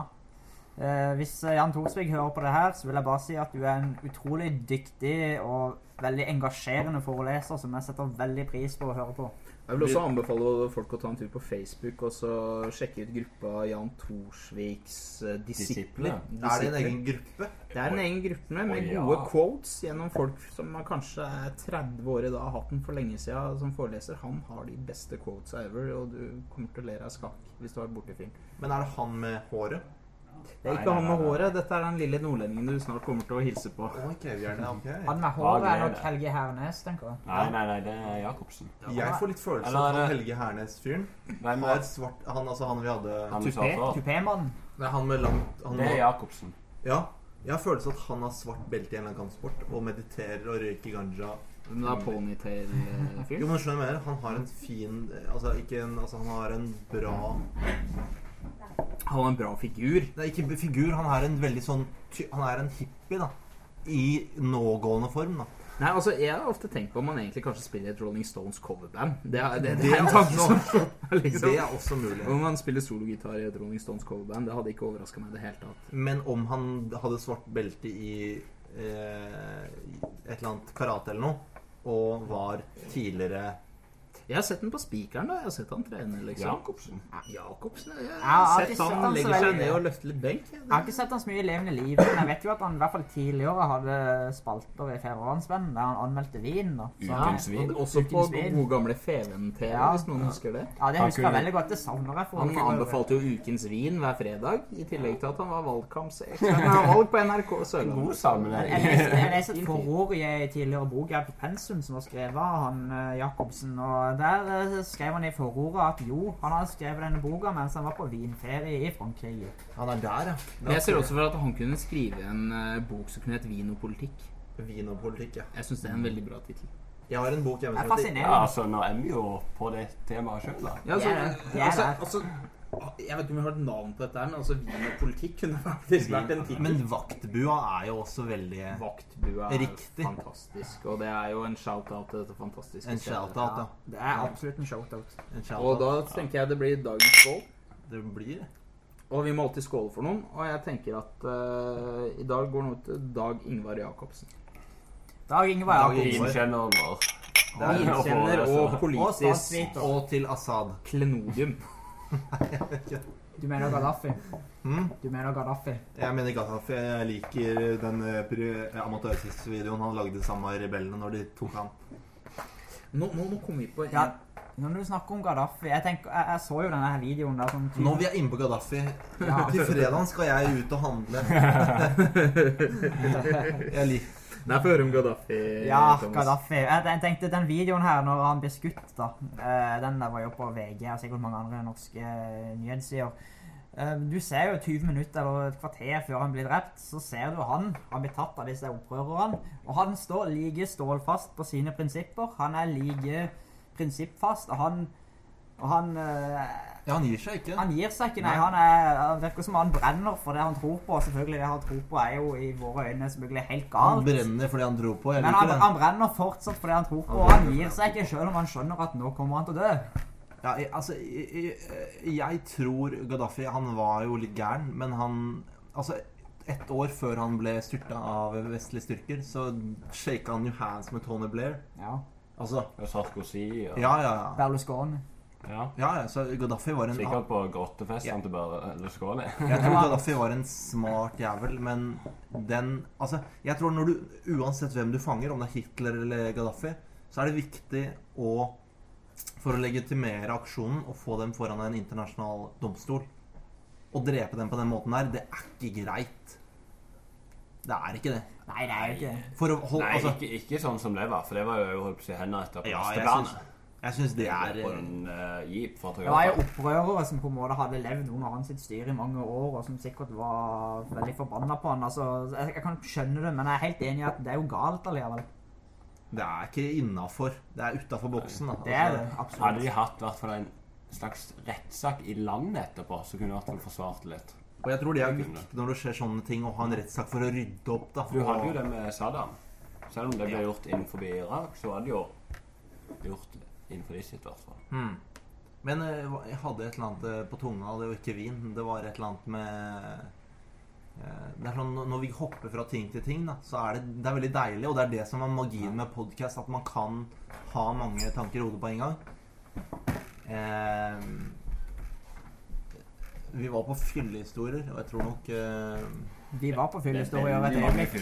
[SPEAKER 3] Eh, hvis eh, Jan Thorsvik hører på det her, så vil jeg bare si at du er en utrolig dyktig og veldig engasjerende foreleser som jeg setter veldig pris på å høre på.
[SPEAKER 2] Jeg vil også anbefale folk å ta en tur på Facebook og så sjekke ut gruppa Jan Thorsviks eh, disipler.
[SPEAKER 4] Disipler.
[SPEAKER 1] er det en egen gruppe?
[SPEAKER 2] Det er en egen gruppe med, med gode quotes gjennom folk som kanskje er 30 år i dag, har hatt den for lenge siden som foreleser. Han har de beste quotes ever, og du kommer til å le deg skakk hvis du har vært borti film.
[SPEAKER 1] Men er det han med håret?
[SPEAKER 2] Det er ikke
[SPEAKER 4] nei,
[SPEAKER 2] han med håret. Dette er den lille nordlendingen du snart kommer til å hilse på.
[SPEAKER 1] Okay, gjerne, okay.
[SPEAKER 3] Han med håret er nok? Helge Hernes, tenker jeg.
[SPEAKER 4] Nei, nei, nei, det er Jacobsen.
[SPEAKER 1] Jeg får litt følelse av han Helge Hernes-fyren.
[SPEAKER 4] Han
[SPEAKER 1] svart Han altså han vi hadde
[SPEAKER 3] Tupé-mannen?
[SPEAKER 1] han med langt han
[SPEAKER 4] Det er Jacobsen.
[SPEAKER 1] Ja. Jeg har følelse av at han har svart belte i en eller annen kampsport og mediterer og røyker ganja.
[SPEAKER 2] Men det er
[SPEAKER 1] Jo,
[SPEAKER 2] ponytail-fyr.
[SPEAKER 1] men skjønner du mer? Han har en fin Altså, ikke en Altså, han har en bra
[SPEAKER 2] Han var en bra figur.
[SPEAKER 1] Nei, ikke figur. Han er en veldig sånn Han er en hippie, da. I någående form, da.
[SPEAKER 2] Nei, altså, Jeg har ofte tenkt på om han egentlig kanskje spiller et Rolling Stones coverband. Det er, det, det
[SPEAKER 1] Det
[SPEAKER 2] er en
[SPEAKER 1] er
[SPEAKER 2] tanke som liksom.
[SPEAKER 1] Det er også mulig.
[SPEAKER 2] Om han spiller sologitar i et Rolling Stones coverband, det hadde ikke overraska meg i det hele tatt.
[SPEAKER 1] Men om han hadde svart belte i eh, et eller annet karate eller noe, og var tidligere
[SPEAKER 2] Jeg har sett den på spikeren, da. Jeg har sett han trene, liksom.
[SPEAKER 4] Jacobsen.
[SPEAKER 2] Jacobsen, ja. Jeg
[SPEAKER 3] har ikke
[SPEAKER 2] sett
[SPEAKER 3] sett
[SPEAKER 2] han
[SPEAKER 3] han
[SPEAKER 2] legge seg ned og løfte litt benk. jeg.
[SPEAKER 3] Har ikke sett han så mye i levende liv, men jeg vet jo at han i hvert fall tidligere hadde spalter i Fædrelandsvennen der han anmeldte vin. Da. Så han-
[SPEAKER 4] Ukens.
[SPEAKER 2] Og Også på gode gamle Feven-TV,
[SPEAKER 3] Ja.
[SPEAKER 2] hvis noen husker det.
[SPEAKER 3] Ja, det husker jeg veldig godt. Det savner jeg.
[SPEAKER 2] Han anbefalte jo Ukens vin hver fredag, i tillegg til at han var valgkampsekspert. På NRK
[SPEAKER 4] God
[SPEAKER 2] Sørlandet.
[SPEAKER 3] Jeg,
[SPEAKER 4] sammenheng.
[SPEAKER 3] jeg, leste, forord i tidligere bok her på pensum som var skrevet av han eh, Jacobsen. og Der eh, skrev han i forordet at jo, han hadde skrevet denne boka mens han var på vinferie i Frankrike.
[SPEAKER 1] Han er der, ja.
[SPEAKER 2] Men jeg ser også for at han kunne skrive en eh, bok som kunne hett Vin og politikk.
[SPEAKER 1] Vin og politikk, ja.
[SPEAKER 2] Jeg syns det er en veldig bra tittel.
[SPEAKER 1] Jeg har en bok hjemme
[SPEAKER 3] Det er fascinerende.
[SPEAKER 4] Ja, altså, nå er vi jo på det temaet sjøl, da.
[SPEAKER 2] Ja, altså, altså,
[SPEAKER 3] det.
[SPEAKER 2] altså, jeg vet ikke om jeg har et navn på dette, her, men altså vin og politikk kunne faktisk vært en tittel.
[SPEAKER 1] Men vaktbua er jo også veldig
[SPEAKER 2] Vaktbua er
[SPEAKER 1] Riktig.
[SPEAKER 2] fantastisk, og det er jo en shout-out til dette fantastiske
[SPEAKER 1] En
[SPEAKER 2] stedet.
[SPEAKER 1] shout-out, ja.
[SPEAKER 3] Det er absolutt en shoutout.
[SPEAKER 1] Shout
[SPEAKER 2] og da tenker jeg det blir dagens skål.
[SPEAKER 1] Det blir det.
[SPEAKER 2] Og vi må alltid skåle for noen, og jeg tenker at uh, i dag går noe til Dag Ingvar Jacobsen.
[SPEAKER 3] Dag Ingvar Jacobsen.
[SPEAKER 1] Er-
[SPEAKER 2] Vinkjenner og
[SPEAKER 3] Og
[SPEAKER 2] politisk
[SPEAKER 3] Og,
[SPEAKER 1] Og til Assad.
[SPEAKER 2] klenodium.
[SPEAKER 3] Du mener Gaddafi?
[SPEAKER 1] Mm.
[SPEAKER 3] Du mener Gaddafi?
[SPEAKER 1] Jeg mener Gaddafi. Jeg liker den eh, eh, han lagde sammen med rebellene når de tok han.
[SPEAKER 2] Nå, nå, nå kommer vi på
[SPEAKER 3] Ja, når du snakker om Gaddafi Jeg, tenker, jeg, jeg så jo denne her videoen der sånn
[SPEAKER 1] Når vi er inne på Gaddafi
[SPEAKER 3] Ja.
[SPEAKER 1] Til fredagen skal jeg ut og handle. jeg liker
[SPEAKER 2] Nei, få høre om Gaddafi.
[SPEAKER 3] Ja,
[SPEAKER 2] Thomas.
[SPEAKER 3] Gaddafi. Jeg, jeg tenkte den videoen her når han ble skutt, da. eh, Den der var jo på VG og sikkert mange andre norske eh, nyhetssider. Eh, Du ser jo 20 minutter eller et kvarter før han blir drept, så ser du han. Han blir tatt av disse opprørerne. Og han står like stålfast på sine prinsipper. Han er like prinsippfast, og han og han, eh,
[SPEAKER 1] Ja, han gir seg ikke.
[SPEAKER 3] han gir seg ikke, nei. Han, er, han virker som han brenner for det han tror på. Selvfølgelig, det han tror på er jo i våre øyne selvfølgelig helt
[SPEAKER 1] Han brenner for det han tror på. Jeg
[SPEAKER 3] Men han,
[SPEAKER 1] det.
[SPEAKER 3] han brenner fortsatt for det han tror på, og han gir seg ikke selv om han skjønner at nå kommer han til å dø.
[SPEAKER 1] Ja, jeg, altså, jeg, jeg, jeg tror Gaddafi Han var jo litt gæren, men han Altså, ett år før han ble styrta av vestlige styrker, så shaka han jo hands med Tony Blair.
[SPEAKER 3] Ja.
[SPEAKER 1] Altså
[SPEAKER 4] Sarkozy og
[SPEAKER 1] Ja, ja, ja.
[SPEAKER 3] Berlusconi.
[SPEAKER 4] Ja.
[SPEAKER 1] ja, ja så Gaddafi var en
[SPEAKER 4] Sikkert på grottefest til Berlusconi.
[SPEAKER 1] Jeg tror Gaddafi var en smart jævel, men den Altså, jeg tror når du Uansett hvem du fanger, om det er Hitler eller Gaddafi, så er det viktig å For å legitimere aksjonen og få dem foran en internasjonal domstol. Å drepe dem på den måten der, det er ikke greit. Det er ikke det.
[SPEAKER 3] Nei, det er ikke det.
[SPEAKER 1] For å holde
[SPEAKER 4] Nei,
[SPEAKER 1] Altså,
[SPEAKER 4] ikke, ikke sånn som det var, for det var jo holdt på å si henrettet på
[SPEAKER 1] ja, jeg syns, det er
[SPEAKER 4] På en uh, jeep
[SPEAKER 3] Det var jo opprørere som på en måte hadde levd under hans styre i mange år, og som sikkert var veldig forbanna på han. Altså, jeg, jeg kan skjønne det, men jeg er helt enig i at det er jo galt allikevel.
[SPEAKER 1] Det er ikke innafor. Det er utafor boksen. Da.
[SPEAKER 3] Det er det,
[SPEAKER 1] absolutt.
[SPEAKER 4] Hadde de hatt hvert fall en slags rettssak i landet etterpå, så kunne de i hvert fall forsvart det litt.
[SPEAKER 1] Og jeg tror det er viktig når det skjer sånne ting, å ha en rettssak for å rydde opp. da.
[SPEAKER 4] For du hadde jo det med Saddam. Selv om det ble gjort innenfor Irak, så var det jo gjort innenfor de sitt, i hvert fall.
[SPEAKER 1] Hmm. Men eh, jeg hadde et eller annet eh, på tunga, det var ikke vin. Det var et eller annet med eh, sånn, Når vi hopper fra ting til ting, da, så er det, det er veldig deilig. Og det er det som er magien med podkast, at man kan ha mange tanker i hodet på en gang. Eh, vi var på fyllehistorier, og jeg tror nok uh,
[SPEAKER 3] Vi var på
[SPEAKER 4] er
[SPEAKER 3] fyllehistorier et øyeblikk.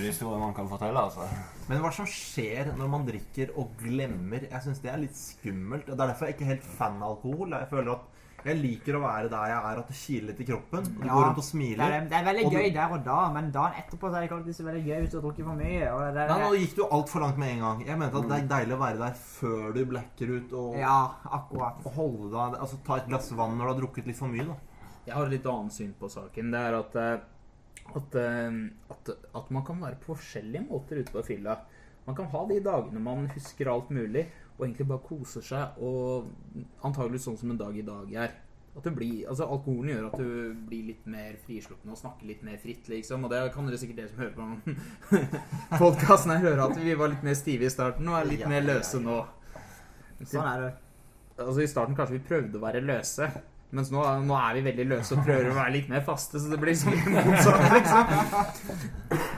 [SPEAKER 4] altså.
[SPEAKER 1] Men hva som skjer når man drikker og glemmer Jeg syns det er litt skummelt. og Det er derfor jeg ikke er helt fan av alkohol. Jeg føler at jeg liker å være der jeg er, at det kiler litt i kroppen. Du
[SPEAKER 3] Ja,
[SPEAKER 1] går rundt og
[SPEAKER 3] Det er, det er veldig
[SPEAKER 1] gøy du-
[SPEAKER 3] der og da, men dagen etterpå så er det ikke alltid så veldig gøy hvis du har drukket for mye. Og det,
[SPEAKER 1] Nei, nå gikk du altfor langt med en gang. Jeg mente at det er deilig å være der før du blacker ut og,
[SPEAKER 3] ja, akkurat.
[SPEAKER 1] og holde deg Altså ta et glass vann når du har drukket litt for mye, da.
[SPEAKER 2] Jeg har et litt annet syn på saken. Det er at, eh, at, eh, at, at man kan være på forskjellige måter ute på fylla. Man kan ha de dagene man husker alt mulig, og egentlig bare koser seg, og antagelig sånn som en dag i dag er. At du blir, altså Alkoholen gjør at du blir litt mer frisluppen og snakker litt mer fritt, liksom. Og det kan dere sikkert dere som hører på podkasten høre at vi var litt mer stive i starten og er litt
[SPEAKER 1] Ja,
[SPEAKER 2] mer
[SPEAKER 1] ja,
[SPEAKER 2] løse
[SPEAKER 1] ja.
[SPEAKER 2] nå.
[SPEAKER 3] Sånn er det.
[SPEAKER 2] Altså I starten kanskje vi prøvde å være løse. Mens nå, nå er vi veldig løse og prøver å være litt mer faste, så det blir sånn motsatt, liksom.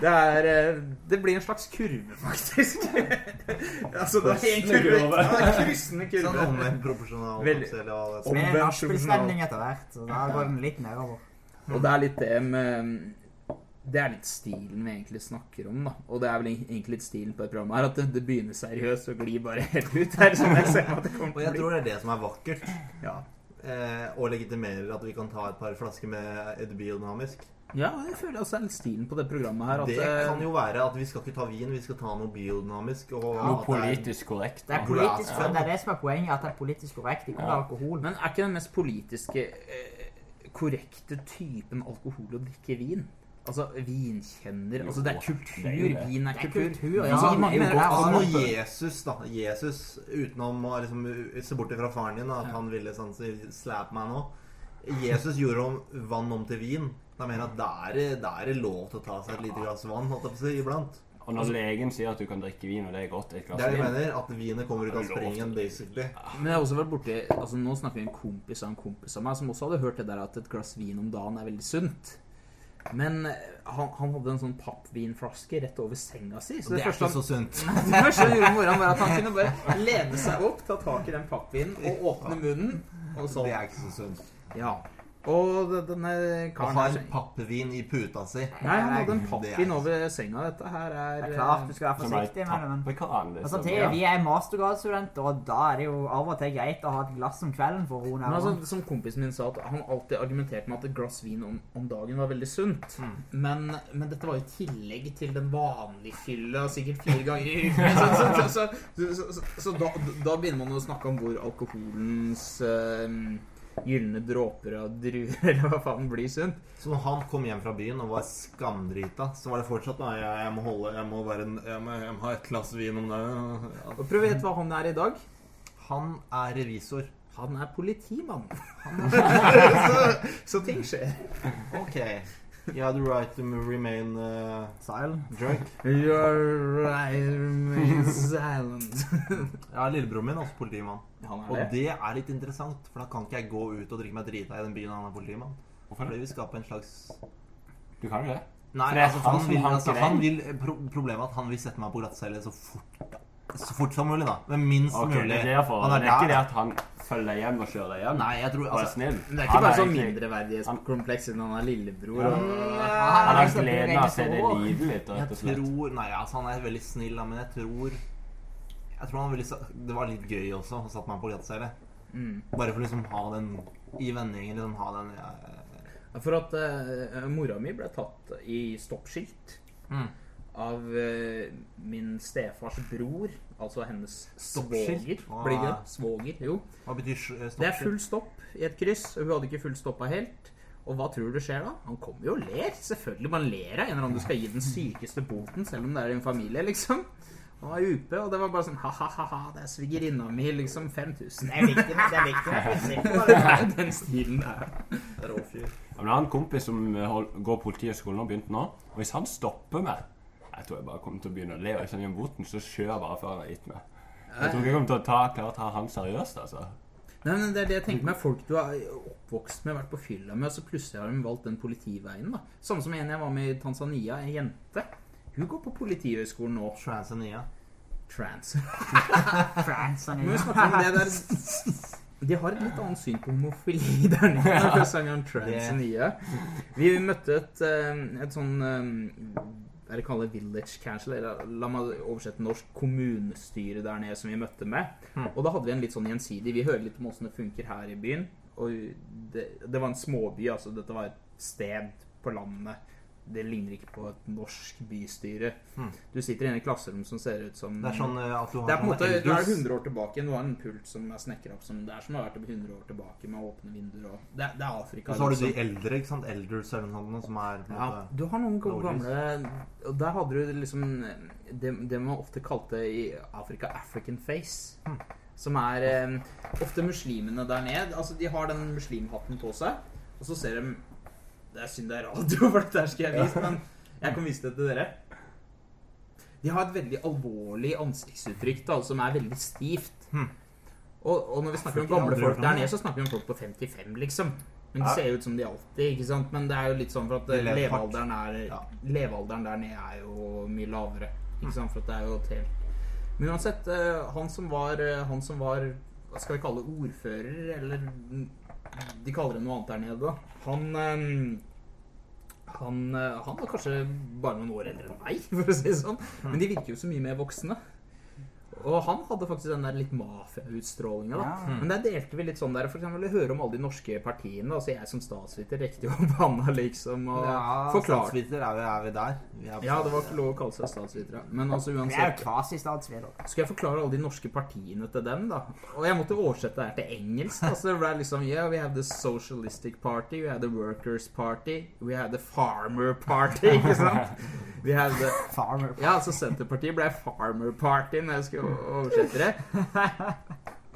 [SPEAKER 2] Det er eh, Det blir en slags kurve, faktisk. altså, det er en kurve. Ja, kryssende
[SPEAKER 1] Sånn
[SPEAKER 2] kurve.
[SPEAKER 1] omvendt proporsjonal
[SPEAKER 3] Med nachspielstemning etter hvert, så da går den litt nedover.
[SPEAKER 2] Og det er litt det med Det er litt stilen vi egentlig snakker om, da. Og det er vel egentlig litt stilen på det programmet her, at det, det begynner seriøst og glir bare helt ut her. Som jeg ser at det kommer til å bli.
[SPEAKER 1] Og jeg tror det er det som er vakkert.
[SPEAKER 2] Ja.
[SPEAKER 1] Eh, og legitimerer at vi kan ta et par flasker med et biodynamisk.
[SPEAKER 2] ja, jeg føler også er litt stilen på det programmet her. At,
[SPEAKER 1] Det
[SPEAKER 2] eh,
[SPEAKER 1] kan jo være at vi skal ikke ta vin, vi skal ta noe biodynamisk. Og
[SPEAKER 3] Ja,
[SPEAKER 4] Noe
[SPEAKER 1] er-
[SPEAKER 4] politisk korrekt.
[SPEAKER 3] Det er, politisk,
[SPEAKER 1] Ja.
[SPEAKER 3] det er det som er poenget, at det er politisk korrekt. Ikke
[SPEAKER 4] Ja.
[SPEAKER 3] alkohol.
[SPEAKER 2] Men er ikke den mest politiske eh, korrekte typen alkohol å drikke vin? Altså vinkjenner Altså det er kultur.
[SPEAKER 4] det er.
[SPEAKER 2] Vin er kultur.
[SPEAKER 3] kultur, ja.
[SPEAKER 2] Altså,
[SPEAKER 3] Det jo
[SPEAKER 2] det er
[SPEAKER 1] Altså når Jesus, da Jesus, utenom å liksom se bort fra faren din, da, at
[SPEAKER 2] Ja.
[SPEAKER 1] han ville sånn si, slap meg nå Jesus gjorde om vann om til vin. Da mener jeg at da er, det- er lov til å ta seg et lite glass vann holdt jeg på å si, iblant.
[SPEAKER 4] Og når legen sier at du kan drikke vin, og det er godt, et glass
[SPEAKER 1] Det er det jeg mener, at vinet kommer ut av springen, basically.
[SPEAKER 2] Men jeg har også vært borti altså Nå snakker vi om en kompis av en kompis av meg som også hadde hørt det der at et glass vin om dagen er veldig sunt. Men eh, han, han hadde en sånn pappvinflaske rett over senga si. Så
[SPEAKER 1] Det
[SPEAKER 2] det,
[SPEAKER 1] er ikke så sunt.
[SPEAKER 2] det første han gjorde om morgenen, var at han kunne bare lene seg opp, ta tak i den pappvinen og åpne munnen. Og sånn.
[SPEAKER 1] Det er ikke så sunt.
[SPEAKER 2] Ja. Og denne karen
[SPEAKER 1] ha
[SPEAKER 2] her
[SPEAKER 1] en pappvin i puta si
[SPEAKER 2] Nei, han hadde en pappvin over senga. Dette her er
[SPEAKER 3] Det er klart du skal være forsiktig med det, men altså,
[SPEAKER 4] liksom.
[SPEAKER 3] vi er mastergradsstudenter, og da er det jo av og til greit å ha et glass om kvelden for å roe ned.
[SPEAKER 2] altså, som kompisen min sa, at han alltid argumenterte med at et glass vin om, om dagen var veldig sunt. Men, men dette var jo tillegg til den vanlige fylla sikkert fire ganger i uken. Så, så, så, så, så, så, så da, da begynner man å snakke om hvor alkoholens uh, gylne dråper av druer, eller hva faen, blir sunt.
[SPEAKER 1] Så når han kom hjem fra byen og var skamdrita, så var det fortsatt Nei, jeg, jeg må holde Jeg må, være en, jeg må, jeg må ha et glass vin om dagen.
[SPEAKER 2] Og prøv å gjette hva han er i dag.
[SPEAKER 1] Han er revisor.
[SPEAKER 2] Han er politimann. så, så ting skjer.
[SPEAKER 1] Ok. You had the right to remain uh,
[SPEAKER 3] Silent.
[SPEAKER 1] drunk.
[SPEAKER 2] You're right, remain silent.
[SPEAKER 1] Ja, lillebroren min er også politimann.
[SPEAKER 2] Han
[SPEAKER 1] Og
[SPEAKER 2] er det.
[SPEAKER 1] det er litt interessant, for da kan ikke jeg gå ut og drikke meg drita i den byen han er politimann.
[SPEAKER 4] Hvorfor
[SPEAKER 1] Fordi vi skaper en slags
[SPEAKER 4] Du kan jo det.
[SPEAKER 1] Nei,
[SPEAKER 4] For det er
[SPEAKER 1] altså,
[SPEAKER 4] han
[SPEAKER 1] han vil, altså, han vil pro Problemet er at han vil sette meg på glattcelle så fort Så fort som mulig, da. Men minst
[SPEAKER 4] okay,
[SPEAKER 1] mulig.
[SPEAKER 4] det er derfor.
[SPEAKER 1] Han er
[SPEAKER 4] det er ikke det at han følger deg hjem og kjører deg hjem.
[SPEAKER 1] Nei, jeg tror
[SPEAKER 4] er
[SPEAKER 1] altså,
[SPEAKER 4] snill.
[SPEAKER 2] Det er ikke
[SPEAKER 4] Han
[SPEAKER 2] bare sånn mindreverdighetskompleks siden han er lillebror. Og...
[SPEAKER 4] Han har
[SPEAKER 3] å
[SPEAKER 4] gleden av å se det livet litt, rett og
[SPEAKER 1] Jeg tror Nei, altså, han er veldig snill, da, men jeg tror Jeg tror han ville Det var litt gøy også å sette meg på glattcelle.
[SPEAKER 2] Mm.
[SPEAKER 1] Bare for liksom ha den i vendingen. Liksom ha den ja,
[SPEAKER 2] For at uh, mora mi ble tatt i stoppskilt
[SPEAKER 1] Mm.
[SPEAKER 2] av uh, min stefars bror, altså hennes
[SPEAKER 1] Stoppskilt?
[SPEAKER 2] svoger. Blir det? Svoger, jo.
[SPEAKER 1] Hva betyr s- eh.
[SPEAKER 2] Det er full stopp i et kryss, hun hadde ikke full stoppa helt. Og hva tror du skjer da? Han kommer jo og ler. Selvfølgelig man ler av en eller annen du skal gi den sykeste boten, selv om det er din familie, liksom. Han var upe, og det var bare sånn ha-ha-ha, det er svigerinna mi, liksom 5000.
[SPEAKER 3] Det er viktig, det er viktig.
[SPEAKER 2] Det er den stilen der.
[SPEAKER 1] Det er råfyr.
[SPEAKER 4] Ja, Men jeg har en kompis som eh, går Politihøgskolen og begynte nå. Og hvis han stopper meg Jeg tror jeg bare kommer til å begynne å le. Og hvis han gjør så kjører jeg bare før han har gitt meg. Jeg tror ikke jeg kommer til å ta, klare å ta han seriøst, altså.
[SPEAKER 2] Nei, men det er det jeg tenker meg. folk du har oppvokst med, vært på fylla med, og så plutselig har de valgt den politiveien, da. Samme som en jeg var med i Tanzania, en jente. Hun går på Politihøgskolen nå.
[SPEAKER 1] Transania.
[SPEAKER 2] Trans.
[SPEAKER 3] Han
[SPEAKER 2] Men vi snakker om det der De har et litt annet syn på homofili der nede. om Transania. Vi møtte et, eh, et sånn Hva er kaller village council, eller la meg oversette norsk kommunestyre der nede som vi møtte med. Og da hadde vi en litt sånn gjensidig Vi hører litt om åssen det funker her i byen. Og det, det var en småby, altså. Dette var et sted på landet. Det ligner ikke på et norsk bystyre.
[SPEAKER 1] Mm.
[SPEAKER 2] Du sitter inne i et klasserom som ser ut som
[SPEAKER 1] Det er sånn eh, at du har
[SPEAKER 2] det er på en måte, Du er
[SPEAKER 1] eldhus.
[SPEAKER 2] 100 år tilbake. Du har en pult som er snekra opp som Det er som har vært 100 år tilbake med åpne vinduer og Det, det er Afrika.
[SPEAKER 1] Og så har du de
[SPEAKER 2] liksom.
[SPEAKER 1] eldre, ikke sant? Elders eller noe som er på
[SPEAKER 2] ja,
[SPEAKER 1] måte
[SPEAKER 2] du har noen gamle Og der hadde du liksom det, det man ofte kalte i Afrika African face.
[SPEAKER 1] Mm.
[SPEAKER 2] Som er eh, ofte muslimene der nede. Altså, de har den muslimhatten på seg, og så ser de Det er synd det er radio, for dette skal jeg vise, men jeg kan vise det til dere. De har et veldig alvorlig ansiktsuttrykk da, som er veldig stivt.
[SPEAKER 1] Hmm.
[SPEAKER 2] Og, og når vi snakker om gamle folk der nede, så snakker vi om folk på 55, liksom. Men de ser jo ut som de alltid, ikke sant. Men det er jo litt sånn for at levealderen, er,
[SPEAKER 1] Ja.
[SPEAKER 2] levealderen der nede er jo mye lavere. Ikke sant, for at det er jo et helt Men uansett, eh, han som var eh, Han som var Hva skal vi kalle det, ordfører, eller De kaller det noe annet der nede, da. Han eh, han, eh, han var kanskje bare noen år eldre enn meg, for å si det sånn. Men de virker jo så mye mer voksne. Og han hadde faktisk den der litt mafiautstrålinga.
[SPEAKER 3] Ja.
[SPEAKER 2] Men der delte vi litt sånn der. For eksempel høre om alle de norske partiene. Altså jeg som statsviter rekte jo opp handa liksom og
[SPEAKER 1] Ja,
[SPEAKER 2] forklart.
[SPEAKER 1] statsviter er vi, er vi der. Vi er
[SPEAKER 2] Ja, det var ikke lov å kalle seg statsvitere. Men altså uansett
[SPEAKER 3] Vi er jo kvasistatsvitere.
[SPEAKER 2] Skal jeg forklare alle de norske partiene til dem, da? Og jeg måtte oversette det her til engelsk. Altså det ble liksom Yeah, we have the Socialistic Party, we have the Workers Party, we have the Farmer Party, ikke sant? We have the
[SPEAKER 3] Farmer.
[SPEAKER 2] Ja, altså Senterpartiet ble Farmer Party når jeg skulle oversette det.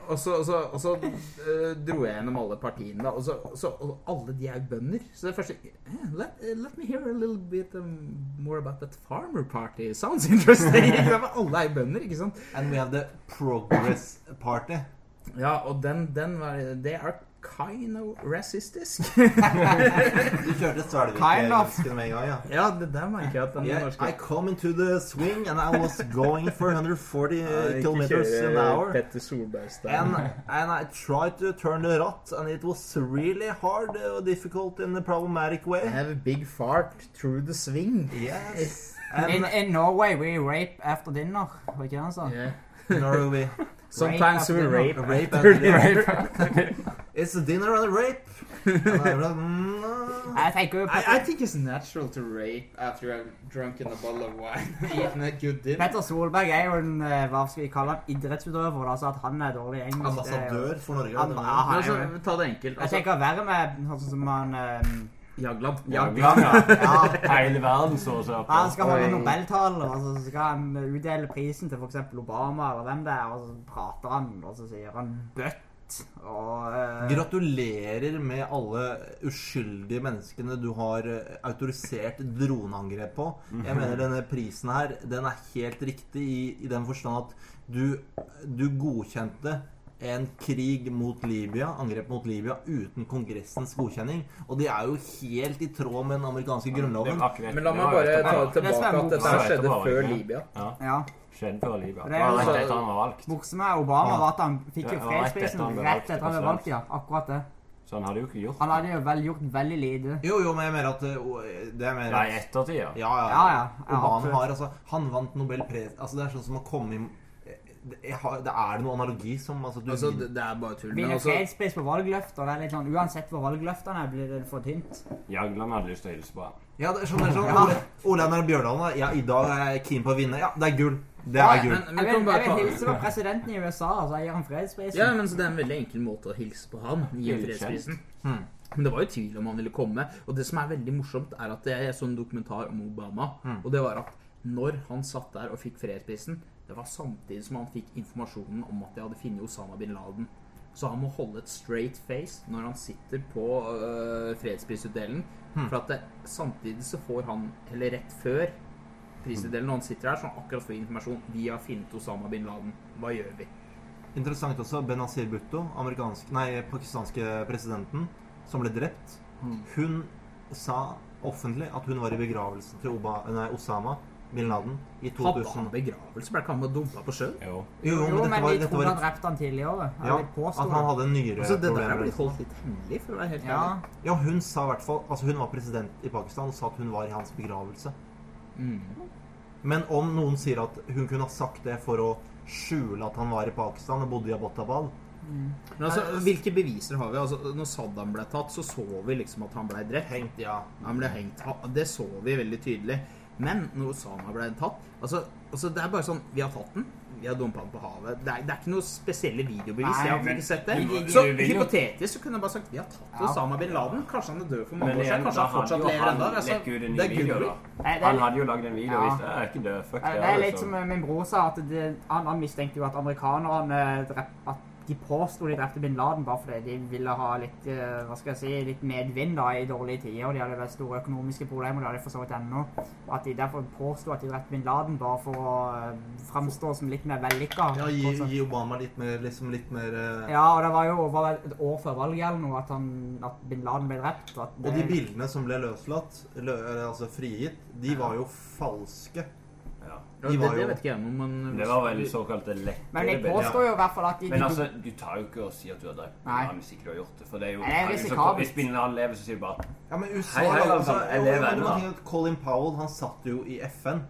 [SPEAKER 2] Og så, og så, og så uh, dro jeg gjennom alle partiene, da. Og, så, så, og alle de er bønder. Så det første eh, let, eh, let me hear a little bit um, more about that Farmer Party. Sounds interesting. Alle er bønder, ikke sant?
[SPEAKER 1] And we have the Progress Party.
[SPEAKER 2] Ja, og den, den var Det er kind of racistisk.
[SPEAKER 1] Du kjørte. Svelvik-engelsken med en gang, ja.
[SPEAKER 2] ja, det der merker jeg at den
[SPEAKER 1] Yeah,
[SPEAKER 2] norske
[SPEAKER 1] I come into the swing and I was going for 140
[SPEAKER 2] km
[SPEAKER 1] kilometers an hour.
[SPEAKER 2] Petter Solberg-style.
[SPEAKER 1] And, and I tried to turn the rot, and it was really hard and difficult in a problematic
[SPEAKER 2] I
[SPEAKER 1] way.
[SPEAKER 2] have a big fart through the swing.
[SPEAKER 1] Yes.
[SPEAKER 3] In,
[SPEAKER 1] And
[SPEAKER 3] in Norway we rape after dinner. Var ikke det han sa?
[SPEAKER 2] Yeah.
[SPEAKER 1] Norway,
[SPEAKER 2] Sometimes we
[SPEAKER 3] after
[SPEAKER 2] rape.
[SPEAKER 1] Rape
[SPEAKER 2] after
[SPEAKER 1] after
[SPEAKER 2] dinner.
[SPEAKER 1] it's a dinner and a rape. And I like, mm,
[SPEAKER 3] I think
[SPEAKER 2] I, I think it's natural to rape after I've drunken a bottle of wine. Eaten a good dinner.
[SPEAKER 3] Petter Solberg er jo en eh, hva skal vi kalle han, idrettsutøver, Altså så at han er dårlig i engelsk
[SPEAKER 1] Ambassadør for Norge. Var-
[SPEAKER 3] ja, han
[SPEAKER 2] altså, ta det enkelt.
[SPEAKER 3] Jeg
[SPEAKER 2] Altså,
[SPEAKER 3] tenker verre med sånn som han eh,
[SPEAKER 2] Jagland.
[SPEAKER 3] Jagland, ja. ja.
[SPEAKER 4] Hele verden så og ser på.
[SPEAKER 3] Han skal holde nobeltalen, og så skal han utdele prisen til f.eks. Obama eller hvem det er, og så prater han, og så sier han 'bøtt'. Og eh,
[SPEAKER 1] Gratulerer med alle uskyldige menneskene du har eh, autorisert droneangrep på. Jeg mener denne prisen her, den er helt riktig i, i den forstand at du, du godkjente en krig mot Libya, angrep mot Libya, uten Kongressens godkjenning. Og det er jo helt i tråd med den amerikanske grunnloven.
[SPEAKER 4] Det
[SPEAKER 2] Men la meg bare ta det
[SPEAKER 3] Det som
[SPEAKER 2] tilbake at dette skjedde før? Libya.
[SPEAKER 4] Ja,
[SPEAKER 3] ja.
[SPEAKER 4] skjedde før Libya.
[SPEAKER 3] Det
[SPEAKER 4] Det var rett etter han var valgt.
[SPEAKER 3] Morsomt med Obama var at han fikk jo fredsprisen rett etter han ble valgt, ja. Akkurat det.
[SPEAKER 4] Så han hadde jo ikke gjort
[SPEAKER 3] Han hadde jo vel gjort veldig lite.
[SPEAKER 1] Jo, jo, men jeg mener at eh, det er mer
[SPEAKER 4] Nei,
[SPEAKER 1] at-
[SPEAKER 4] i ettertid, ja.
[SPEAKER 1] Ja, ja.
[SPEAKER 3] Ja, ja.
[SPEAKER 1] Har altså Han vant Nobelpris Altså, det er sånn som å komme i det, har, det er noe analogi som altså, du,
[SPEAKER 2] Altså, det, det er bare tull. Men
[SPEAKER 3] Vinner
[SPEAKER 2] altså,
[SPEAKER 3] fredspris på valgløfter. Det er litt sånn, Uansett hvor valgløftene er, blir det for tynt.
[SPEAKER 4] Jagland hadde lyst til å hilse på.
[SPEAKER 1] Ja, det er sånn, det er sånn
[SPEAKER 3] Ja.
[SPEAKER 1] Ole, da. Ja, i dag er jeg keen på å vinne. Ja, det er gull. Det er gull.
[SPEAKER 2] men, men
[SPEAKER 3] Jeg vil, jeg vil hilse på presidenten i USA, altså jeg gir han fredsprisen.
[SPEAKER 2] Ja, men så Det er en veldig enkel måte å hilse på han. Gi fredsprisen.
[SPEAKER 1] Hmm.
[SPEAKER 2] Men det var jo tvil om han ville komme. Og det som er veldig morsomt, er at jeg så en dokumentar om Obama.
[SPEAKER 1] Mm.
[SPEAKER 2] Og det var at når han satt der og fikk fredsprisen, det var samtidig som han fikk informasjonen om at de hadde funnet Osama bin Laden. Så han må holde et straight face når han sitter på øh, fredsprisutdelen.
[SPEAKER 1] Hmm.
[SPEAKER 2] For at det, samtidig så får han, eller rett før prisutdelen, når han sitter her, så han akkurat får informasjon. Vi har funnet Osama bin Laden. Hva gjør vi?
[SPEAKER 1] Interessant også. Benazir Bhutto, nei, pakistanske presidenten, som ble drept.
[SPEAKER 2] hmm.
[SPEAKER 1] Hun sa offentlig at hun var i begravelsen til Oba, nei, Osama bin Laden i
[SPEAKER 2] Hadde
[SPEAKER 1] 2000.
[SPEAKER 2] han begravelse? Ble ikke han dumpa på sjøen?
[SPEAKER 4] Jo.
[SPEAKER 1] Jo, jo,
[SPEAKER 3] Jo,
[SPEAKER 1] men
[SPEAKER 3] men
[SPEAKER 1] var,
[SPEAKER 3] de trodde
[SPEAKER 1] var
[SPEAKER 3] han drepte han tidligere.
[SPEAKER 1] ja,
[SPEAKER 3] Eller påstod
[SPEAKER 1] at han hadde
[SPEAKER 2] Altså, det der er blitt holdt litt hemmelig, for å være helt
[SPEAKER 3] Ja.
[SPEAKER 2] ærlig.
[SPEAKER 1] Ja, hun sa i hvert fall Altså, hun var president i Pakistan og sa at hun var i hans begravelse.
[SPEAKER 2] Mm.
[SPEAKER 1] Men om noen sier at hun kunne ha sagt det for å skjule at han var i Pakistan og bodde i Abbottabad
[SPEAKER 2] Men altså, hvilke beviser har vi? Altså, når Saddam ble tatt, så så vi liksom at han ble drept.
[SPEAKER 1] Hengt, ja.
[SPEAKER 2] Han ble hengt. Det så vi veldig tydelig. Men når Osama ble tatt altså, altså Det er bare sånn Vi har tatt den. Vi har dumpa den på havet. Det er, det er ikke noe spesielle videobevis.
[SPEAKER 3] Nei,
[SPEAKER 2] jeg har ikke sett det.
[SPEAKER 4] Vi- vi-
[SPEAKER 2] Så
[SPEAKER 4] vi
[SPEAKER 2] hypotetisk så kunne jeg bare sagt Vi har tatt
[SPEAKER 3] Ja.
[SPEAKER 2] Osama bin Laden. Kanskje han er død for mange
[SPEAKER 4] Men
[SPEAKER 2] år siden. Kanskje han fortsatt lever ennå. Altså, det er gull.
[SPEAKER 4] Han hadde jo lagd en video og
[SPEAKER 3] Ja.
[SPEAKER 4] visste jeg er ikke død. Fuck
[SPEAKER 3] Det
[SPEAKER 4] det.
[SPEAKER 3] er litt
[SPEAKER 4] liksom.
[SPEAKER 3] som min bror sa, at det, han, han mistenkte jo at amerikanerne at de påsto de drepte bin Laden bare fordi de ville ha litt eh, hva skal jeg si, litt medvind da, i dårlige tider. og De hadde vært store økonomiske problemer, det har de for så vidt ennå. At de derfor påsto at de drepte bin Laden bare for å eh, framstå som litt mer vellykka.
[SPEAKER 1] Ja, gi, gi Obama litt mer, liksom litt mer uh...
[SPEAKER 3] Ja, og det var jo over et år før valget eller noe at, han, at bin Laden ble drept. og At
[SPEAKER 1] Og de bildene som ble løslatt, lø, altså frigitt, de var jo falske.
[SPEAKER 2] Det,
[SPEAKER 1] var
[SPEAKER 2] det
[SPEAKER 1] jo-
[SPEAKER 2] vet ikke jeg noe, men
[SPEAKER 4] Det var vel såkalte lettere
[SPEAKER 3] Men
[SPEAKER 4] jeg
[SPEAKER 3] påstår jo i hvert fall at de,
[SPEAKER 4] Men altså, du tar jo ikke og sier at du har drept hvis ikke du har gjort det. For det er jo
[SPEAKER 3] Nei, det er så.
[SPEAKER 4] Hvis han lever, så sier du bare
[SPEAKER 1] Ja, men USA
[SPEAKER 4] Hei, hei,
[SPEAKER 1] altså,
[SPEAKER 4] jeg lever ennå.
[SPEAKER 1] Colin Powell han satt jo i FN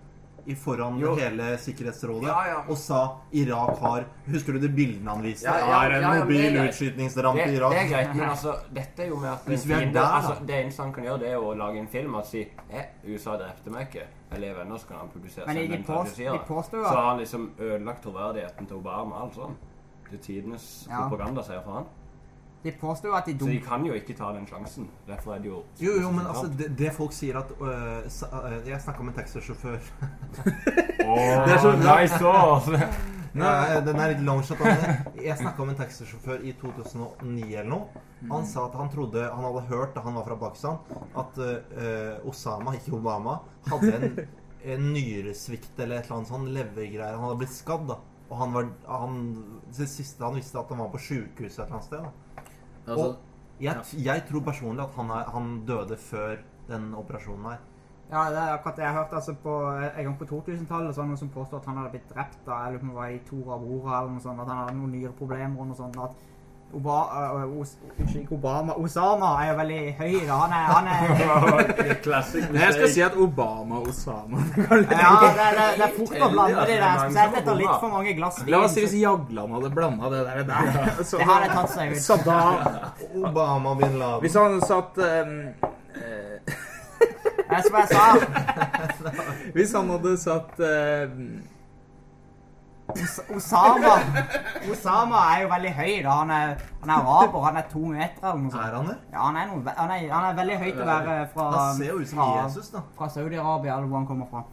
[SPEAKER 1] i foran
[SPEAKER 4] Jo.
[SPEAKER 1] hele Sikkerhetsrådet
[SPEAKER 4] Ja, ja.
[SPEAKER 1] og sa Irak har Husker du de bildene han viste?
[SPEAKER 4] Ja, ja,
[SPEAKER 1] er en
[SPEAKER 4] ja, ja,
[SPEAKER 1] mobil
[SPEAKER 4] det
[SPEAKER 1] utskytningsrampe
[SPEAKER 4] det,
[SPEAKER 1] i
[SPEAKER 4] det er greit, men altså, dette er jo med at
[SPEAKER 1] Hvis vi er
[SPEAKER 4] fiende-
[SPEAKER 1] der,
[SPEAKER 4] altså, Det eneste han kan gjøre, det er å lage en film og si eh, USA drepte meg ikke. Eller ennå, så kan han publisere
[SPEAKER 3] Men
[SPEAKER 4] seg Men
[SPEAKER 3] de påstår jo
[SPEAKER 4] Så har han liksom ødelagt troverdigheten til Obama Altså. Det er tidenes
[SPEAKER 3] Ja.
[SPEAKER 4] propagandaseier for han.
[SPEAKER 3] De påstår jo at de
[SPEAKER 4] Så de kan jo ikke ta den sjansen. Derfor er det jo
[SPEAKER 1] Jo, jo, men altså, det, det folk sier at øh, sa, øh, Jeg snakka med en taxisjåfør
[SPEAKER 4] Åh,
[SPEAKER 1] Det er så
[SPEAKER 4] nice også.
[SPEAKER 1] Nei, Den er litt longshot. Jeg snakka med en taxisjåfør i 2009 eller noe. Han sa at han trodde Han hadde hørt da han var fra Pakistan, at øh, Osama, ikke Obama, hadde en, en nyresvikt eller et eller annet sånn levergreier. Han hadde blitt skadd, da. Og han var han, Det siste han visste, at han var på sjukehuset et eller annet sted. da.
[SPEAKER 2] Altså,
[SPEAKER 1] Og jeg, jeg tror personlig at han, er, han døde før den operasjonen her.
[SPEAKER 3] Ja, det er akkurat det jeg har hørt. altså på, En gang på 2000-tallet så var det noen som påstod at han hadde blitt drept. da, eller om det var i Tora Brora eller noe sånt. At han hadde noen nyreproblemer og noe sånt. at Oba, øh, Os, ikke Obama. Osama er jo veldig høy. da, Han er, han er
[SPEAKER 2] Nei, jeg skal si at Obama og Osama
[SPEAKER 3] Ja, det, det, det er fort å blande de der. Spesielt etter litt for mange glass vin.
[SPEAKER 2] La oss si hvis Jagland hadde blanda det der, der så,
[SPEAKER 3] Det hadde tatt seg ut.
[SPEAKER 2] Saddam
[SPEAKER 1] Obama bin Laden.
[SPEAKER 2] Hvis han satt um, uh,
[SPEAKER 3] Det er som jeg sa.
[SPEAKER 2] Hvis han hadde satt um,
[SPEAKER 3] Os Osama Osama er jo veldig høy. da, Han er, han er araber. Han er to meter eller noe sånt.
[SPEAKER 1] Er han det?
[SPEAKER 3] Ja, han er, noe, han er, han er veldig høy til å være fra,
[SPEAKER 1] Han ser jo ut som
[SPEAKER 3] fra,
[SPEAKER 1] Jesus, da.
[SPEAKER 3] fra Saudi-Arabia, eller hvor han kommer fra.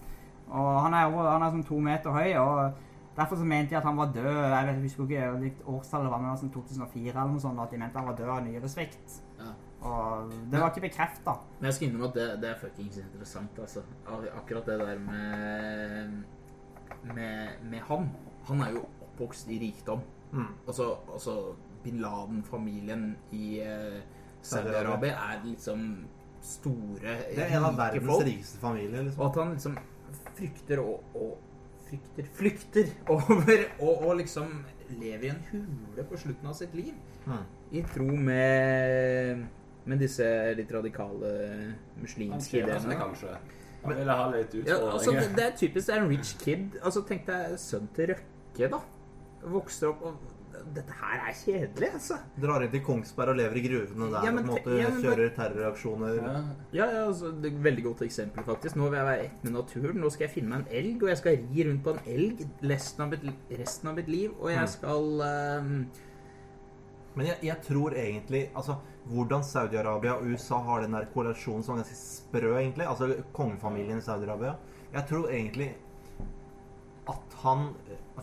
[SPEAKER 3] Og han er, han sånn to meter høy, og derfor så mente de at han var død. Jeg vet, jeg husker ikke hvilket årstall det var, men sånn 2004 eller noe sånt, at de mente han var død av nyresvikt.
[SPEAKER 2] Ja.
[SPEAKER 3] Og det var ikke bekrefta.
[SPEAKER 2] Men jeg skal innrømme at det, det er fuckings interessant, altså. Akkurat det der med, med Med han. Han er jo oppvokst i rikdom.
[SPEAKER 1] Mm.
[SPEAKER 2] Altså, altså bin Laden-familien i eh, Saudi-Arabia er liksom store,
[SPEAKER 1] Det er en av verdens
[SPEAKER 2] folk.
[SPEAKER 1] rikeste familier.
[SPEAKER 2] Og
[SPEAKER 1] liksom.
[SPEAKER 2] at han liksom frykter og, og frykter, flykter over og, og liksom lever i en hule på slutten av sitt liv.
[SPEAKER 1] Mm.
[SPEAKER 2] I tro med, med disse litt radikale muslimske ideene.
[SPEAKER 4] kanskje. Han ville ha litt
[SPEAKER 2] Ja, altså, det, det er typisk det er en rich kid. Altså, Tenk deg sønnen til Røkke, da. Vokser opp og Dette her er kjedelig, altså.
[SPEAKER 1] Drar inn til Kongsberg og lever i gruvene der
[SPEAKER 2] Ja,
[SPEAKER 1] og
[SPEAKER 2] men
[SPEAKER 1] på en måte
[SPEAKER 2] ja, men
[SPEAKER 1] kjører terroraksjoner.
[SPEAKER 4] Ja.
[SPEAKER 2] Ja, ja, altså, det er et Veldig godt eksempel, faktisk. Nå vil jeg være ett med naturen. Nå skal jeg finne meg en elg, og jeg skal ri rundt på en elg resten av mitt, resten av mitt liv. Og jeg
[SPEAKER 1] Mm.
[SPEAKER 2] skal ehm,
[SPEAKER 1] Men jeg, jeg tror egentlig altså, Hvordan Saudi-Arabia og USA har den der korrelasjonen som er ganske sprø, egentlig. Altså kongefamilien i Saudi-Arabia. Jeg tror egentlig at han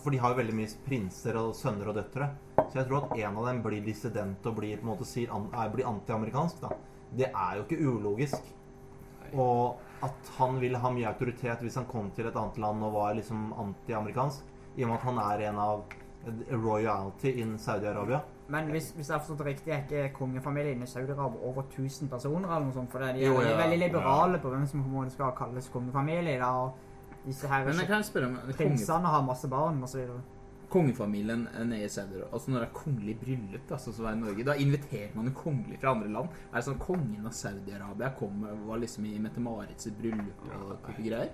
[SPEAKER 1] For de har jo veldig mye prinser og sønner og døtre. Så jeg tror at en av dem blir dissident og blir, på en måte, sier, blir antiamerikansk. da. Det er jo ikke ulogisk. Og at han vil ha mye autoritet hvis han kom til et annet land og var liksom antiamerikansk. I og med at han er en av royalty in Saudi-Arabia.
[SPEAKER 3] Men hvis, hvis jeg har forstått det riktig, er ikke kongefamilien i Saudi-Arabia over 1000 personer eller noe sånt? For det, de er
[SPEAKER 1] Jo, ja.
[SPEAKER 3] veldig liberale på hvem som på en måte skal kalles kongefamilie. Da, og disse her
[SPEAKER 2] Men jeg kan spørre om
[SPEAKER 3] prinsene har masse barn osv.
[SPEAKER 2] kongefamilien nede i Saudi Altså når det er kongelig bryllup, sånn som er i Norge, da inviterer man jo kongelig fra andre land. Er det sånn kongen av Saudi-Arabia kom, var liksom i Mette-Marits bryllup og type greier?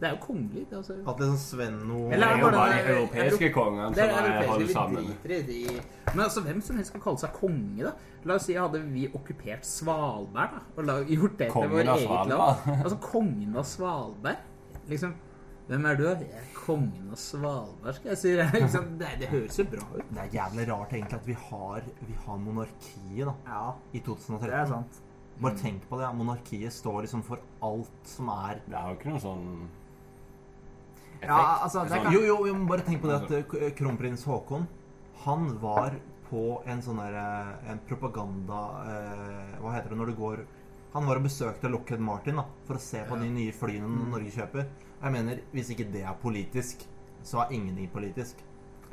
[SPEAKER 2] Det er jo kongelig. det altså.
[SPEAKER 1] At liksom Svenno
[SPEAKER 2] Eller
[SPEAKER 4] Det
[SPEAKER 2] er
[SPEAKER 4] er
[SPEAKER 2] det bare den-
[SPEAKER 4] europeiske
[SPEAKER 2] kongen er
[SPEAKER 4] som er holder sammen.
[SPEAKER 2] de Men altså, hvem som helst kan kalle seg konge, da. La oss si hadde vi okkupert Svalbard, da, og la, gjort det til
[SPEAKER 4] Kongen
[SPEAKER 2] vår eget land. Altså, kongen av Svalbard. Liksom, hvem er du? Jeg er kongen av Svalbard, skal jeg si. Det, liksom, det, det høres jo bra ut.
[SPEAKER 1] Det er jævlig rart egentlig at vi har, vi har monarkiet da,
[SPEAKER 3] Ja,
[SPEAKER 1] i 2013.
[SPEAKER 3] det er sant.
[SPEAKER 1] Bare tenk på det. ja. Monarkiet står liksom for alt som er
[SPEAKER 4] Det har jo ikke noe sånn effekt.
[SPEAKER 3] Ja, altså, det kan-
[SPEAKER 1] Jo, jo, jo, men bare tenk på det at eh, kronprins Haakon Han var på en sånn derre En propaganda eh, Hva heter det når du går Han var og besøkte Lockheed Martin da, for å se på
[SPEAKER 2] Ja.
[SPEAKER 1] de nye flyene Norge kjøper. Og jeg mener, hvis ikke det er politisk, så er ingenting politisk.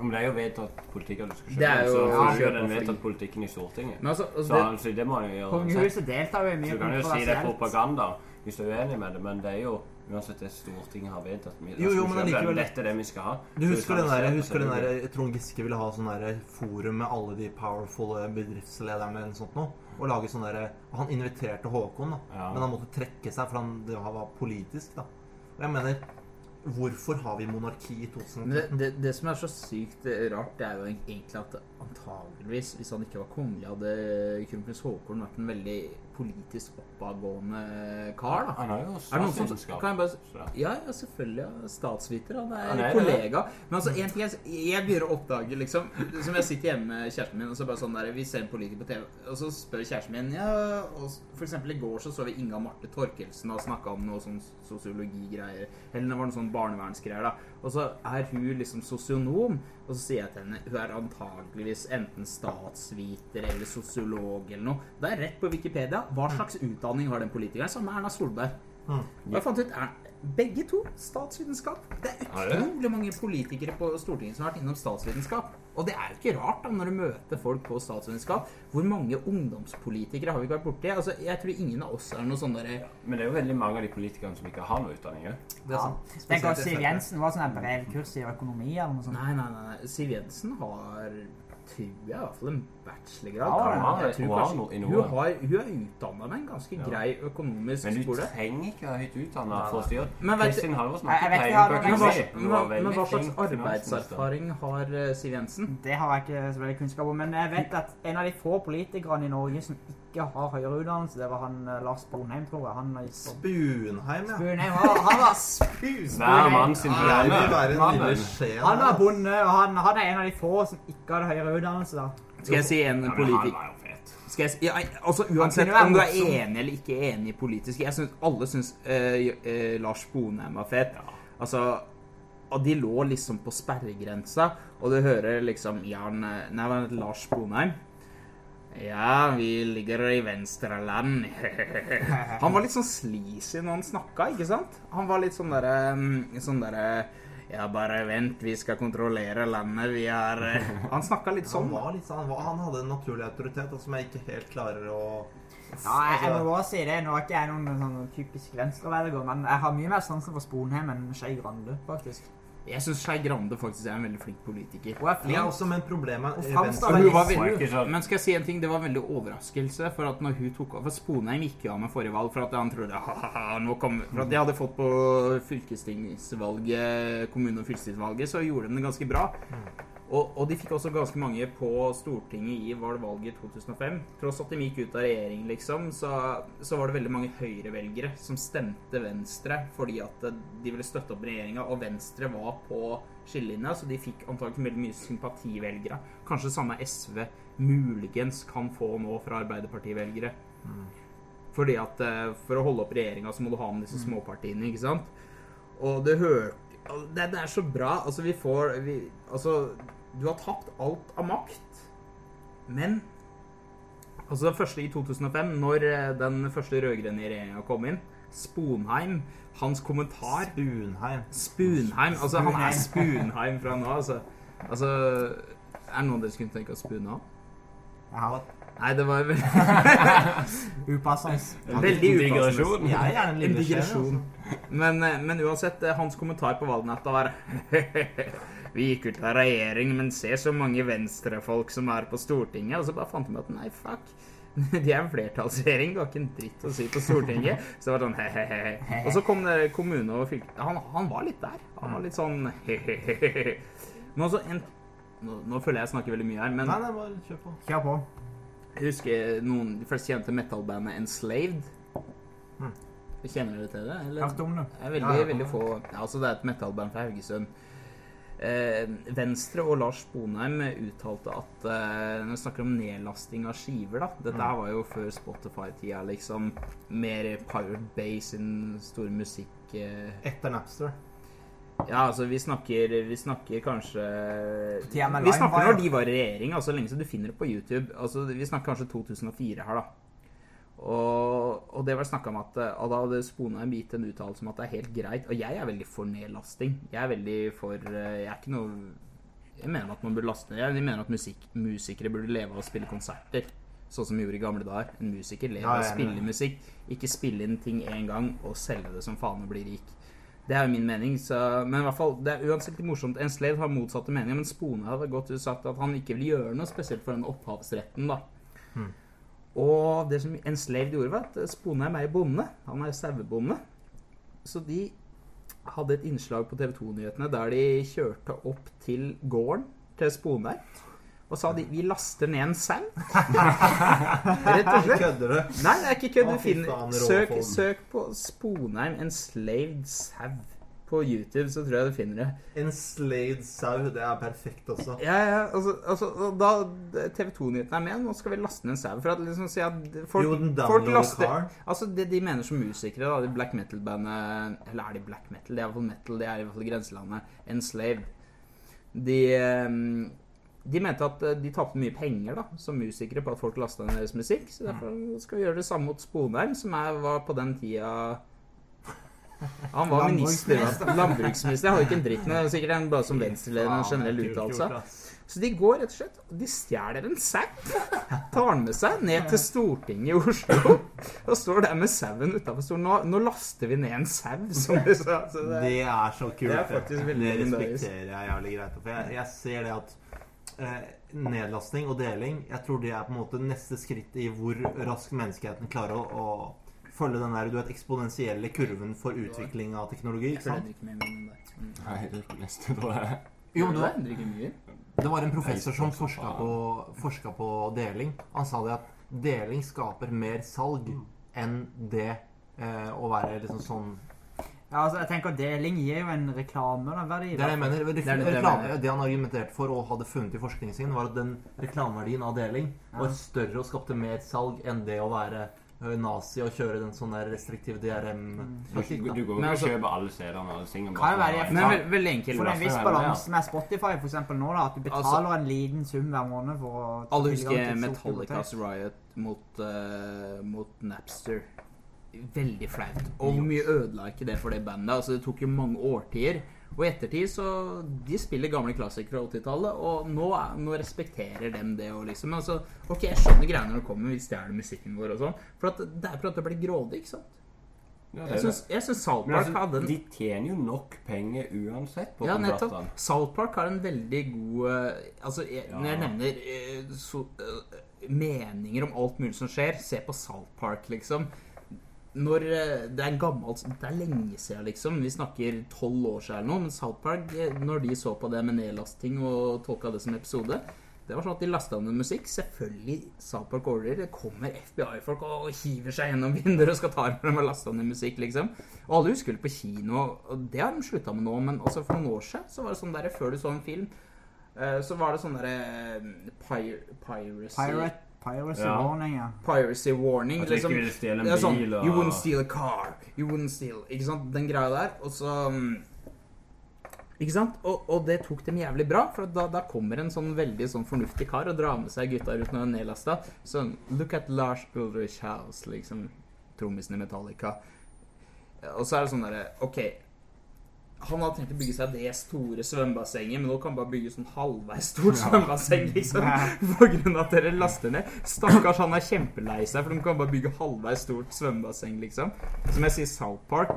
[SPEAKER 4] Men det er jo vedtatt politikk at du skal
[SPEAKER 2] Det er
[SPEAKER 4] kjøpe,
[SPEAKER 2] jo
[SPEAKER 4] så ja,
[SPEAKER 2] kjøpe
[SPEAKER 4] den vedtatt politikken i Stortinget.
[SPEAKER 2] Men altså, altså
[SPEAKER 4] Så
[SPEAKER 2] det,
[SPEAKER 4] altså, det må han jo gjøre.
[SPEAKER 3] Kongehuset deltar jo i
[SPEAKER 4] Så
[SPEAKER 3] mye
[SPEAKER 4] du kan jo si det er propaganda hvis du er uenig med det, men det er jo uansett det Stortinget har vedtatt. Vi-
[SPEAKER 1] Jo, jo, men
[SPEAKER 4] kjøpe
[SPEAKER 1] allikevel-.
[SPEAKER 4] Dette er det vi skal ha.
[SPEAKER 1] Du husker den der, husker den der Trond Giske ville ha sånn der forum med alle de powerful bedriftslederne eller noe sånt noe, og lage sånn derre Han inviterte Håkon, da,
[SPEAKER 4] Ja.
[SPEAKER 1] men han måtte trekke seg, for han, det var politisk, da. Og jeg mener Hvorfor har vi monarki i
[SPEAKER 2] 2013? det, det, det som er så sykt eh, rart, det er jo egentlig at antageligvis, hvis han ikke var kongelig, hadde kronprins Håkon vært en veldig politisk oppadgående kar. da.
[SPEAKER 4] Han
[SPEAKER 2] er jo
[SPEAKER 4] statsvitenskap.
[SPEAKER 2] Ja, ja, selvfølgelig. Ja. Statsviter. Han er,
[SPEAKER 4] Han er det.
[SPEAKER 2] kollega. Men altså, en ting jeg, jeg begynner å oppdage, liksom Som jeg sitter hjemme med kjæresten min, og så bare sånn der Vi ser en politiker på TV, og så spør kjæresten min Ja, og For eksempel i går så så vi Inga Marte Torkelsen og snakka om noe sånn sosiologigreier. Eller det var noe sånn barnevernsgreier, da. Og så er hun liksom sosionom, og så sier jeg til henne Hun er antageligvis enten statsviter eller sosiolog eller noe. Det er rett på Wikipedia. Hva slags utdanning har den politikeren? Samme Erna Solberg.
[SPEAKER 1] Mm.
[SPEAKER 2] Og jeg fant ut er begge to statsvitenskap. Det er
[SPEAKER 4] Er
[SPEAKER 2] utrolig mange politikere på Stortinget som har vært innom statsvitenskap. Og det er jo ikke rart da når du møter folk på statsvitenskap. Hvor mange ungdomspolitikere har vi ikke vært borti? Altså, jeg tror ingen av oss er noe sånn derre
[SPEAKER 4] Men det er jo veldig mange av de politikerne som ikke har noe utdanning. Ja.
[SPEAKER 1] Det er sant.
[SPEAKER 3] Tenk at
[SPEAKER 1] Spesielt
[SPEAKER 3] Siv Jensen var sånn brevkurs i økonomi eller noe sånt.
[SPEAKER 2] Nei, nei, nei. nei. Siv Jensen har tror jeg, i hvert fall en bachelorgrad.
[SPEAKER 3] Ja,
[SPEAKER 2] Kan- jeg tror kanskje- hun, har, hun er utdanna med en ganske
[SPEAKER 4] Ja.
[SPEAKER 2] grei økonomisk
[SPEAKER 4] Men du
[SPEAKER 2] skole.
[SPEAKER 4] trenger ikke være høyt utdanna for å styre.
[SPEAKER 2] Men vet-
[SPEAKER 4] Kristin Halvorsen har ikke
[SPEAKER 3] ikke,
[SPEAKER 4] peiling
[SPEAKER 3] men
[SPEAKER 2] hva, slags arbeidserfaring har eh, Siv Jensen?
[SPEAKER 3] Det har jeg ikke så veldig kunnskap om, men jeg vet at en av de få politikerne i Norge som ikke har høyere utdannelse, det var han eh, Lars Bonheim, tror jeg. Han på
[SPEAKER 1] Spunheim, ja.
[SPEAKER 3] Spunheim, han, han var
[SPEAKER 4] Hver mann sin drømme.
[SPEAKER 3] Han var bonde, og han, han er en av de få som ikke hadde høyere utdannelse da.
[SPEAKER 2] Skal jeg si en
[SPEAKER 4] Ja, han
[SPEAKER 2] politiker
[SPEAKER 4] fet.
[SPEAKER 2] Skal jeg ja, altså Uansett om du er enig eller ikke enig politisk Jeg synes Alle syns eh, eh, Lars Bonheim var fet. Altså Og de lå liksom på sperregrensa, og du hører liksom Jan eh, Nei, Lars Sponheim? Ja, vi ligger i venstreland. han var litt sånn sleazy når han snakka, ikke sant? Han var litt sånn derre Sånn der, Ja, bare vent, vi skal kontrollere landet. Vi er eh», Han snakka litt
[SPEAKER 1] Han
[SPEAKER 2] sånn.
[SPEAKER 1] var litt sånn, han, var, han hadde en naturlig autoritet da, som jeg ikke helt klarer å
[SPEAKER 3] Ja, jeg, jeg må
[SPEAKER 1] også
[SPEAKER 3] bare si det. Nå er ikke jeg noen sånn typisk venstrevelger, men jeg har mye mer sansen for Sponheim enn Skei Grande, faktisk.
[SPEAKER 2] Jeg syns Skei Grande faktisk er en veldig flink politiker.
[SPEAKER 3] Og er
[SPEAKER 1] Ja, også, men problemet
[SPEAKER 3] Og framstår
[SPEAKER 1] venstre-
[SPEAKER 2] hun var
[SPEAKER 3] veldig
[SPEAKER 2] Men skal jeg si en ting, det var en veldig overraskelse. For at når hun tok av For Sponheim gikk jo av med forrige valg for at han trodde «Hahaha, nå kom, For at de hadde fått på fylkestingsvalget, kommune- og fylkestingsvalget, så gjorde de det ganske bra. Og, og de fikk også ganske mange på Stortinget i det valget i 2005. Tross at de gikk ut av regjering, liksom, så, så var det veldig mange høyrevelgere som stemte Venstre fordi at de ville støtte opp regjeringa, og Venstre var på skillelinja, så de fikk antakelig veldig mye sympativelgere. Kanskje samme SV muligens kan få nå fra Arbeiderpartivelgere. Fordi at eh, for å holde opp regjeringa, så må du ha med disse småpartiene, ikke sant? Og det hørte det, det er så bra. Altså, vi får vi, Altså, du har tapt alt av makt, men Altså, det første i 2005, når eh, den første rød-grønne regjeringa kom inn Sponheim, hans kommentar
[SPEAKER 1] Spunheim.
[SPEAKER 2] Spunheim. Altså, han er Spunheim fra nå, altså. Altså Er det noen dere skulle tenke å spune av?
[SPEAKER 3] Ja,
[SPEAKER 2] Nei, det var vel
[SPEAKER 3] upassende.
[SPEAKER 2] Veldig upassende.
[SPEAKER 1] En
[SPEAKER 2] En digresjon.
[SPEAKER 1] Altså.
[SPEAKER 2] Men, eh, men uansett, eh, hans kommentar på valgnatta var Vi gikk ut av regjering, men se så mange venstrefolk som er på Stortinget. Og så bare fant vi at nei, fuck. De er en flertallsregjering, du har ikke en dritt å si på Stortinget. Så det var sånn he-he-he. Og så kom det kommune og fylke... Han, han var litt der. Han var litt sånn he-he-he. Men også en nå, nå føler jeg jeg snakker veldig mye her, men
[SPEAKER 1] Nei, nei, bare kjør på.
[SPEAKER 3] Kjør på.
[SPEAKER 2] jeg husker noen De fleste kjente metal-bandet Enslaved.
[SPEAKER 1] Mm.
[SPEAKER 2] Kjenner dere til det? Eller?
[SPEAKER 3] Hørt om det.
[SPEAKER 2] Det er veldig,
[SPEAKER 1] Ja, ja.
[SPEAKER 2] veldig få ja, altså Det er et metallband fra Haugesund. Eh, Venstre og Lars Bonheim uttalte at eh, Når vi snakker om nedlasting av skiver da Dette her var jo før Spotify-tida. Liksom mer Pirate Bay sin store musikk... Eh,
[SPEAKER 1] Etter Napster.
[SPEAKER 2] Ja, altså, vi snakker, vi snakker kanskje Vi snakker når de var i regjering, altså lenge siden du finner det på YouTube. Altså, Vi snakker kanskje 2004 her, da. Og, og det var snakka om at eh, og da hadde Spona en bit en uttalelse om at det er helt greit. Og jeg er veldig for nedlasting. Jeg er veldig for eh, Jeg er ikke noe Jeg mener at man burde laste ned. Jeg mener at musik, musikere burde leve av å spille konserter. Sånn som vi gjorde i gamle dager. En musiker lever av å spille musikk. Ikke spille inn ting én gang og selge det som faen og bli rik. Det er jo min mening. Så, men i hvert fall, det er uansett litt morsomt. En slave har motsatte meninger, men Spone hadde godt sagt at han ikke vil gjøre noe spesielt for den opphavsretten. da. Og det som Enslaved gjorde, var at Sponheim er bonde. Han er sauebonde. Så de hadde et innslag på TV 2-nyhetene der de kjørte opp til gården til Sponheim. Og sa de 'Vi laster ned en sau'. Rett og slett.
[SPEAKER 1] Kødder du?
[SPEAKER 2] Nei, det er ikke kødd. Søk, søk på Sponheim Enslaved sau på YouTube, så tror jeg du finner det.
[SPEAKER 1] En slade sau, det er perfekt også.
[SPEAKER 2] Ja, ja, altså, altså da TV 2-nyhetene er med, nå skal vi laste ned en sau. For at liksom si at folk,
[SPEAKER 1] jo, den
[SPEAKER 2] folk laster
[SPEAKER 1] car.
[SPEAKER 2] Altså, det de mener som musikere, da, de black metal-bandet Eller er de black metal? Det er i hvert fall metal, det er i hvert fall grenselandet. Enslaved. De ehm, de mente at eh, de tapte mye penger da, som musikere på at folk lasta ned deres musikk. Så derfor skal vi gjøre det samme mot Sponheim, som er, var på den tida Han var minister. Landbruksminister. Jeg hadde ikke en dritt med det. Sikkert en bare som venstreleder en generell uttalelse. Så de går rett og slett og de stjeler en sau. Tar den med seg ned til Stortinget i Oslo. Og står der med sauen utafor stolen. Nå, nå laster vi ned en sau, som du sa. Så det,
[SPEAKER 1] Det er så kult.
[SPEAKER 2] Det er faktisk veldig
[SPEAKER 1] det respekterer jeg jævlig greit. For jeg, jeg ser det at eh, nedlasting og deling Jeg tror det er på en måte neste skritt i hvor raskt menneskeheten klarer å, å følge den der du vet, eksponentielle kurven for utvikling av teknologi. ikke sant?
[SPEAKER 2] Mm.
[SPEAKER 4] Det er neste, tror jeg.
[SPEAKER 1] Jo, men det var,
[SPEAKER 2] Jeg
[SPEAKER 1] det var en professor som forska på, forska på deling. Han sa det at deling skaper mer salg enn det eh, å være liksom sånn
[SPEAKER 3] Ja, altså, jeg tenker Deling gir jo en reklameverdi.
[SPEAKER 1] Det er det jeg mener.
[SPEAKER 2] Det det
[SPEAKER 1] Reklame, det han argumenterte for og hadde funnet i forskningen sin, var at den reklameverdien av deling var større og skapte mer salg enn det å være nazi og kjøre den sånn der restriktive DRM-taktikk.
[SPEAKER 4] du går ikke og
[SPEAKER 2] altså-
[SPEAKER 4] kjøper alle CD-ene og synger
[SPEAKER 3] være
[SPEAKER 4] bare.
[SPEAKER 2] Men veldig enkelt.
[SPEAKER 3] For en viss
[SPEAKER 4] vel
[SPEAKER 3] balanse med Spotify for eksempel nå, da, at du betaler en liten sum hver måned for å
[SPEAKER 2] Alle husker Metallicas riot mot, uh, mot Napster. Veldig flaut. Og hvor mye ødela ikke det for det bandet? Altså Det tok jo mange årtier. Og i ettertid så De spiller gamle klassikere fra 80-tallet, og nå, nå respekterer dem det og liksom. Altså, ok, jeg skjønner greiene når det kommer, vi stjeler musikken vår og sånn. For at det er for at det blir grådig, ikke sant?
[SPEAKER 4] Ja,
[SPEAKER 2] Jeg syns, jeg syns South Park
[SPEAKER 4] altså,
[SPEAKER 2] hadde en
[SPEAKER 4] de tjener jo nok penger uansett på
[SPEAKER 2] Ja, nettopp.
[SPEAKER 4] konsertene.
[SPEAKER 2] South Park har en veldig god eh, Altså, jeg,
[SPEAKER 4] Ja.
[SPEAKER 2] når jeg nevner eh, så, eh, meninger om alt mulig som skjer, se på South Park, liksom. Når eh, Det er gammelt Det er lenge siden, liksom. Vi snakker tolv år siden eller noe. Men South Park, eh, når de så på det med nedlasting og tolka det som episode det var sånn at De lasta ned musikk. Selvfølgelig South Park ordrer. Det kommer FBI-folk og hiver seg gjennom vinduer og skal ta når de har lasta ned musikk. liksom Og alle husker det på kino, og det har de slutta med nå. Men altså for noen år siden så var det sånn der før du så en film, eh, så var det sånn derre pir Piracy
[SPEAKER 3] Pirate, piracy
[SPEAKER 4] Ja.
[SPEAKER 3] warning, ja.
[SPEAKER 2] Piracy warning.
[SPEAKER 4] At
[SPEAKER 2] liksom, ikke
[SPEAKER 4] vil stjele en
[SPEAKER 2] det er sånn
[SPEAKER 4] bil og
[SPEAKER 2] You wouldn't steal a car. You wouldn't steal Ikke sant? Den greia der. Og så mm, Ikke sant? Og, og det tok dem jævlig bra, for da, da kommer en sånn veldig sånn fornuftig kar og drar med seg gutta ut når de er nedlasta. Sånn Look at Lars Ulrich House, liksom. Trommisen i Metallica. Og så er det sånn derre OK. Han hadde tenkt å bygge seg det store svømmebassenget, men nå kan han bare bygge sånn halvveis stort svømmebasseng, liksom. På grunn av at dere laster ned. Stakkars, han er kjempelei seg, for de kan bare bygge halvveis stort svømmebasseng, liksom. Som jeg sier, South Park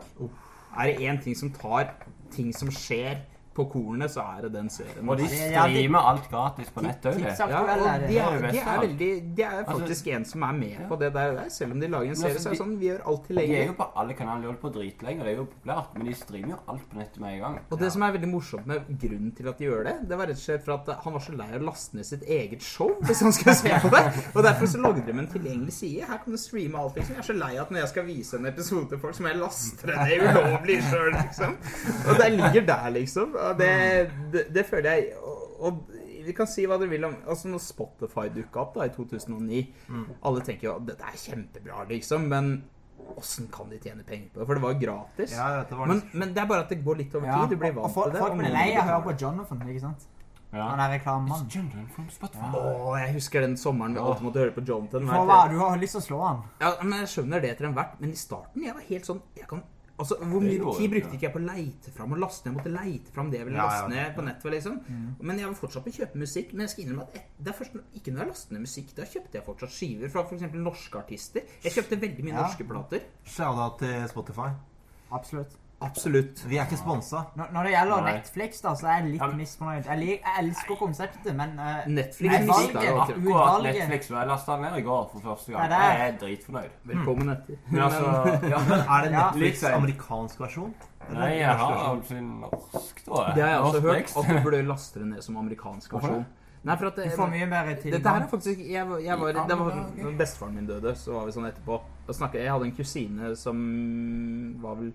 [SPEAKER 2] Er det én ting som tar ting som skjer på kornet, så er det den serien.
[SPEAKER 4] Og de
[SPEAKER 3] Det er
[SPEAKER 4] streamer alt gratis på nett òg, det.
[SPEAKER 2] Ja, og
[SPEAKER 3] er det.
[SPEAKER 2] de
[SPEAKER 4] er det
[SPEAKER 2] de er, veldig, de er
[SPEAKER 4] Altså,
[SPEAKER 2] faktisk en som er med
[SPEAKER 4] ja.
[SPEAKER 2] på det der. Selv om de lager en serie,
[SPEAKER 4] altså,
[SPEAKER 2] så er det sånn Vi gjør alt
[SPEAKER 4] De er jo på alle kanaler, de holder på dritlenge, og det er jo populært, men de streamer jo alt på nettet med en gang.
[SPEAKER 2] Og det som er veldig morsomt med grunnen til at de gjør det, det var rett og slett for at han var så lei av å laste ned sitt eget show hvis han skulle se på det. Og derfor så lagde de en tilgjengelig side. Her kan du streame alt. liksom. Jeg er så lei at når jeg skal vise en episode til folk, så må jeg laste det ned ulovlig sjøl, liksom. Og det ligger der, liksom. Og det, det, det føler jeg og, og vi kan si hva dere vil om Altså Når Spotify dukka opp da i 2009 Alle tenker jo at dette er kjempebra, liksom. Men Åssen kan de tjene penger på det? For det var jo gratis.
[SPEAKER 1] Ja, det var
[SPEAKER 2] Men, men det er bare at det går litt over
[SPEAKER 3] Ja,
[SPEAKER 2] tid. Du blir vant
[SPEAKER 3] og
[SPEAKER 2] til det.
[SPEAKER 3] folk blir lei av å høre på Jonathan, ikke sant?
[SPEAKER 4] Ja.
[SPEAKER 3] Han er reklamemannen.
[SPEAKER 2] Åh, jeg husker den sommeren vi alltid måtte høre på Jonathan.
[SPEAKER 3] Hva? Du har lyst til å slå han.
[SPEAKER 2] Ja, men Jeg skjønner det etter en hvert, men i starten jeg var helt sånn jeg kan, altså, Hvor mye
[SPEAKER 4] går
[SPEAKER 2] tid brukte
[SPEAKER 4] ikke.
[SPEAKER 2] ikke jeg på å leite fram og laste ned? Jeg måtte leite fram det jeg ville
[SPEAKER 1] Ja,
[SPEAKER 2] laste
[SPEAKER 1] ja.
[SPEAKER 2] ned på nettet. liksom Men jeg var fortsatt på å kjøpe musikk. Men jeg skal innrømme at det er først ikke når jeg laster ned musikk. Da kjøpte jeg fortsatt skiver fra f.eks. norske artister. Jeg kjøpte veldig mye
[SPEAKER 3] Ja.
[SPEAKER 2] norske plater.
[SPEAKER 1] Shout-out til Spotify.
[SPEAKER 3] Absolutt.
[SPEAKER 2] Absolutt.
[SPEAKER 1] Vi er ikke sponsa.
[SPEAKER 3] Når, når det gjelder
[SPEAKER 4] Nei.
[SPEAKER 3] Netflix, da, så er jeg litt misfornøyd. Jeg, lik, jeg elsker konseptet, men uh,
[SPEAKER 2] Netflix
[SPEAKER 3] Nei, valget-
[SPEAKER 2] jo til-
[SPEAKER 4] Akkurat
[SPEAKER 3] Utvalget.
[SPEAKER 4] Netflix. og Jeg lasta ned i går for første gang.
[SPEAKER 3] Nei, det er-
[SPEAKER 4] Jeg er dritfornøyd.
[SPEAKER 2] Velkommen etter.
[SPEAKER 4] Men altså ja.
[SPEAKER 1] Er det
[SPEAKER 3] Ja.
[SPEAKER 1] Netflix
[SPEAKER 4] seint.
[SPEAKER 1] amerikansk versjon? Eller
[SPEAKER 4] Nei, jeg
[SPEAKER 1] norsk
[SPEAKER 4] har
[SPEAKER 1] versjon?
[SPEAKER 4] altså en norsk, tror jeg.
[SPEAKER 2] Det har jeg også
[SPEAKER 4] Norsk
[SPEAKER 2] hørt.
[SPEAKER 4] tekst.
[SPEAKER 2] At du burde laste det ned som amerikansk
[SPEAKER 4] Hvorfor
[SPEAKER 2] versjon. Nei, for at
[SPEAKER 3] du
[SPEAKER 2] det,
[SPEAKER 3] får mye mer
[SPEAKER 2] Dette her er faktisk jeg, var- jeg var, Det var når bestefaren min døde, så var vi sånn etterpå. Da snakket, jeg hadde en kusine som var vel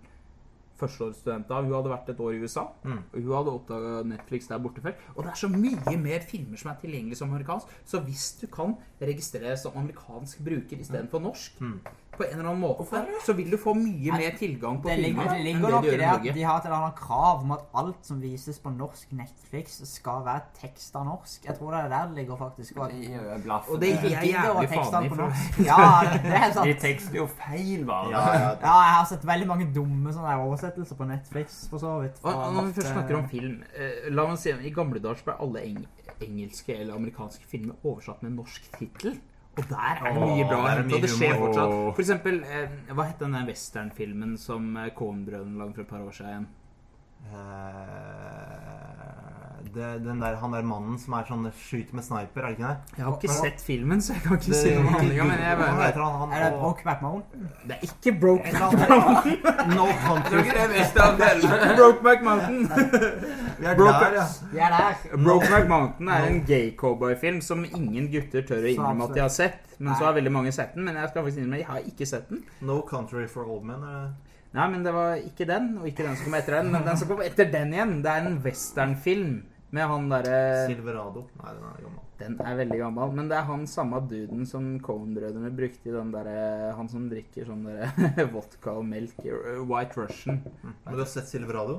[SPEAKER 2] førsteårsstudent av. Hun hadde vært et år i USA.
[SPEAKER 1] Mm.
[SPEAKER 2] Og hun hadde oppdaga Netflix der borte før. Og det er så mye mer filmer som er tilgjengelig som amerikansk. Så hvis du kan registrere som amerikansk bruker istedenfor norsk,
[SPEAKER 1] Mm.
[SPEAKER 2] På en eller annen måte, så vil du få mye mer tilgang på
[SPEAKER 3] Det ligger,
[SPEAKER 2] filmer
[SPEAKER 3] det ligger nok i det at de har et eller annet krav om at alt som vises på norsk Netflix, skal være teksta norsk. Jeg tror det er der det ligger, faktisk. Og at.
[SPEAKER 2] Og det gir jeg jævlig faen i.
[SPEAKER 3] Ja, det er sant.
[SPEAKER 4] De tekster jo feil, bare.
[SPEAKER 1] Ja, ja.
[SPEAKER 3] Ja, jeg har sett veldig mange dumme sånne oversettelser på Netflix, for så vidt. For
[SPEAKER 2] og når vi først snakker om film eh, La meg si, I gamle dager ble alle eng engelske eller amerikanske filmer oversatt med norsk tittel. Og der er det mye bra å hente.
[SPEAKER 1] mye
[SPEAKER 2] Og det skjer
[SPEAKER 1] humor.
[SPEAKER 2] fortsatt. For eksempel, eh, hva het den der westernfilmen som eh, Coen-brødrene lagde for et par år siden?
[SPEAKER 1] Eh, det, den der, han der mannen som er sånn skyter med sniper, er det ikke det?
[SPEAKER 2] Jeg har ikke sett filmen, så jeg kan ikke
[SPEAKER 1] Det-
[SPEAKER 2] si noe om handlinga. Men jeg bare,
[SPEAKER 1] heter han? han
[SPEAKER 3] Er det Brokeback Mountain?
[SPEAKER 2] det er ikke Broke
[SPEAKER 3] Et eller annet-
[SPEAKER 1] No Country.
[SPEAKER 2] Brokeback Mountain.
[SPEAKER 1] Vi er
[SPEAKER 2] Broke-
[SPEAKER 1] der, ja.
[SPEAKER 3] Vi er der.
[SPEAKER 2] Brokeback Mountain er en gay cowboyfilm som ingen gutter tør å innrømme at de har sett. Men så har veldig mange sett den. Men jeg skal faktisk innrømme jeg har ikke sett den.
[SPEAKER 1] No Country for Old Men. er det?
[SPEAKER 2] Nei, men det var ikke den, og ikke den som kom etter den. Men den som kom etter den igjen, det er en westernfilm med han derre
[SPEAKER 1] Silverado. Nei, den er gammel.
[SPEAKER 2] Den er veldig gammel, men det er han samme duden som Cohen-brødrene brukte i den derre Han som drikker sånn derre vodka og melk. uh, White Russian.
[SPEAKER 1] Men du har sett Silverado?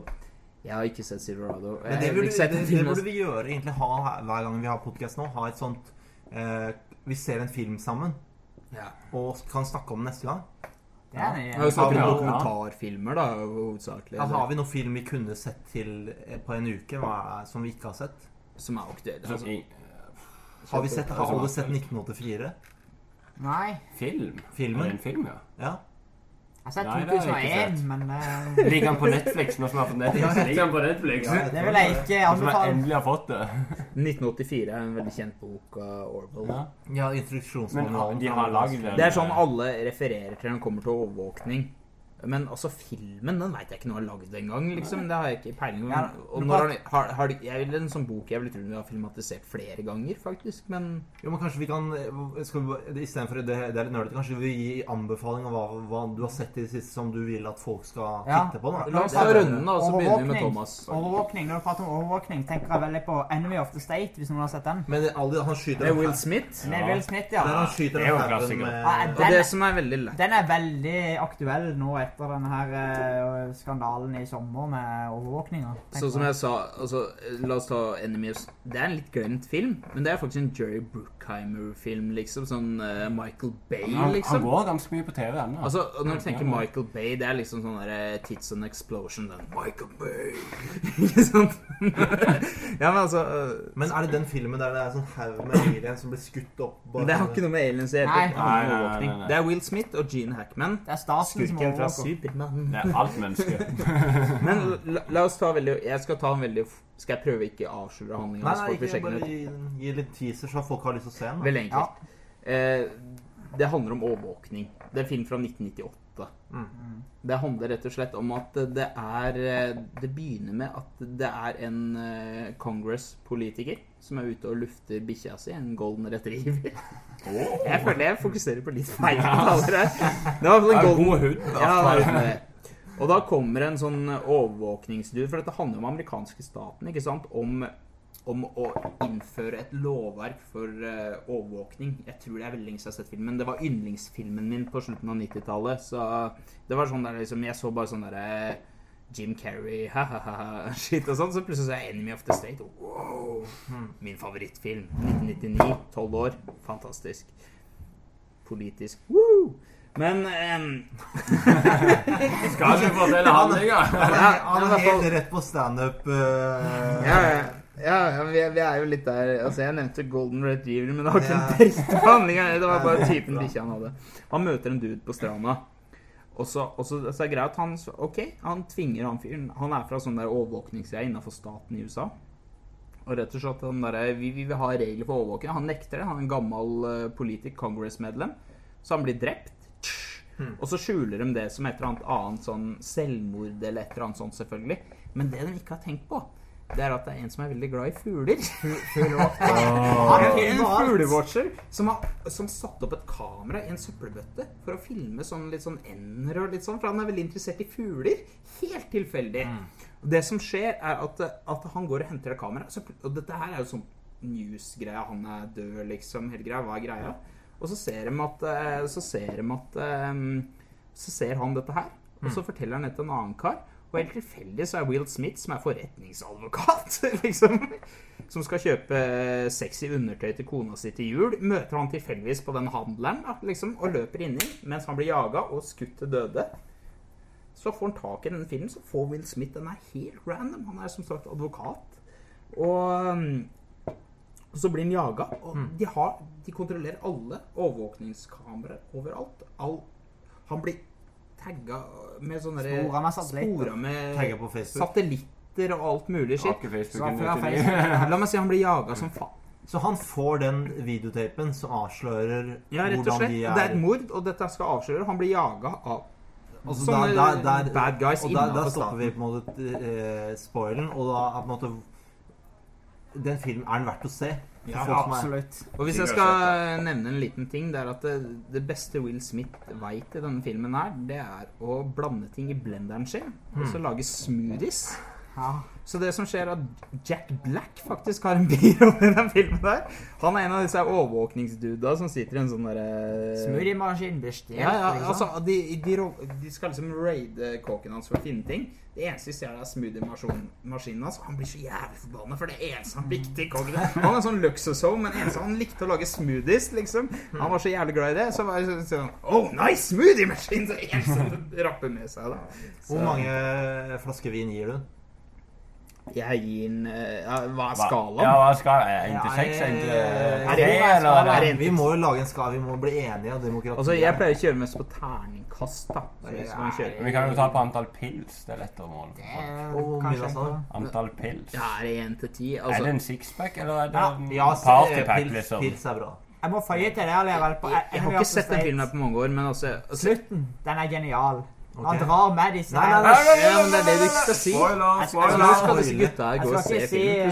[SPEAKER 2] Jeg har ikke sett Silverado.
[SPEAKER 1] Men det burde, det, det burde vi gjøre, egentlig ha hver gang vi har podkast nå. Ha et sånt eh, Vi ser en film sammen
[SPEAKER 2] Ja.
[SPEAKER 1] og kan snakke om den neste gang.
[SPEAKER 3] Det er
[SPEAKER 2] Jeg har jo snakket
[SPEAKER 4] Ja,
[SPEAKER 2] om dokumentarfilmer, da, hovedsakelig.
[SPEAKER 1] Ja, har vi noen film vi kunne sett til eh, på en uke hva er, som vi ikke har sett?
[SPEAKER 2] Som er aktuelle. Altså,
[SPEAKER 1] Har vi sett, har alle sett 1984?
[SPEAKER 3] Nei.
[SPEAKER 4] film.
[SPEAKER 1] Filmen?
[SPEAKER 4] Er en film, ja?
[SPEAKER 1] Ja.
[SPEAKER 3] Jeg har sett
[SPEAKER 4] Nei, det har jeg ikke
[SPEAKER 3] 2001,
[SPEAKER 4] sett.
[SPEAKER 3] men eh,
[SPEAKER 4] Ligger han på Netflix nå som har fått Netflix? Ligger han på Netflix?
[SPEAKER 1] Ja,
[SPEAKER 3] det vil jeg ikke
[SPEAKER 4] som jeg
[SPEAKER 3] anbefale.
[SPEAKER 4] endelig har fått det.
[SPEAKER 2] 1984 er en veldig kjent bok av Orwell.
[SPEAKER 4] Ja.
[SPEAKER 1] ja
[SPEAKER 4] Men
[SPEAKER 1] instruksjonsmanualen.
[SPEAKER 4] de har lagd det.
[SPEAKER 2] Det er sånn alle refererer til når det kommer til overvåkning. Men altså, filmen den veit jeg ikke noe har lagd engang. Liksom. Det har jeg ikke peiling på.
[SPEAKER 3] Ja,
[SPEAKER 2] når har, har, jeg vil en sånn bok jeg vil tro vi har filmatisert flere ganger, faktisk. Men
[SPEAKER 1] Jo, men kanskje vi kan eh, skal vi, Istedenfor det, det er litt nerdete, kanskje vi gi anbefaling av hva, hva du har sett i det siste som du vil at folk skal
[SPEAKER 3] Ja.
[SPEAKER 1] titte på? da
[SPEAKER 2] la oss ta runden, da, og så begynner vi med Thomas.
[SPEAKER 3] Overvåkning. Når du prater om overvåkning, tenker jeg veldig på Enemy of the State, hvis noen har sett den.
[SPEAKER 1] Men alle, han skyter
[SPEAKER 2] Med Will Smith.
[SPEAKER 3] Med Will Smith,
[SPEAKER 1] Der
[SPEAKER 3] ja.
[SPEAKER 1] han skyter
[SPEAKER 4] Det er jo
[SPEAKER 1] en
[SPEAKER 4] klassiker.
[SPEAKER 1] med
[SPEAKER 3] Ja,
[SPEAKER 2] Og det som er veldig lett
[SPEAKER 3] den er veldig aktuell nå etter denne her eh, skandalen i sommer med overvåkninga.
[SPEAKER 2] Sånn som jeg sa, altså, la oss ta Enemies. Det er en litt glemt film, men det er faktisk en Jerry Bruckheimer-film, liksom. Sånn uh, Michael Bay,
[SPEAKER 4] Han, han
[SPEAKER 2] liksom.
[SPEAKER 4] går ganske mye på TV ennå.
[SPEAKER 2] Altså, når du tenker Michael Bay, det er liksom sånn der Tits and Explosion. Den. Michael Bay! Ikke sant? ja, men altså uh,
[SPEAKER 1] Men er det den filmen der det er sånn haug med aliens som blir skutt opp? bare-
[SPEAKER 2] Det har ikke noe med aliens å gjøre.
[SPEAKER 3] Nei.
[SPEAKER 2] det
[SPEAKER 4] Nei, nei, nei, nei.
[SPEAKER 2] Det er Will Smith og Gene Hackman.
[SPEAKER 3] Det er staten
[SPEAKER 2] Skurken fra. Supermann.
[SPEAKER 4] Det er alt menneske.
[SPEAKER 2] Men la, la oss ta veldig Jeg skal ta en veldig Skal jeg prøve ikke avsløre handlinga?
[SPEAKER 1] Nei, nei, ikke, bare gi, gi litt teaser, så folk har lyst til å se den.
[SPEAKER 2] Veldig enkelt. Eh, det handler om overvåkning. Det er en film fra 1998.
[SPEAKER 1] Mm.
[SPEAKER 2] Det handler rett og slett om at det er eh, Det begynner med at det er en eh, Congress-politiker som er ute og lufter bikkja si, en golden retriever. Jeg føler jeg fokuserer på litt feil her. Det var en golden
[SPEAKER 4] god hund.
[SPEAKER 2] ja, det er det. Og da kommer en sånn overvåkningsdude, for dette handler om amerikanske staten, ikke sant? Om om å innføre et lovverk for uh, overvåkning. Jeg tror det er veldig lenge siden jeg har sett filmen. Det var yndlingsfilmen min på slutten av 90-tallet. Så det var sånn der liksom Jeg så bare sånn derre Jim Carrey, ha-ha-ha, shit og sånn. Så plutselig så er Enemy of the State. Wow! Min favorittfilm. 1999. Tolv år. Fantastisk. Politisk. Woo! Men um...
[SPEAKER 4] Skal du fortelle handlinga!
[SPEAKER 1] Han er, han er helt rett på standup. Uh,
[SPEAKER 2] ja, ja, ja, ja vi, er- vi er jo litt der Altså, jeg nevnte Golden Retriever, men det var ikke
[SPEAKER 1] Ja.
[SPEAKER 2] beste handlinga. Det var bare typen bikkja han hadde. Han møter en dude på stranda. Og så, og så, så er det greit at han OK, han tvinger han fyren Han er fra sånn der overvåkningsgreie innenfor staten i USA. Og rett og slett han der, vi, vi vil ha regler for overvåking. Han nekter det. Han er en gammel uh, politisk congressmedlem. Så han blir drept. Og så skjuler de det som et eller annet annet sånn selvmord eller et eller annet sånt, selvfølgelig. Men det de ikke har tenkt på, det er at det er en som er veldig glad i fugler. Han er en fuglewatcher som har som satt opp et kamera i en søppelbøtte for å filme sånn litt sånn ender og litt sånn, for han er veldig interessert i fugler. Helt tilfeldig. Mm. Det som skjer, er at, at han går og henter et kamera, Og dette her er jo sånn news-greia. Han er død, liksom. Hele greia. Hva er greia? Og så ser de at eh, Så ser de at eh, Så ser han dette her, og så forteller han det til en annen kar. Og helt tilfeldig så er Will Smith, som er forretningsadvokat, liksom, som skal kjøpe sexy undertøy til kona si til jul, møter han tilfeldigvis på den handleren da, liksom, og løper inni mens han blir jaga og skutt til døde. Så får han tak i denne filmen, så får Will Smith Den er helt random. Han er som sagt advokat. Og så blir han jaga. Og de, har, de kontrollerer alle overvåkningskameraer overalt. All, han blir tagga med sånne
[SPEAKER 3] Spora med satellitter.
[SPEAKER 2] med
[SPEAKER 1] på
[SPEAKER 2] satellitter og alt mulig
[SPEAKER 3] Facebook.
[SPEAKER 2] La meg si han blir jaga som faen.
[SPEAKER 1] Så han får den videotapen som avslører
[SPEAKER 2] Ja, rett og
[SPEAKER 1] hvordan
[SPEAKER 2] slett.
[SPEAKER 1] de
[SPEAKER 2] Det er
[SPEAKER 1] er
[SPEAKER 2] et mord, og dette skal avsløre. Han blir jaga av
[SPEAKER 1] Altså,
[SPEAKER 2] Sånne
[SPEAKER 1] der, der, der,
[SPEAKER 2] bad guys
[SPEAKER 1] og
[SPEAKER 2] innenfor
[SPEAKER 1] stopper vi på en måte eh, spoilen, og da er på en måte Den filmen er den verdt å se.
[SPEAKER 2] Ja,
[SPEAKER 3] Absolutt.
[SPEAKER 2] Og hvis jeg skal nevne en liten ting, det er at det, det beste Will Smith veit i denne filmen her, det er å blande ting i blenderen sin, og så lage smoothies.
[SPEAKER 3] Ja.
[SPEAKER 2] Så det som skjer, er at Jack Black faktisk har en birolle i den filmen der. Han er en av disse overvåkningsduda som sitter i en sånn derre
[SPEAKER 3] Smoothiemaskin blir stjålet.
[SPEAKER 2] Ja, ja,
[SPEAKER 3] liksom.
[SPEAKER 2] altså, de, de, de skal liksom raide kåken hans for å finne ting. Det eneste vi ser, er smoothie-maskinen hans. Han blir så jævlig forbanna, for det eneste han likte i kåken Han er sånn luksushome, men eneste han likte å lage smoothies, liksom. Han var så jævlig glad i det. Så var det sånn Oh, nice smoothie-maskin! Så eneste sånn rapper med seg, da. Så
[SPEAKER 1] Hvor mange flasker vin gir du?
[SPEAKER 2] Jeg gir den eh, ja, Hva er skalaen?
[SPEAKER 4] Ja, hva er skalaen?
[SPEAKER 1] Inntil
[SPEAKER 4] seks? En til
[SPEAKER 1] eh, Vi må jo lage en skala, vi må bli enige av demokratiet.
[SPEAKER 2] Altså, jeg pleier å kjøre mest på terningkast, da. Jeg kjøre.
[SPEAKER 4] Vi kan jo ta på antall pils. Det er lettere å måle.
[SPEAKER 3] Eh.
[SPEAKER 4] Antall pils.
[SPEAKER 2] Ja, er det én til ti?
[SPEAKER 4] Er
[SPEAKER 2] Altså,
[SPEAKER 4] det en sixpack, eller er det
[SPEAKER 1] Ja,
[SPEAKER 4] en
[SPEAKER 1] ja se-
[SPEAKER 4] partypack,
[SPEAKER 1] pils,
[SPEAKER 4] liksom?
[SPEAKER 1] pils er bra.
[SPEAKER 3] Jeg må føye til det Jeg, på
[SPEAKER 2] jeg, jeg har ikke sett den filmen her på mange år, men altså, altså
[SPEAKER 3] Slutten, den er genial. Han drar med disse
[SPEAKER 1] Nei, nei, nei,
[SPEAKER 2] nei, men det er det du ikke skal si.
[SPEAKER 4] Spoiler,
[SPEAKER 2] Altså, nå
[SPEAKER 3] skal-
[SPEAKER 2] disse gutta gå og se filmen,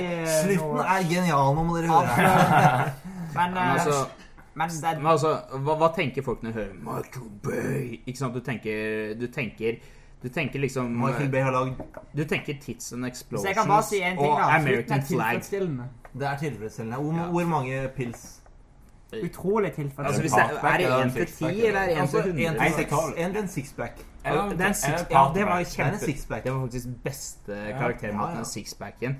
[SPEAKER 3] eh,
[SPEAKER 1] Slutten er genial, nå må dere høre.
[SPEAKER 3] Men,
[SPEAKER 2] Men
[SPEAKER 3] eh,
[SPEAKER 2] altså,
[SPEAKER 3] men det,
[SPEAKER 2] men altså hva, hva tenker folk når de hører Michael Bay? Ikke sant? Du tenker Du tenker, du tenker liksom
[SPEAKER 1] Michael Bay har lagd
[SPEAKER 2] Du tenker Tits and
[SPEAKER 3] Explosions si en ting,
[SPEAKER 2] og American
[SPEAKER 3] er
[SPEAKER 2] Flag.
[SPEAKER 1] Det er tilfredsstillende. Hvor,
[SPEAKER 2] Ja.
[SPEAKER 1] hvor mange pils?
[SPEAKER 3] Utrolig
[SPEAKER 2] Altså, det, er det én til ti, eller er det én
[SPEAKER 1] Altså,
[SPEAKER 2] til hundre?
[SPEAKER 1] Det
[SPEAKER 4] er
[SPEAKER 1] En sixpack.
[SPEAKER 4] Er det-
[SPEAKER 2] Det en six, ja, det var?
[SPEAKER 1] Det
[SPEAKER 2] kjempe. Det var faktisk beste karakteren
[SPEAKER 1] ja, ja.
[SPEAKER 2] den sixpacken.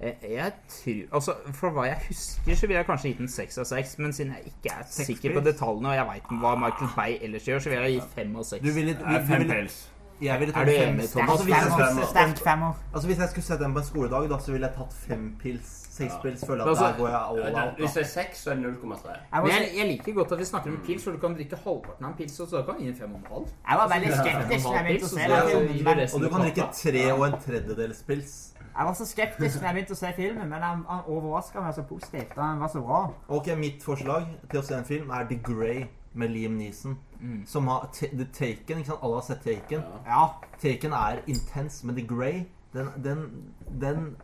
[SPEAKER 2] Eh, Jeg tror Altså, For hva jeg husker, så ville jeg kanskje gitt den seks av seks. Men siden jeg ikke er sikker på detaljene, og jeg veit hva Michael Bay ellers gjør, så vil jeg gi fem av seks.
[SPEAKER 1] Du ville, du, du
[SPEAKER 4] fem pils.
[SPEAKER 1] jeg ville tatt fem. Altså, hvis jeg skulle
[SPEAKER 3] sette
[SPEAKER 1] altså, hvis jeg skulle sett den på en skoledag, da, så ville jeg tatt fem pils. Seks pils. Føler jeg
[SPEAKER 2] Altså,
[SPEAKER 1] at der går jeg all
[SPEAKER 4] Ja,
[SPEAKER 1] out.
[SPEAKER 4] Hvis det er seks, så er det 0,3.
[SPEAKER 3] Jeg,
[SPEAKER 2] Men jeg, jeg liker godt at vi snakker om pils, for du kan drikke halvparten av en pils, og så kan du gi en fem og en halv.
[SPEAKER 3] jeg var veldig skeptisk jeg begynte å se
[SPEAKER 2] Ja,
[SPEAKER 3] filmen.
[SPEAKER 2] det
[SPEAKER 1] Og du kan drikke tre og en tredjedels pils.
[SPEAKER 3] jeg var så skeptisk da jeg begynte å se filmen, men han, han overraska meg så positivt. Han var så bra.
[SPEAKER 1] Ok, Mitt forslag til å se en film er The Grey med Liam Neeson.
[SPEAKER 2] Mm.
[SPEAKER 1] Som har The Taken. ikke sant? Alle har sett Taken.
[SPEAKER 3] Ja.
[SPEAKER 1] Taken er intens, men The Grey, den, den, den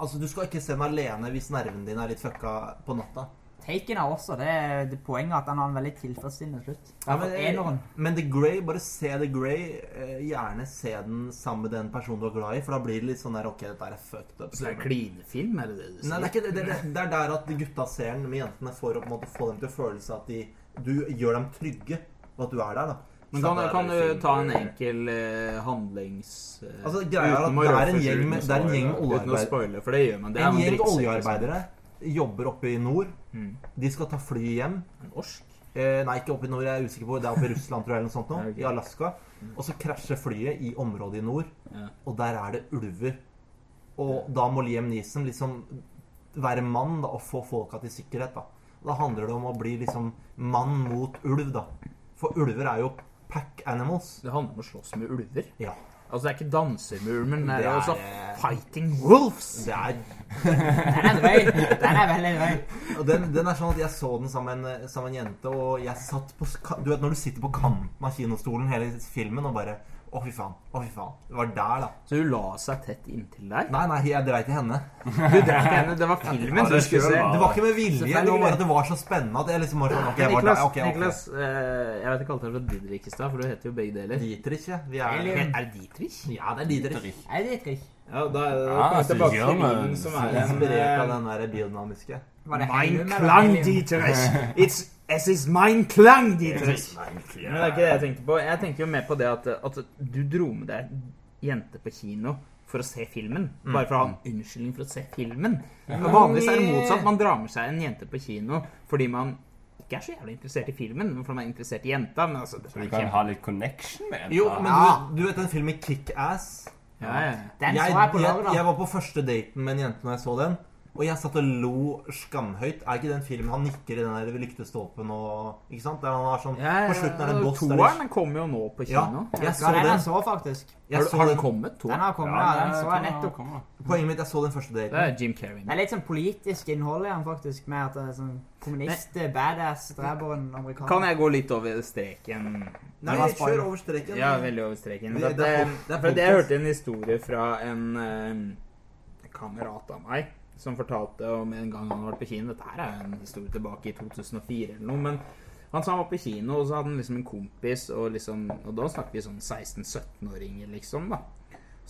[SPEAKER 1] Altså, du skal ikke se den alene hvis nerven din er litt fucka på natta.
[SPEAKER 3] Taken er også det, det poenget at han har en veldig tilfredsstillende slutt.
[SPEAKER 1] Ja, men, men The Grey, bare se The Grey. eh, Gjerne se den sammen med den personen du er glad i, for da blir det litt sånn der Ok, dette er fucked up.
[SPEAKER 2] Så det er klinefilm, er det det du sier?
[SPEAKER 1] Nei, det er ikke det. Det, det, det er der at gutta ser den med jentene for å på en måte få dem til å føle seg at de, du gjør dem trygge, og at du er der. da.
[SPEAKER 2] Men kan, kan du ta en enkel uh, handlings... Uh,
[SPEAKER 1] Altså, greia er at det er en gjeng med- det er en gjeng med
[SPEAKER 2] spoile- Uten å
[SPEAKER 1] oljearbeid-
[SPEAKER 2] spoile, for det gjør man. Det
[SPEAKER 1] En gjeng oljearbeidere jobber oppe i nord.
[SPEAKER 2] Mm.
[SPEAKER 1] De skal ta fly hjem.
[SPEAKER 2] liksom. Norsk?
[SPEAKER 1] Eh, nei, ikke oppe i nord, jeg er usikker på. Det er oppe i Russland, tror jeg, eller noe sånt nå. I Alaska. Og så krasjer flyet i området i nord,
[SPEAKER 2] Ja.
[SPEAKER 1] og der er det ulver. Og da må Liam Neeson liksom være mann da, og få folka til sikkerhet. Da Da handler det om å bli liksom mann mot ulv, da. For ulver er jo pack animals.
[SPEAKER 2] Det handler om å slåss med ulver.
[SPEAKER 1] Ja.
[SPEAKER 2] Altså, det er ikke danser med men det
[SPEAKER 1] Det
[SPEAKER 2] er
[SPEAKER 1] altså
[SPEAKER 2] fighting wolves.
[SPEAKER 1] Det er
[SPEAKER 3] Der er drøy. Den er veldig vei.
[SPEAKER 1] Og den, den er sånn at jeg så den sammen med en jente, og jeg satt på Du vet når du sitter på kanten av kinostolen hele filmen og bare Å, fy faen. Å, fy faen. Det var der, da.
[SPEAKER 2] Så hun la seg tett inntil deg?
[SPEAKER 1] Nei, nei, jeg dreit i henne.
[SPEAKER 2] Du drakk henne, det var filmen
[SPEAKER 4] Ja,
[SPEAKER 2] du
[SPEAKER 4] det
[SPEAKER 2] skulle se.
[SPEAKER 1] Det var ikke med vilje. Det var bare at det var så spennende at jeg liksom var sånn Ok, jeg var
[SPEAKER 2] Niklas,
[SPEAKER 1] der. Okay, okay.
[SPEAKER 2] Niklas eh, jeg vet jeg kalte deg for Didrik i stad, for du heter jo begge deler.
[SPEAKER 1] Dietrich, ja. Vi er
[SPEAKER 3] Eller,
[SPEAKER 2] Er det Dietrich?
[SPEAKER 1] Ja, det er Dietrich.
[SPEAKER 3] Jeg er ikke.
[SPEAKER 2] Ja, da er det da kommer tilbake til
[SPEAKER 4] man-
[SPEAKER 2] som er
[SPEAKER 1] Inspirert av
[SPEAKER 2] eh,
[SPEAKER 1] den der biodynamiske.
[SPEAKER 3] Var det
[SPEAKER 2] Mein Klang
[SPEAKER 3] Alien?
[SPEAKER 2] It's, es is mein Klang Dietrich. Men det er ikke det jeg tenkte på. Jeg tenker jo mer på det at, at du dro med deg jente på kino for å se filmen. Bare for å ha en unnskyldning for å se filmen. Men Vanligvis er det motsatt. Man drar med seg en jente på kino fordi man ikke er så jævlig interessert i filmen, men fordi man er interessert i jenta. Men altså, det
[SPEAKER 4] Så du kan
[SPEAKER 2] kjempe...
[SPEAKER 4] ha litt connection med henne?
[SPEAKER 1] Jo, men du, du vet den filmen Kick-Ass?
[SPEAKER 2] Ja, ja.
[SPEAKER 3] Den
[SPEAKER 1] jeg,
[SPEAKER 3] så jeg på
[SPEAKER 1] jeg, jeg var på første daten med en jente når jeg så den. Og jeg satt og lo skamhøyt. Er ikke den filmen han nikker i den der lyktestolpen og Ikke sant? Der han har sånn
[SPEAKER 2] Ja, ja,
[SPEAKER 1] På slutten er det en boss der
[SPEAKER 2] Toeren kommer jo nå på kino.
[SPEAKER 3] Ja, jeg
[SPEAKER 1] så
[SPEAKER 3] den
[SPEAKER 1] den.
[SPEAKER 3] så faktisk.
[SPEAKER 1] Jeg
[SPEAKER 2] Har,
[SPEAKER 1] så
[SPEAKER 2] har den
[SPEAKER 1] kommet?
[SPEAKER 2] kommet?
[SPEAKER 3] Den
[SPEAKER 2] Toeren?
[SPEAKER 3] har kommet, ja, den så jeg nettopp.
[SPEAKER 1] Poenget mitt, jeg så den første
[SPEAKER 2] Det er Jim Carrey.
[SPEAKER 3] Det er litt sånn politisk innhold i den, faktisk. Med at det er sånn kommunist, badass, dreper en amerikaner.
[SPEAKER 2] Kan jeg gå litt over streken?
[SPEAKER 1] Nei,
[SPEAKER 3] vi kjører
[SPEAKER 1] kjør over streken.
[SPEAKER 2] Ja, veldig over streken.
[SPEAKER 1] Det-
[SPEAKER 2] at
[SPEAKER 1] det
[SPEAKER 2] det,
[SPEAKER 1] det
[SPEAKER 2] jeg hørte en historie fra en eh, kamerat av meg som fortalte om en gang han var på kino. Dette her er jo en historie tilbake i 2004 eller noe. Men han sa han var på kino, og så hadde han liksom en kompis, og, liksom, og da snakker vi sånn 16-17-åringer, liksom. da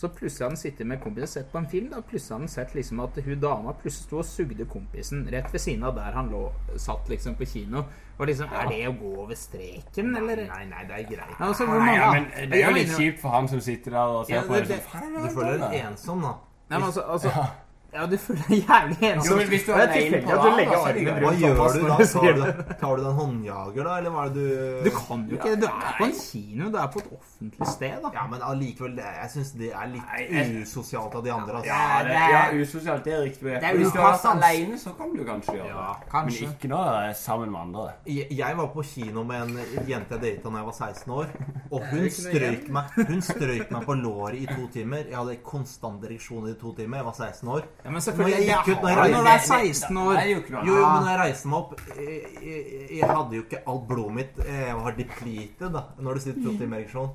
[SPEAKER 2] så plutselig hadde han sittet med kompisen og sett på en film. da Plutselig hadde han sett liksom at hun dama plutselig sto og sugde kompisen rett ved siden av der han lå, satt liksom på kino. Og liksom, Er det å gå over streken, eller?
[SPEAKER 1] Nei, nei, det er greit.
[SPEAKER 2] Ja, altså, hvor
[SPEAKER 4] Nei,
[SPEAKER 2] mange
[SPEAKER 4] ja, men det er jo litt kjipt for han som sitter der og ser
[SPEAKER 1] Ja,
[SPEAKER 4] på
[SPEAKER 1] det,
[SPEAKER 4] det.
[SPEAKER 1] det,
[SPEAKER 4] sånn,
[SPEAKER 1] du føler deg ensom, da.
[SPEAKER 2] Nei, men altså, altså Ja, du føler deg jævlig ensom.
[SPEAKER 4] Jo, men hvis du
[SPEAKER 2] har det tilfeldig
[SPEAKER 4] på rad,
[SPEAKER 2] legger
[SPEAKER 4] så er greit.
[SPEAKER 1] Hva gjør du da? Tar du, tar du deg en håndjager, da? Eller hva er det du
[SPEAKER 2] Du kan jo ikke Du er på en kino, du er på et offentlig sted, da.
[SPEAKER 1] Ja, men allikevel, jeg syns det er litt
[SPEAKER 4] Nei, jeg-
[SPEAKER 1] usosialt av de andre. Altså.
[SPEAKER 3] Ja,
[SPEAKER 4] det,
[SPEAKER 3] er-
[SPEAKER 4] ja, usosialt, det er riktig.
[SPEAKER 3] Det er
[SPEAKER 4] Hvis du
[SPEAKER 3] er
[SPEAKER 4] alene, så kan du kanskje gjøre
[SPEAKER 1] Ja,
[SPEAKER 4] det.
[SPEAKER 3] kanskje.
[SPEAKER 4] Men ikke når du er sammen med andre.
[SPEAKER 1] Jeg jeg var på kino med en jente jeg data da jeg var 16 år. Og hun strøyk meg Hun strøyk meg på låret i to timer. Jeg hadde konstant ereksjon i to timer. Jeg var 16 år.
[SPEAKER 2] Ja, men
[SPEAKER 1] Når jeg gikk ut, når jeg reiste-
[SPEAKER 2] når er 16 år
[SPEAKER 4] jo
[SPEAKER 1] Jo, men når jeg reiste meg opp Jeg, jeg, jeg hadde jo ikke alt blodet mitt Jeg var depleted da når du sitter to timer ereksjon.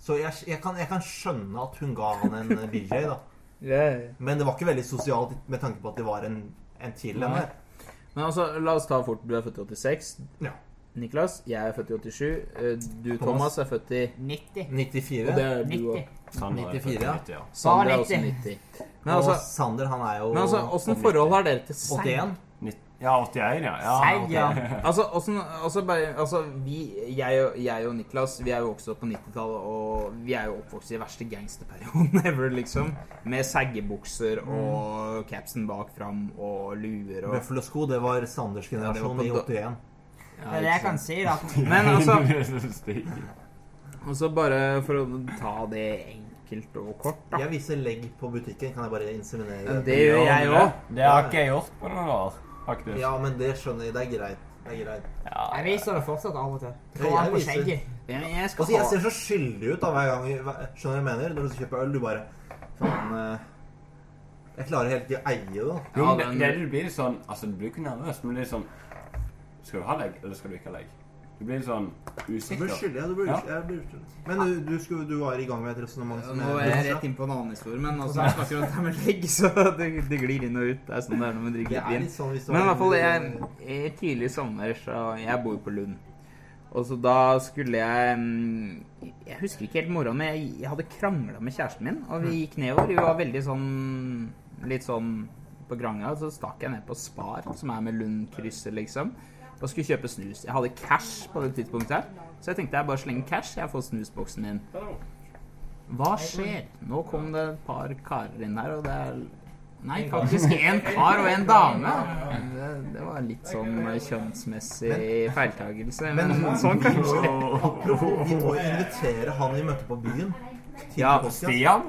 [SPEAKER 1] Så jeg, jeg, kan, jeg kan skjønne at hun ga han en eh, BJ, da. Men det var ikke veldig sosialt med tanke på at det var en, en til en
[SPEAKER 2] Men altså, la oss ta fort. Du er født i 86.
[SPEAKER 1] Ja.
[SPEAKER 2] Niklas, jeg er født i 87. Eh, Du,
[SPEAKER 1] Thomas.
[SPEAKER 2] Er født i
[SPEAKER 3] 90.
[SPEAKER 1] 94.
[SPEAKER 2] Og det er du
[SPEAKER 3] 90.
[SPEAKER 2] òg.
[SPEAKER 4] Sandra er
[SPEAKER 1] 94, ja.
[SPEAKER 4] 90, ja.
[SPEAKER 2] Sander er også
[SPEAKER 3] 90.
[SPEAKER 2] 90. Men
[SPEAKER 1] og
[SPEAKER 2] altså,
[SPEAKER 1] Sander, han er jo
[SPEAKER 2] men altså åssen forhold har dere til seig?
[SPEAKER 1] 81.
[SPEAKER 4] Ja, 81, ja. ja
[SPEAKER 3] ja.
[SPEAKER 2] Altså, også, også bare- altså, vi, jeg, og, jeg og Niklas Vi er jo også på 90-tallet, og vi er jo oppvokst i verste gangsterperioden ever, liksom. Med saggebukser og capsen bak fram og luer og
[SPEAKER 1] Buffalo-sko, det var Sanders generasjon
[SPEAKER 2] Ja, var på
[SPEAKER 1] i
[SPEAKER 2] da-
[SPEAKER 1] 81.
[SPEAKER 3] Det er det jeg kan si, da.
[SPEAKER 2] Men altså. Og så bare for å ta det enkelt og kort, da.
[SPEAKER 1] Jeg viser legg på butikken. Kan jeg bare inseminere?
[SPEAKER 2] Det gjør jeg òg.
[SPEAKER 4] Det har ikke jeg gjort på noen år, faktisk.
[SPEAKER 1] Ja, men det skjønner jeg. Det er greit. Det er greit.
[SPEAKER 4] Ja,
[SPEAKER 3] Jeg viser det fortsatt av og til.
[SPEAKER 1] Ja,
[SPEAKER 3] an
[SPEAKER 1] jeg
[SPEAKER 3] på skjegget.
[SPEAKER 2] Jeg skal
[SPEAKER 1] Altså, jeg ser så skyldig ut da hver gang Skjønner du jeg mener? Når du kjøper øl, du bare Faen eh, Jeg klarer helt ikke å eie det. da.
[SPEAKER 4] Jo,
[SPEAKER 2] Ja,
[SPEAKER 4] men det, det blir sånn Altså, du blir ikke nervøs, men det er sånn Skal du ha legg, eller skal du ikke ha legg? Du blir litt sånn
[SPEAKER 1] Du
[SPEAKER 4] usikker.
[SPEAKER 1] Unnskyld, Ja, du blir
[SPEAKER 4] Ja.
[SPEAKER 1] Jeg blir skyldig. Men du, du, skulle, du var i gang med et resonnement som
[SPEAKER 2] Nå er jeg rett inn på en annen historie, men altså, jeg snakker om det med legg, så det, det glir inn og ut. Det er sånn det er når man drikker
[SPEAKER 1] er
[SPEAKER 2] vin.
[SPEAKER 1] sånn
[SPEAKER 2] Men i hvert fall, jeg, jeg, tidlig sommer, så Jeg bor på Lund. Og så da skulle jeg mm, Jeg husker ikke helt morgenen, men jeg, jeg hadde krangla med kjæresten min. Og vi gikk nedover. Vi var veldig sånn Litt sånn på Granga. Så stakk jeg ned på Spar, som er med Lund-krysset, liksom. Og skulle kjøpe snus. Jeg hadde cash på det tidspunktet her. Så jeg tenkte jeg bare slenger cash, jeg får snusboksen min. Hva skjer? Nå kom det et par karer inn her, og det er Nei, faktisk en kar og en dame. Det, det var litt sånn kjønnsmessig feiltagelse, men sånn kanskje.
[SPEAKER 1] Apropos, vi må invitere han vi møtte på byen.
[SPEAKER 2] Ja.
[SPEAKER 4] Stian?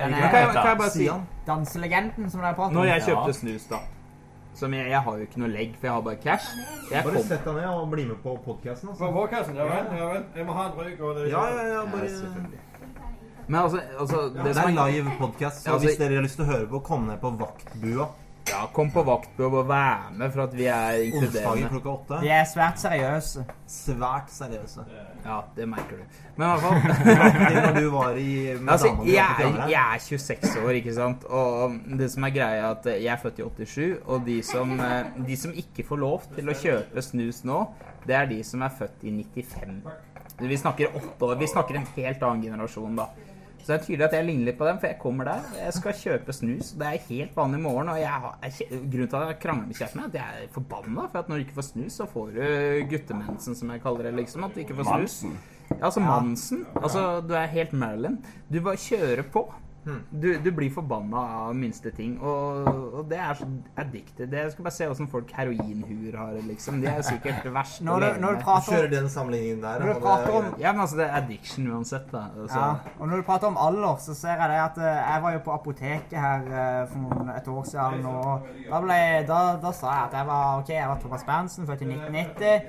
[SPEAKER 2] Kan, jeg, kan jeg bare si
[SPEAKER 3] danselegenden som dere prater om.
[SPEAKER 2] Når jeg kjøpte snus, da Som jeg, jeg har jo ikke noe legg, for jeg har bare cash. Jeg
[SPEAKER 1] Bare
[SPEAKER 2] kom
[SPEAKER 1] sett deg ned og bli med på podkasten.
[SPEAKER 5] På
[SPEAKER 1] Altså.
[SPEAKER 5] podcasten, ja vel? Ja vel. Jeg må ha en røyk og det
[SPEAKER 1] Ja, ja, ja.
[SPEAKER 2] Ja,
[SPEAKER 1] Bare
[SPEAKER 2] selvfølgelig. Men altså, altså
[SPEAKER 1] Det
[SPEAKER 2] det
[SPEAKER 1] er
[SPEAKER 2] en
[SPEAKER 1] live podkast, så
[SPEAKER 2] Ja, altså-
[SPEAKER 1] hvis dere har lyst til å høre på, kom ned på Vaktbua
[SPEAKER 2] Ja, kom på vaktbua og vær med for at vi er
[SPEAKER 1] onsdager
[SPEAKER 2] inkluderende.
[SPEAKER 1] klokka åtte.
[SPEAKER 3] Vi er svært seriøse.
[SPEAKER 1] Svært seriøse.
[SPEAKER 2] Ja, det merker du. Men i hvert fall
[SPEAKER 1] Det Når du var i med
[SPEAKER 2] Altså,
[SPEAKER 1] dama
[SPEAKER 2] jeg, er, jeg er 26 år, ikke sant? Og det som er greia, er at jeg er født i 87, og de som, eh, de som ikke får lov til å kjøpe snus nå, det er de som er født i 95. Vi snakker åtte år. Vi snakker en helt annen generasjon, da. Så det er tydelig at jeg ligner litt på dem, for jeg kommer der. Jeg skal kjøpe snus. Det er helt vanlig morgen, og jeg har, jeg, grunnen til at jeg krangler med kjæresten, er at jeg er forbanna. For at når du ikke får snus, så får du guttemensen, som jeg kaller det, liksom. At du ikke får snus.
[SPEAKER 4] Mansen.
[SPEAKER 2] Altså Mansen. Altså, du er helt Marilyn. Du bare kjører på. Du, du blir forbanna av minste ting. Og, og det er så addicted. Det- Jeg skal bare se åssen folk heroinhuer har det, liksom. De er sikkert det verste
[SPEAKER 3] Når du, når du prater om
[SPEAKER 1] Kjører den sammenligningen der.
[SPEAKER 3] Når du
[SPEAKER 1] det er
[SPEAKER 3] prater om-
[SPEAKER 2] Ja, men altså, det er addiction uansett, da. Altså,
[SPEAKER 3] Ja, og når du prater om alder, så ser jeg det at eh, jeg var jo på apoteket her eh, for noen- et år siden, og da, ble, da, da sa jeg at jeg var, ok, jeg var Thomas Berntsen, født i 1990.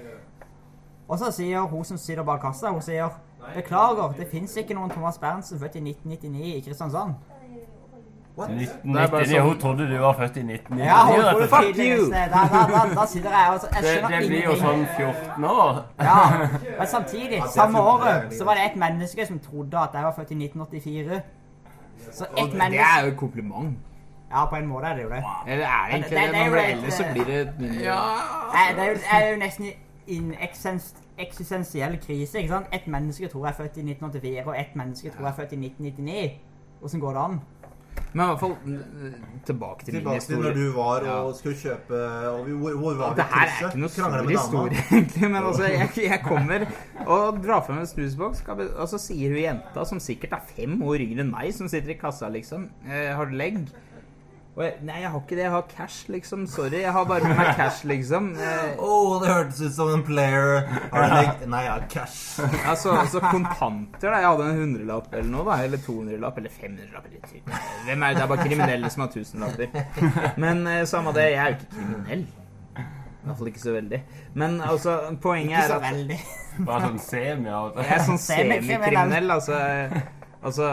[SPEAKER 3] Og så sier hun som sitter bak kassa, hun sier, beklager, det finnes ikke noen Thomas Berntsen født i 1999 i Kristiansand.
[SPEAKER 1] What?
[SPEAKER 4] 1999.
[SPEAKER 2] sånn-
[SPEAKER 4] Hun trodde du var født i 1999.
[SPEAKER 3] Ja, hun
[SPEAKER 2] Fuck you.
[SPEAKER 3] Da, da, da, da sitter jeg og jeg
[SPEAKER 4] det,
[SPEAKER 3] skjønner
[SPEAKER 4] det blir jo sånn 14 år.
[SPEAKER 3] Ja, men samtidig,
[SPEAKER 1] Ja,
[SPEAKER 3] samme året, så var det et menneske som trodde at jeg var født i 1984. Så et menneske...
[SPEAKER 2] det er jo et kompliment.
[SPEAKER 3] Ja, på en måte er det jo det.
[SPEAKER 2] Eller er det egentlig
[SPEAKER 3] det-
[SPEAKER 2] det?
[SPEAKER 3] det er jo
[SPEAKER 2] Men
[SPEAKER 3] et,
[SPEAKER 2] ellers så
[SPEAKER 3] eh,
[SPEAKER 2] blir det mindre
[SPEAKER 3] Nei, det er jo, er jo nesten i en eksens, eksistensiell krise, ikke sant? Et menneske tror jeg er født i 1984, og et menneske tror jeg er født i 1999. Åssen går det an?
[SPEAKER 2] Men i hvert fall tilbake til min
[SPEAKER 1] Tilbake til når du var
[SPEAKER 2] Ja.
[SPEAKER 1] og skulle kjøpe og vi, hvor, hvor var
[SPEAKER 2] det her er ikke noe stor historie, egentlig. Men altså, jeg, jeg kommer og drar frem en snusboks, og så sier hun jenta, som sikkert er fem år yngre enn meg, som sitter i kassa, liksom eh, Har du legg? Og jeg, nei, jeg har ikke det. Jeg har cash, liksom. Sorry. Jeg har bare med meg cash, liksom. Eh,
[SPEAKER 1] Oh, det hørtes ut som en player. Har du legt, Nei, jeg har cash.
[SPEAKER 2] altså, altså kontanter, da. Jeg hadde en hundrelapp eller noe, da. Eller 200-lapp, eller 500-lapp. eller. Hvem er det? Det er bare kriminelle som har tusenlapper. Men eh, samme det, jeg er jo ikke kriminell. I hvert fall ikke så veldig. Men altså, poenget
[SPEAKER 3] Ikke
[SPEAKER 2] er
[SPEAKER 3] så veldig.
[SPEAKER 4] Bare sånn semi-kriminell.
[SPEAKER 2] Jeg er sånn
[SPEAKER 3] semikriminell,
[SPEAKER 2] altså. Altså,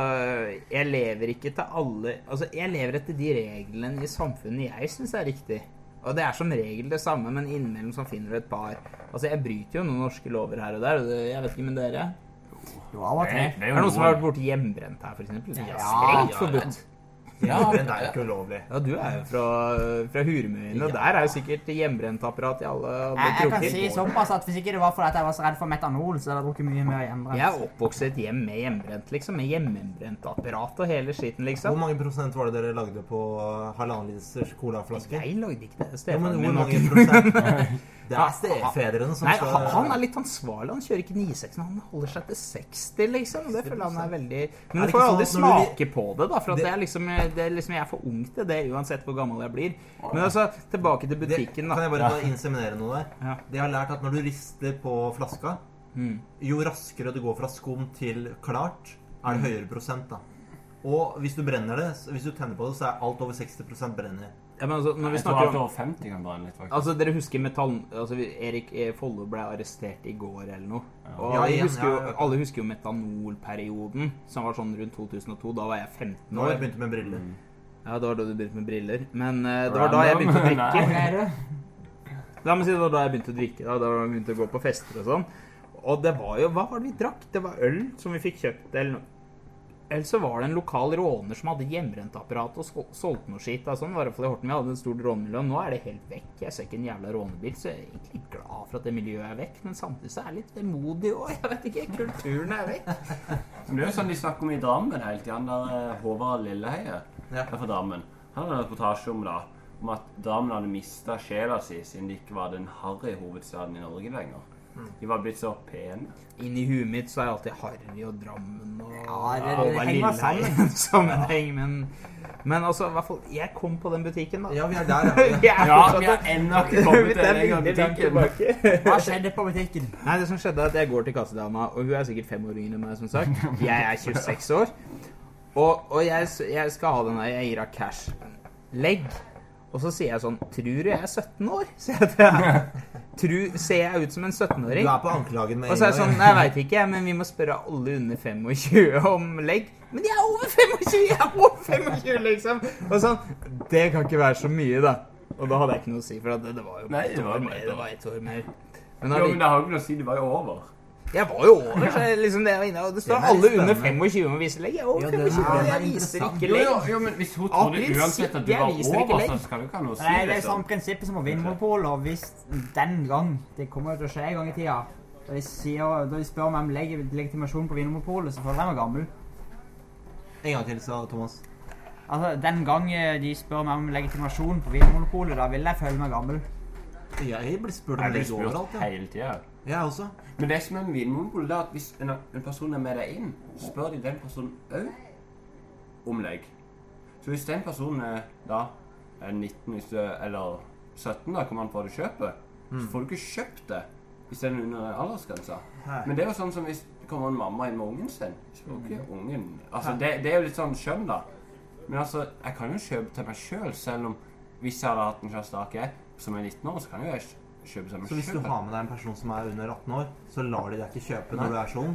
[SPEAKER 2] jeg lever ikke til alle Altså, jeg lever etter de reglene i samfunnet jeg syns er riktig. Og det er som regel det samme, men innimellom så finner du et par Altså, jeg bryter jo noen norske lover her og der. og det- Jeg vet ikke med dere.
[SPEAKER 3] Jo, av og til.
[SPEAKER 4] er
[SPEAKER 2] det noen som har vært borti hjemmebrent her, f.eks.?
[SPEAKER 3] Ja,
[SPEAKER 2] strengt
[SPEAKER 1] ja,
[SPEAKER 2] forbudt.
[SPEAKER 1] Ja, men det er jo ikke ulovlig.
[SPEAKER 2] Ja, du er jo fra, fra Hurmøyene, og der er jo sikkert hjemmebrentapparat i alle, alle
[SPEAKER 3] Jeg, jeg kan si såpass at hvis ikke det var fordi at jeg var så redd for metanol, så hadde jeg drukket mye mer hjemmebrent.
[SPEAKER 2] Jeg er oppvokst i et hjem med hjemmebrent, liksom. Med hjemmebrentapparat og hele skitten,
[SPEAKER 1] Hvor
[SPEAKER 2] liksom.
[SPEAKER 1] mange prosent var det dere lagde på halvannen liters colaflaske?
[SPEAKER 2] Jeg lagde ikke det.
[SPEAKER 1] Ja,
[SPEAKER 2] Stefan
[SPEAKER 1] men
[SPEAKER 2] min
[SPEAKER 1] hvor mange prosent? Det er stefedrene som
[SPEAKER 2] Nei,
[SPEAKER 1] skal
[SPEAKER 2] han, er litt ansvarlig. Han kjører ikke 96, han holder seg til 60, liksom. Det føler han er veldig Men du får jo aldri
[SPEAKER 1] sånn du-
[SPEAKER 2] smake på det, da. For at
[SPEAKER 1] Det-
[SPEAKER 2] det er liksom det er liksom Jeg er for ung til det, uansett hvor gammel jeg blir. Men altså, tilbake til
[SPEAKER 1] det,
[SPEAKER 2] butikken,
[SPEAKER 1] Kan jeg bare inseminere noe der?
[SPEAKER 2] Ja.
[SPEAKER 1] De har lært at når du rister på flaska,
[SPEAKER 2] Mm.
[SPEAKER 1] jo raskere du går fra skum til klart, er
[SPEAKER 2] Mm.
[SPEAKER 1] det høyere prosent, da. Og hvis du brenner det, hvis du tenner på det, så er alt over 60% brenner.
[SPEAKER 2] Ja, men altså, når vi
[SPEAKER 4] Jeg tror
[SPEAKER 2] snakker
[SPEAKER 4] alt
[SPEAKER 2] om
[SPEAKER 4] over 50 kan brenne litt, faktisk.
[SPEAKER 2] Altså, Dere husker metall... Altså, Erik eh, Follo ble arrestert i går eller noe. Og
[SPEAKER 1] Ja, igjen,
[SPEAKER 2] husker jo,
[SPEAKER 1] ja, ja.
[SPEAKER 2] alle husker jo metanolperioden, som var sånn rundt 2002. Da var jeg 15
[SPEAKER 1] år. har jeg
[SPEAKER 2] begynte
[SPEAKER 1] begynt med briller.
[SPEAKER 2] Ja, det var da du begynte med briller. Men uh, det var da jeg begynte å drikke.
[SPEAKER 3] Er
[SPEAKER 2] La meg si det var da jeg begynte å drikke. Da, da jeg begynte å gå på fester og sånn. Og det var jo Hva var det vi drakk? Det var øl som vi fikk kjøpt. Eller, no- eller så var det en lokal råner som hadde hjemmerenteapparat og solgte noe skitt. Da. Sånn var det i Horten. Vi hadde en stor rånemiljø. Nå er det helt vekk. Jeg ser ikke en jævla rånebil, så jeg er egentlig glad for at det miljøet er vekk. Men samtidig så er jeg litt vemodig òg. Jeg vet ikke. Kulturen er vekk.
[SPEAKER 4] Det er jo sånn de snakker om i Drammen hele tida. Han der eh, Håvard Lilleheie
[SPEAKER 1] Ja.
[SPEAKER 4] er fra Drammen. Han hadde en reportasje om om at Drammen hadde mista sjela si siden de ikke var den harry hovedstaden i Norge lenger. De var blitt så pene.
[SPEAKER 2] Inni huet mitt så er alltid Harry og Drammen og
[SPEAKER 3] Ja, det- det henger
[SPEAKER 2] Lilleheie i en sammenheng. Men, men altså, i hvert fall Jeg kom på den butikken, da.
[SPEAKER 1] Ja, vi er der, ja.
[SPEAKER 2] Vi er
[SPEAKER 4] Ja, vi ennå ikke kommet til den butikken.
[SPEAKER 2] tilbake.
[SPEAKER 3] Hva skjedde på butikken?
[SPEAKER 2] Nei, det som skjedde er at jeg går til kassedama, og hun er sikkert fem år yngre enn meg, som sagt. Jeg er 26 år. Og, og jeg, jeg skal ha den der, jeg gir henne cash. Legg. Og så sier jeg sånn Tror du jeg er 17 år? Sier jeg til henne. Tror- Ser jeg ut som en 17-åring?
[SPEAKER 1] Du er på anklagen med
[SPEAKER 2] Og så er det sånn, jeg vet ikke, men vi må spørre alle under 25 om legg. Men jeg er over 25! Jeg er over 25, liksom! Og sånn, det kan ikke være så mye, da. Og da hadde jeg ikke noe å si, for det, det var jo
[SPEAKER 4] Nei, det var
[SPEAKER 2] mer. Det
[SPEAKER 4] år.
[SPEAKER 2] var ett år mer. Men
[SPEAKER 4] Jo, men det har jo ikke noe å si. Det var jo over.
[SPEAKER 2] Jeg var jo over, så jeg, liksom det var inne, og det står
[SPEAKER 1] Det
[SPEAKER 2] alle
[SPEAKER 1] spennende.
[SPEAKER 2] under 25 med viselegg. vise legg. Jeg er over
[SPEAKER 1] Ja, det er-
[SPEAKER 2] 25,
[SPEAKER 1] det er
[SPEAKER 2] jeg viser ikke
[SPEAKER 4] legg. jo, jo, men hvis hun trodde
[SPEAKER 2] Akevitt
[SPEAKER 4] uansett at du var
[SPEAKER 2] viser ikke
[SPEAKER 4] over,
[SPEAKER 2] legg.
[SPEAKER 4] så skal du ikke ha noe å si.
[SPEAKER 3] Nei, det er
[SPEAKER 4] liksom.
[SPEAKER 3] samme prinsippet som på Vinmonopolet. Og hvis den gang Det kommer jo til å skje en gang i tida. Da de, sier, da de spør meg om leg legitimasjon på Vinmonopolet, så føler jeg meg gammel.
[SPEAKER 1] En gang til, sa Thomas.
[SPEAKER 3] Altså, Den gang eh, de spør meg om legitimasjon på Vinmonopolet, da vil jeg føle meg gammel.
[SPEAKER 1] Jeg blir spurt om
[SPEAKER 4] Jeg
[SPEAKER 1] legg overalt, ja.
[SPEAKER 4] hele tida.
[SPEAKER 1] Jeg også.
[SPEAKER 4] Men det som er med Vinmonopolet, er at hvis en, en person er med deg inn, spør de den personen òg om deg. Så hvis den personen er da er 19 hvis du, er- eller 17, da kommer han på det kjøpet, så får du ikke kjøpt det hvis den er under aldersgrensa. Men det er jo sånn som hvis det kommer en mamma inn med ungen sin. Spør ikke ungen Altså, det, det er jo litt sånn skjønn, da. Men altså, jeg kan jo kjøpe til meg sjøl, selv om hvis jeg hadde hatt en kjæreste som er 19 år, så kan jo jeg kjøpe meg
[SPEAKER 1] Så hvis du har med deg en person som er under 18 år, så lar de deg ikke kjøpe når du er så ung.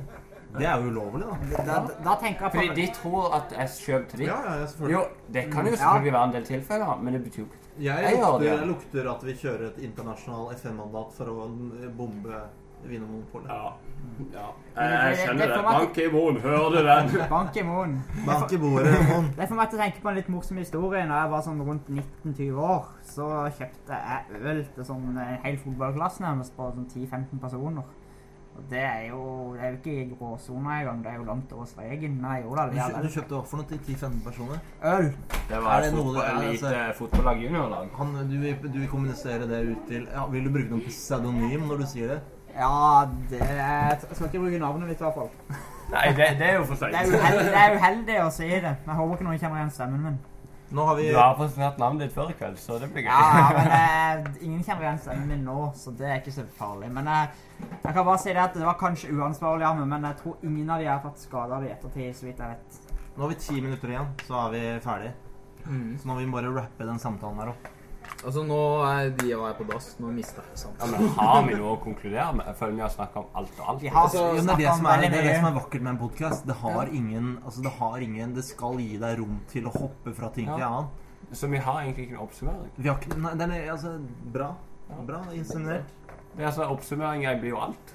[SPEAKER 1] Det er jo ulovlig, da.
[SPEAKER 3] Da, da tenker jeg
[SPEAKER 4] Fordi de tror at jeg kjøper til dem.
[SPEAKER 1] Ja, ja, selvfølgelig.
[SPEAKER 4] Jo, det kan jo selvfølgelig være en del tilfeller, men det betyr jo ikke
[SPEAKER 1] Jeg
[SPEAKER 4] Jeg
[SPEAKER 1] lukter,
[SPEAKER 4] det.
[SPEAKER 1] lukter at vi kjører et internasjonalt FN-mandat for å bombe Vinmonopolet.
[SPEAKER 4] Ja. ja.
[SPEAKER 3] Jeg kjenner det. Bank
[SPEAKER 4] Ki-moon, hører du den?
[SPEAKER 3] Bank i moen.
[SPEAKER 1] Bank i bordet, Mon.
[SPEAKER 3] Det får meg til å tenke på en litt morsom historie. Når jeg var sånn rundt 19-20 år, så kjøpte jeg øl til sånn en hel fotballklasse nærmest på sånn 10-15 personer. Og det er jo det er jo ikke i gråsona engang, det er jo langt over streken. Men jeg gjorde
[SPEAKER 1] Du,
[SPEAKER 3] det
[SPEAKER 1] kjø- du kjøpte hva for noe til 10-15 personer?
[SPEAKER 3] Øl.
[SPEAKER 4] Det
[SPEAKER 1] Er
[SPEAKER 4] var
[SPEAKER 1] det
[SPEAKER 4] et fotball,
[SPEAKER 1] altså-
[SPEAKER 4] fotballag juniorlag.
[SPEAKER 1] Du, du vil kommunisere det ut til ja, Vil du bruke noe pseudonym når du sier det?
[SPEAKER 3] Ja, det Jeg skal ikke bruke navnet mitt i hvert fall.
[SPEAKER 4] Nei, det, det er jo for
[SPEAKER 3] Det er
[SPEAKER 4] seint.
[SPEAKER 3] uheldig, det er uheldig å si det. Men jeg håper ikke noen kjenner igjen stemmen min.
[SPEAKER 1] Nå har vi
[SPEAKER 4] Du har presentert navnet ditt før i kveld, så det blir gøy.
[SPEAKER 3] Ja, men eh, ingen kjenner igjen stemmen min nå, så det er ikke så farlig. Men eh, jeg kan bare si det at det var kanskje uansvarlig av meg, men jeg tror ingen av de har tatt skade av det i ettertid, så vidt jeg vet.
[SPEAKER 1] Nå har vi ti minutter igjen, så er vi ferdig.
[SPEAKER 2] Mm.
[SPEAKER 1] Så nå må vi bare rappe den samtalen her opp.
[SPEAKER 2] Altså, nå er de og jeg på dass. Nå mista jeg
[SPEAKER 4] Ja,
[SPEAKER 2] samtalen.
[SPEAKER 4] men har vi noe å konkludere med? Jeg føler vi har snakka om alt og alt.
[SPEAKER 3] Vi har
[SPEAKER 1] Altså, ja, men det, det, som er, det er det som er vakkert med en podkast. Det har ingen Altså, det har ingen Det skal gi deg rom til å hoppe fra ting til annet.
[SPEAKER 4] Så vi har egentlig ikke en oppsummering.
[SPEAKER 1] Vi har ikke Nei, den er altså bra. Bra insinuert.
[SPEAKER 4] Det er altså Oppsummeringa blir jo alt.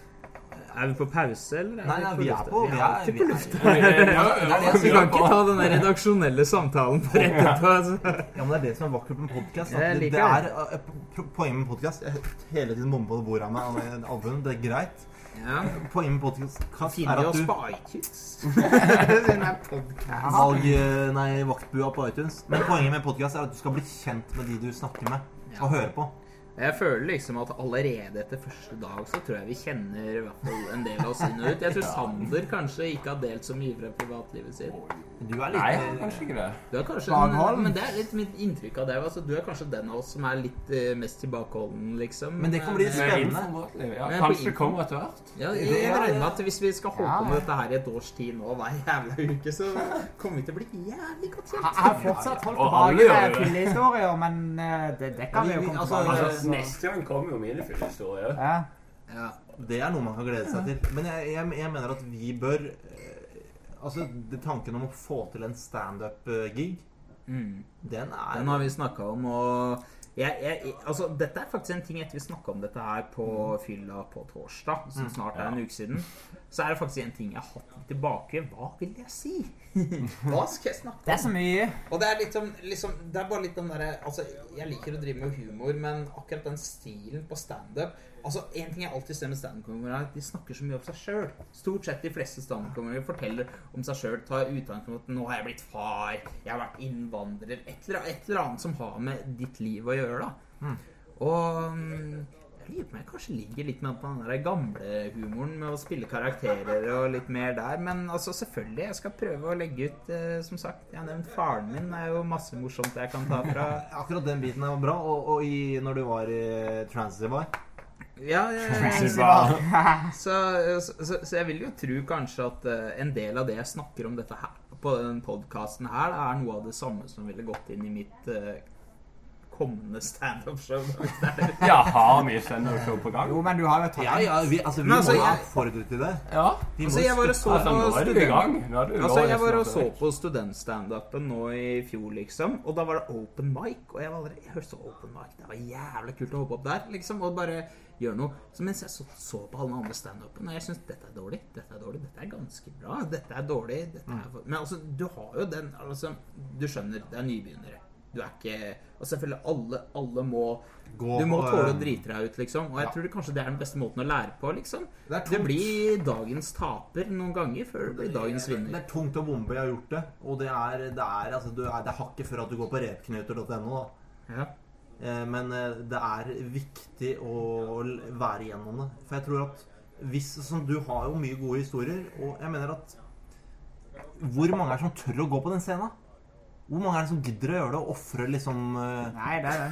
[SPEAKER 2] Er vi på pause, eller?
[SPEAKER 1] Nei, nei, vi er på Vi er,
[SPEAKER 2] alltid
[SPEAKER 1] vi
[SPEAKER 2] på
[SPEAKER 1] er,
[SPEAKER 2] lufta.
[SPEAKER 4] på er
[SPEAKER 2] Vi kan ikke ta den redaksjonelle samtalen på rett etterpå. Altså.
[SPEAKER 1] Ja, men det er det som er vakkert med podkast. Det, det er po- Poenget med podkast Hele tiden bombe på det bordet med albuen. Det er greit.
[SPEAKER 2] Ja.
[SPEAKER 1] Poenget med podkast er at du
[SPEAKER 2] er.
[SPEAKER 1] Valg eh, Nei, vaktbua på iTunes. Men poenget med podkast er at du skal bli kjent med de du snakker med og høre på.
[SPEAKER 2] Jeg føler liksom at allerede etter første dag så tror jeg vi kjenner i hvert fall en del av oss inn og ut. Jeg tror Sander kanskje ikke har delt så mye fra privatlivet sitt.
[SPEAKER 1] Du er
[SPEAKER 4] Nei, kanskje ikke det.
[SPEAKER 2] Du er kanskje
[SPEAKER 3] Fagholm.
[SPEAKER 2] Men det er litt mitt inntrykk av det. Altså, du er kanskje den av oss som er litt eh, mest tilbakeholden, liksom.
[SPEAKER 1] Men det kan bli
[SPEAKER 2] Eh,
[SPEAKER 4] Men
[SPEAKER 1] Spennende.
[SPEAKER 4] Ja,
[SPEAKER 2] Men
[SPEAKER 4] kanskje det kommer etter hvert.
[SPEAKER 2] Ja, jeg, jeg regner med at hvis vi skal holde
[SPEAKER 3] Ja,
[SPEAKER 2] på med dette her i et års tid nå hver jævla uke, så kommer vi til å bli jævlig godt
[SPEAKER 3] Jeg har fortsatt holdt tilbake med fyllehistorier, men eh, det, det kan vi jo komme
[SPEAKER 1] altså,
[SPEAKER 3] tilbake
[SPEAKER 4] Altså, neste gang kommer jo mine fyllehistorier.
[SPEAKER 3] Ja.
[SPEAKER 2] Ja.
[SPEAKER 1] Det er noe man kan glede seg til. Men jeg, jeg, jeg mener at vi bør Altså, det, tanken om å få til en standup-gig,
[SPEAKER 2] Mm.
[SPEAKER 1] den er
[SPEAKER 2] Den har vi snakka om, og jeg, jeg, altså, dette er faktisk en ting etter vi snakka om dette her på fylla på torsdag, som snart er en uke siden. Så er det faktisk en ting jeg har hatt tilbake. Hva vil jeg si? Hva skal jeg snakke om?
[SPEAKER 3] Det er så mye.
[SPEAKER 2] Og det er litt sånn liksom, Det er bare litt den derre Altså, jeg liker å drive med humor, men akkurat den stilen på standup Altså, En ting jeg alltid ser med standup-komikere, er at de snakker så mye om seg sjøl. Stort sett de fleste standup-komikere forteller om seg sjøl. Tar utgangspunkt i at 'nå har jeg blitt far', 'jeg har vært innvandrer' et eller, et eller annet som har med ditt liv å gjøre, da. Og mm, jeg lurer på om jeg kanskje ligger litt med på den der gamle humoren med å spille karakterer og litt mer der. Men altså, selvfølgelig, jeg skal prøve å legge ut eh, Som sagt, jeg har nevnt faren min. Det er jo masse morsomt jeg kan ta fra
[SPEAKER 1] Akkurat den biten er bra. Og, og i, når du var i Transivar
[SPEAKER 2] Ja, ja, ja. Så, så, jeg vil jo tro kanskje at eh, en del av det jeg snakker om dette her på den podkasten her, er noe av det samme som ville gått inn i mitt eh, kommende standup-show.
[SPEAKER 4] Ja, har vi standup-show på gang?
[SPEAKER 3] Jo, men du har jo tatt
[SPEAKER 1] Ja, ja, vi, altså, vi
[SPEAKER 2] Men altså,
[SPEAKER 1] må jo
[SPEAKER 2] jeg-
[SPEAKER 1] oppfordre til det.
[SPEAKER 4] Ja.
[SPEAKER 1] Vi må
[SPEAKER 2] Altså, jeg var og så
[SPEAKER 4] Altså,
[SPEAKER 2] på Altså, jeg
[SPEAKER 4] nå
[SPEAKER 2] var og så på studentstandupen nå i fjor, liksom. Og da var det open mic. Og jeg var allerede Jeg hørte så open mic. Det var jævlig kult å hoppe opp der, liksom. Og bare gjøre noe. Så mens jeg så, så på alle andre standupene, og jeg syns dette er dårlig, dette er dårlig, dette er ganske bra, dette er dårlig dette er for... Men altså, du har jo den Altså, du skjønner, det er nybegynnere. Du er ikke Og selvfølgelig, alle, alle må
[SPEAKER 1] Gå
[SPEAKER 2] Du må tåle å
[SPEAKER 1] eh,
[SPEAKER 2] drite deg ut, liksom. Og jeg
[SPEAKER 1] ja.
[SPEAKER 2] tror det kanskje det er den beste måten å lære på, liksom.
[SPEAKER 1] Det
[SPEAKER 2] Det blir dagens taper noen ganger før det blir dagens
[SPEAKER 1] Det er tungt å bombe. Jeg har gjort det. Og det er, det er, altså, det er, det er hakket før at du går på repknuter.no. da.
[SPEAKER 2] Ja.
[SPEAKER 1] Eh, Men eh, det er viktig å være igjennom det. For jeg tror at hvis som Du har jo mye gode historier, og jeg mener at Hvor mange er det som tør å gå på den scenen? Hvor mange er det som gidder å gjøre det og ofre liksom eh,
[SPEAKER 3] Nei, det er det.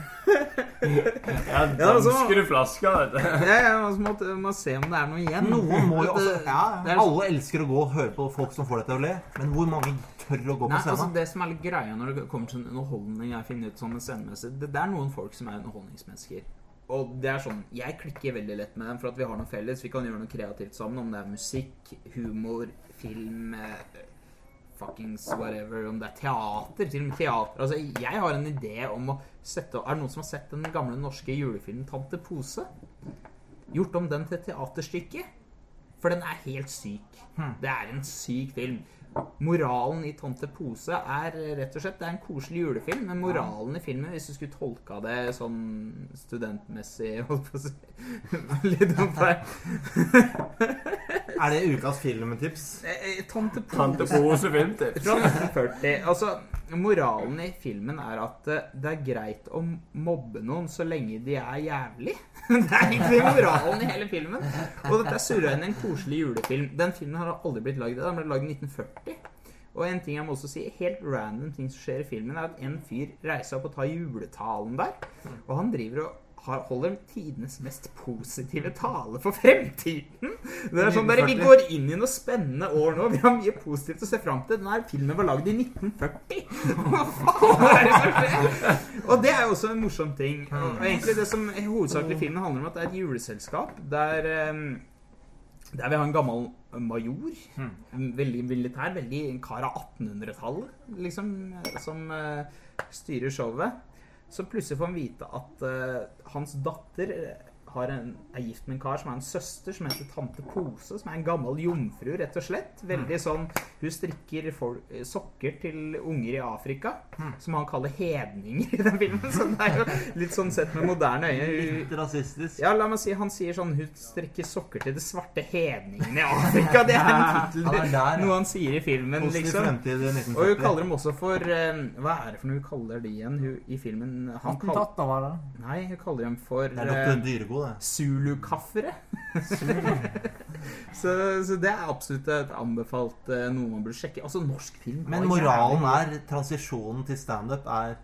[SPEAKER 4] Ja,
[SPEAKER 2] altså-
[SPEAKER 4] dansker du flaska, vet du.
[SPEAKER 2] Ja, ja, man må, må se om det er noe igjen.
[SPEAKER 1] Noen må jo også
[SPEAKER 2] Det-
[SPEAKER 1] ja, Alle elsker å gå og høre på folk som får deg til å le, men hvor mange tør å gå
[SPEAKER 2] Nei,
[SPEAKER 1] på
[SPEAKER 2] altså? Det som er litt greia når det kommer til underholdning, jeg finner ut sånn scenemessig det, det er noen folk som er underholdningsmennesker. Og det er sånn, Jeg klikker veldig lett med dem for at vi har noe felles. Vi kan gjøre noe kreativt sammen. Om det er musikk, humor, film eh, Fuckings whatever. Om det er teater. Til og med teater. Altså, Jeg har en idé om å sette Er det noen som har sett den gamle norske julefilmen 'Tante Pose'? Gjort om den til teaterstykke? For den er helt syk. Det er en syk film. Moralen i Tante Pose er rett og slett Det er en koselig julefilm, men moralen i filmen, hvis du skulle tolka det sånn studentmessig holdt på å si Litt her.
[SPEAKER 1] Er det ukas filmtips?
[SPEAKER 2] Eh, Tante Pose
[SPEAKER 4] Tante Pose filmtips.
[SPEAKER 2] fra 1940. Altså, moralen i filmen er at eh, det er greit å mobbe noen så lenge de er jævlig. Det er egentlig moralen i hele filmen. Og dette er surra inn i en koselig julefilm. Den filmen har aldri blitt lagd. Den ble lagd i 1940. Og en ting jeg må også si, helt random ting som skjer i filmen, er at en fyr reiser opp og tar juletalen der. Og han driver og holder tidenes mest positive tale for fremtiden. Det er sånn der, Vi går inn i noe spennende år nå. Vi har mye positivt å se fram til. Denne filmen var lagd i 1940. Hva faen er det som skjer? Og det er jo også en morsom ting. Og egentlig Det som hovedsakelig filmen handler om, at det er et juleselskap der eh, der vi har en gammel major. En Veldig militær. Veldig en kar av 1800-tallet, liksom, som uh, styrer showet. Så plutselig får han vite at uh, hans datter har en, er gift med en kar som har en søster som heter Tante Kose, som er en gammel jomfru, rett og slett. Veldig sånn Hun strikker fol- eh, sokker til unger i Afrika, som han kaller hedninger i den filmen. Så det er jo litt sånn sett med moderne øyne.
[SPEAKER 1] Litt rasistisk.
[SPEAKER 2] ja, la meg si, Han sier sånn Hun strikker sokker til det svarte hedningene i Afrika. Det er en tittel.
[SPEAKER 1] Er.
[SPEAKER 2] Noe han sier i filmen, liksom. Og hun kaller dem også for eh, Hva er det for noe hun kaller de igjen hun, i filmen? Han
[SPEAKER 3] kaller,
[SPEAKER 2] nei, hun kaller dem for
[SPEAKER 1] er
[SPEAKER 2] eh,
[SPEAKER 1] Dyregod, det.
[SPEAKER 2] Zulu-kaffere. så, så det er absolutt et anbefalt eh, noe man burde sjekke. Altså, norsk film
[SPEAKER 1] Men moralen er transisjonen til standup er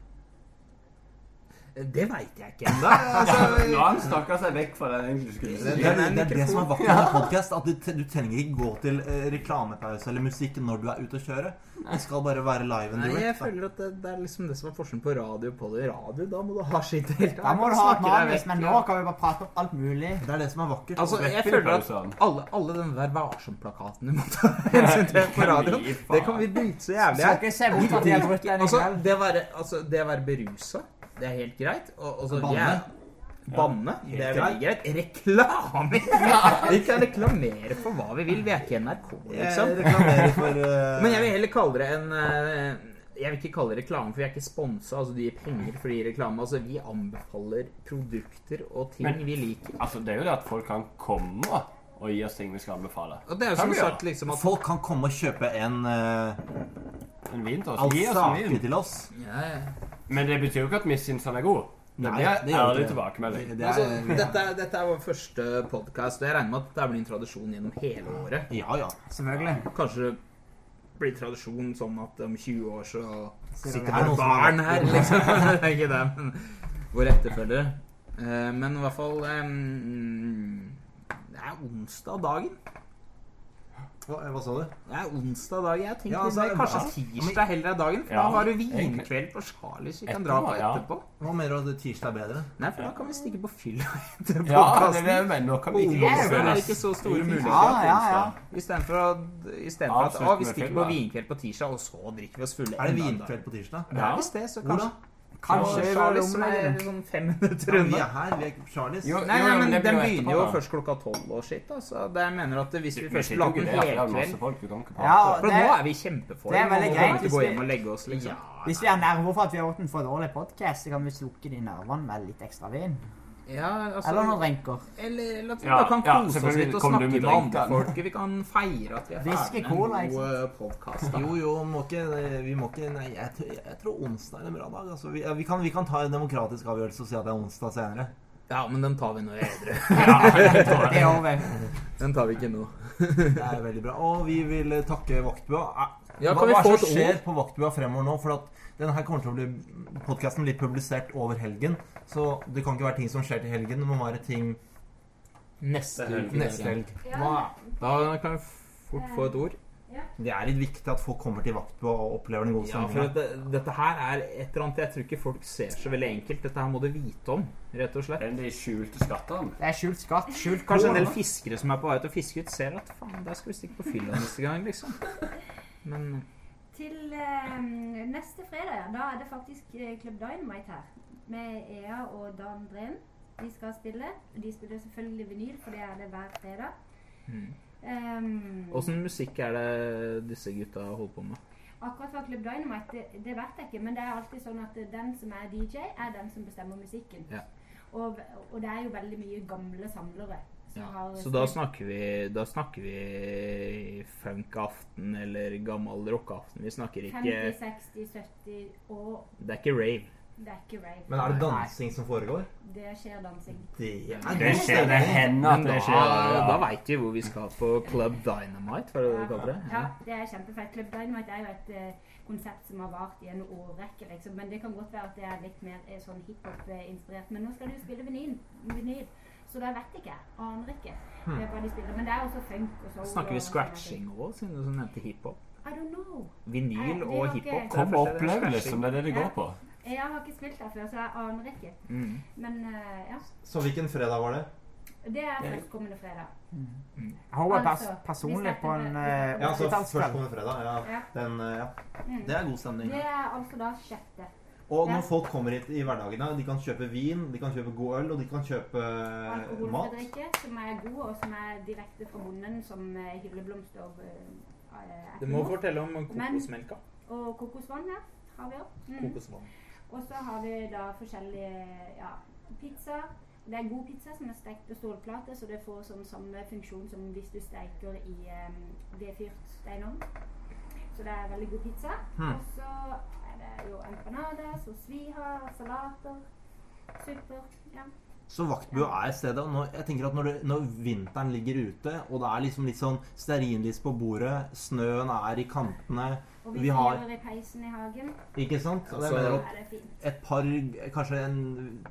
[SPEAKER 2] Det veit jeg ikke ennå. Altså,
[SPEAKER 4] Nå har han snakka seg vekk fra det han egentlig
[SPEAKER 1] Det, det, det er det som er vakkert med podkast. At du, du trenger ikke gå til eh, reklamepause eller musikk når du er ute og kjører. Det skal bare være live and
[SPEAKER 2] Nei, jeg føler at det, det er liksom det som er forskjellen på radio og på det. Radio, da må du ha skitt helt
[SPEAKER 3] Da må du ha et manus, men nå kan vi bare prate om alt mulig.
[SPEAKER 1] Det er det som er vakkert.
[SPEAKER 2] Altså, jeg føler at alle, alle den der varsom-plakaten du må ta hensyn til på radioen, det kan vi bryte så jævlig her.
[SPEAKER 3] den
[SPEAKER 2] Altså, det å være, altså, det å være berusa Det er helt greit. Og, og så
[SPEAKER 1] Banne.
[SPEAKER 2] jeg- Banne.
[SPEAKER 1] Ja,
[SPEAKER 2] det er veldig greit. Reklame! Vi kan reklamere for hva vi vil. Vi er ikke NRK, liksom.
[SPEAKER 1] Jeg for uh...
[SPEAKER 2] Men jeg vil heller kalle det en uh, Jeg vil ikke kalle det reklame, for vi er ikke sponsa. Altså, de gir penger for å gi reklame. Altså, vi anbefaler produkter og ting
[SPEAKER 4] Men-
[SPEAKER 2] vi liker.
[SPEAKER 4] Altså, det er jo det at folk kan komme og gi oss ting vi skal anbefale.
[SPEAKER 2] Og det er jo
[SPEAKER 4] Kan
[SPEAKER 2] som sagt liksom at
[SPEAKER 1] Folk kan komme og kjøpe en uh,
[SPEAKER 4] En vin til oss. Gi oss en vin.
[SPEAKER 1] til oss.
[SPEAKER 2] ja, ja.
[SPEAKER 4] Men det betyr jo ikke at vi syns den er god. Det blir
[SPEAKER 1] det
[SPEAKER 4] ærlig
[SPEAKER 1] det.
[SPEAKER 4] tilbakemelding.
[SPEAKER 1] Det
[SPEAKER 2] Altså,
[SPEAKER 1] er,
[SPEAKER 2] dette, er- dette er vår første podkast, og jeg regner med at det blir en tradisjon gjennom hele året.
[SPEAKER 1] ja, ja.
[SPEAKER 3] Selvfølgelig.
[SPEAKER 2] Kanskje det blir tradisjon sånn at om 20 år så
[SPEAKER 3] Sitter
[SPEAKER 2] det
[SPEAKER 1] noen
[SPEAKER 2] barn her, liksom. Det er ikke det, men våre etterfølgere. Eh, Men i hvert fall em, Det er onsdag dagen.
[SPEAKER 1] Hva, hva sa du?
[SPEAKER 2] Det er onsdag dagen. Jeg tenkte
[SPEAKER 1] Ja, altså,
[SPEAKER 2] kanskje
[SPEAKER 1] ja.
[SPEAKER 2] tirsdag heller er dagen, for
[SPEAKER 4] Ja,
[SPEAKER 2] da har du vinkveld på Charlies vi kan dra på
[SPEAKER 4] ja.
[SPEAKER 2] etterpå.
[SPEAKER 1] Hva mener du at tirsdag er bedre?
[SPEAKER 2] Nei, for da kan vi stikke på fylla etter
[SPEAKER 4] Ja, det
[SPEAKER 2] podkasten.
[SPEAKER 4] er det, men nå kan vi ikke
[SPEAKER 2] Onsdag
[SPEAKER 4] føle
[SPEAKER 2] er ikke så store muligheter.
[SPEAKER 3] Ja, ja, ja.
[SPEAKER 2] Istedenfor at, i for at å, vi stikker på vinkveld på tirsdag, og så drikker vi oss fulle.
[SPEAKER 1] Er det
[SPEAKER 2] dag.
[SPEAKER 1] vinkveld på tirsdag?
[SPEAKER 2] Det hvis visst det, så
[SPEAKER 1] Hvor da?
[SPEAKER 2] kanskje
[SPEAKER 3] Kanskje
[SPEAKER 2] Kanskje
[SPEAKER 3] vi
[SPEAKER 2] som er sånn fem minutter
[SPEAKER 1] Ja, vi er her. Vi er Charlies.
[SPEAKER 4] Jo,
[SPEAKER 2] Nei, nei,
[SPEAKER 4] men
[SPEAKER 2] den begynner
[SPEAKER 4] etterpå,
[SPEAKER 2] jo først klokka tolv og shit. Altså. Det jeg mener at hvis vi
[SPEAKER 4] Vi
[SPEAKER 2] først
[SPEAKER 4] sitter jo
[SPEAKER 2] lager
[SPEAKER 4] ikke
[SPEAKER 2] en
[SPEAKER 4] der, for ikke
[SPEAKER 2] nå er vi i kjempeform.
[SPEAKER 3] det er veldig greit
[SPEAKER 2] vi
[SPEAKER 3] hvis vi-
[SPEAKER 2] liksom.
[SPEAKER 3] Hvis vi er nerver for at vi har hatt en for dårlig podkast, så kan vi slukke de nervene med litt ekstra vin.
[SPEAKER 2] Ja, altså,
[SPEAKER 3] Eller noen drinker.
[SPEAKER 2] Eller, eller at vi
[SPEAKER 4] Ja,
[SPEAKER 2] bare kan
[SPEAKER 4] ja,
[SPEAKER 2] kose oss litt og snakke
[SPEAKER 4] med
[SPEAKER 2] med andre folk. Vi kan feire at vi er ferdig med en god podkast.
[SPEAKER 1] Jo, jo, må ikke, vi må ikke Nei, jeg, tror- jeg tror onsdag er en bra dag. Altså, vi, vi, kan, vi kan ta en demokratisk avgjørelse og si at det er onsdag senere.
[SPEAKER 2] Ja, men den tar vi når jeg er edru. Den tar vi ikke nå.
[SPEAKER 1] Det er veldig bra. Og vi vil eh, takke vaktbua. Eh,
[SPEAKER 2] Ja,
[SPEAKER 1] hva
[SPEAKER 2] kan vi
[SPEAKER 1] hva er skjer på vaktbua fremover nå? For at denne her kommer til å bli Podkasten blir publisert over helgen. Så det kan ikke være ting som skjer til helgen. Det må være ting
[SPEAKER 2] Neste helg.
[SPEAKER 1] neste helg.
[SPEAKER 3] Ja.
[SPEAKER 2] Da kan vi fort få et ord.
[SPEAKER 1] Det er litt viktig at folk kommer til vaktbua og opplever den gode
[SPEAKER 2] Ja, for
[SPEAKER 1] stemninga.
[SPEAKER 2] dette, dette her er et eller annet jeg tror ikke folk ser så veldig enkelt. Dette her må du vite om, rett og slett.
[SPEAKER 4] Er det er skjulte skatter.
[SPEAKER 3] Det er skjult skatt. Skjult
[SPEAKER 2] Kanskje en del fiskere som er på vei til å fiske ut, ser at faen, der skal vi stikke på fylla neste gang, liksom. Men
[SPEAKER 6] Til eh, neste fredag, da er det faktisk eh, Club Dynamite her. Med Ea og Dan Breen. De skal spille. De spiller selvfølgelig vinyl, for det er det hver fredag.
[SPEAKER 2] Mm.
[SPEAKER 6] Um,
[SPEAKER 2] musikk er det disse gutta holder på med?
[SPEAKER 6] akkurat for Club Dynamite, det, det vet jeg ikke. Men det er alltid sånn at den som er DJ, er den som bestemmer musikken.
[SPEAKER 2] Ja.
[SPEAKER 6] Og, og det er jo veldig mye gamle samlere. Ja.
[SPEAKER 2] Så da snakker vi Da snakker vi funkaften eller gammel rockeaften. Vi snakker ikke
[SPEAKER 6] 50, 60, 70 og
[SPEAKER 2] Det er ikke rave.
[SPEAKER 6] Det er ikke rave.
[SPEAKER 1] Men er det dansing som foregår?
[SPEAKER 6] Det skjer dansing.
[SPEAKER 1] Det er
[SPEAKER 4] Det skjer, det hender at det
[SPEAKER 2] det
[SPEAKER 4] skjer.
[SPEAKER 2] Da, da veit vi hvor vi skal på Club Dynamite, hva er det du kaller det?
[SPEAKER 6] Ja, det er kjempefett. Club Dynamite er jo et eh, konsept som har vart i en årrekke, liksom. Men det kan godt være at det er litt mer eh, sånn hiphop-inspirert. Men nå skal du spille vinyl, vinyl. så da vet ikke jeg. Aner ikke eh, hva de spiller. Men det er også funk og soul.
[SPEAKER 2] Snakker vi scratching òg, siden du nevnte hiphop?
[SPEAKER 6] I don't know.
[SPEAKER 2] Vinyl
[SPEAKER 6] Nei,
[SPEAKER 2] og hiphop?
[SPEAKER 4] Kom og opplev liksom. Det er det det går på.
[SPEAKER 6] Jeg har ikke spilt der før, så jeg aner ikke.
[SPEAKER 2] Mm.
[SPEAKER 6] Men uh, ja.
[SPEAKER 1] Så hvilken fredag var det?
[SPEAKER 6] Det er førstkommende fredag.
[SPEAKER 3] Jeg håper pers
[SPEAKER 6] Altså,
[SPEAKER 3] personlig på en uh,
[SPEAKER 1] Ja, så førstkommende fredag. Ja.
[SPEAKER 6] Ja.
[SPEAKER 1] Den, uh, ja.
[SPEAKER 6] Mm.
[SPEAKER 1] Det er god stemning.
[SPEAKER 6] Det er altså da sjette.
[SPEAKER 1] Og når folk kommer hit i hverdagene, de kan kjøpe vin, de kan kjøpe god øl, og de kan kjøpe mat.
[SPEAKER 6] drikke som er god, og som er direkte fra bonden, som hylleblomster eh, er
[SPEAKER 2] Du må fortelle om kokosmelka.
[SPEAKER 6] Og kokosvann, ja. Har vi òg. Mm.
[SPEAKER 2] Kokosvann.
[SPEAKER 6] Og så har vi da forskjellige ja, pizza. Det er god pizza som er stekt på stålplate, så det får sånn samme funksjon som hvis du steker i um, vedfyrt steinovn. Så det er veldig god pizza.
[SPEAKER 1] Hmm.
[SPEAKER 6] Og så er det jo empanadas og sviha, salater, supper. Ja.
[SPEAKER 1] Så vaktbua er stedet. Når, jeg tenker at når, det, når vinteren ligger ute, og det er liksom litt sånn stearinlys på bordet, snøen er i kantene,
[SPEAKER 6] Og vi,
[SPEAKER 1] Vi har-
[SPEAKER 6] i peisen i hagen.
[SPEAKER 1] ikke sant? Og jeg mener at et par, kanskje en,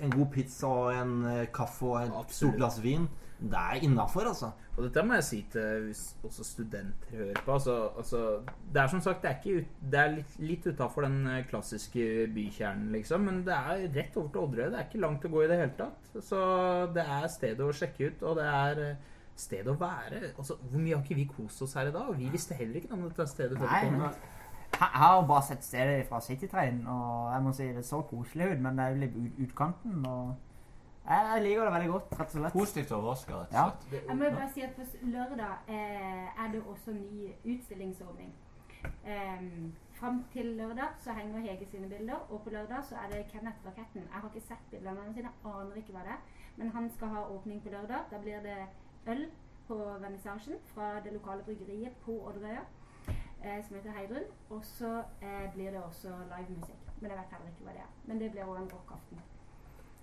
[SPEAKER 1] en god pizza og en eh, kaffe og et
[SPEAKER 2] Absolutt.
[SPEAKER 1] stort glass vin, det er innafor, altså.
[SPEAKER 2] Og dette må jeg si til hvis også studenter hører på. Altså, altså, det er som sagt det er, ikke ut, det er litt, litt utafor den eh, klassiske bykjernen, liksom. Men det er rett over til Odderøy. Det er ikke langt å gå i det hele tatt. Så det er stedet å sjekke ut, og det er stedet å være. Altså, hvor mye har ikke vi kost oss her i dag? Og vi visste heller ikke om dette stedet før
[SPEAKER 3] Nei,
[SPEAKER 2] vi kom.
[SPEAKER 3] Jeg har bare sett stedet fra Citytrain, og jeg må si det så koselig ut, men det er jo litt ut, utkanten, og jeg, liker det veldig godt, rett og slett.
[SPEAKER 4] Positivt overraska, rett og slett.
[SPEAKER 6] Jeg må bare si at på lørdag eh, er det også ny utstillingsordning. Um, Fram til lørdag så henger Hege sine bilder, og på lørdag så er det Kenneth Raketten. Jeg har ikke sett bildene sine, jeg aner ikke hva det er. Men han skal ha åpning på lørdag. Da blir det øl på vernissasjen fra det lokale bryggeriet på Odderøya, eh, som heter Heidrun. Og så eh, blir det også livemusikk. Men jeg vet heller ikke hva det er. Men det blir også en rockaften.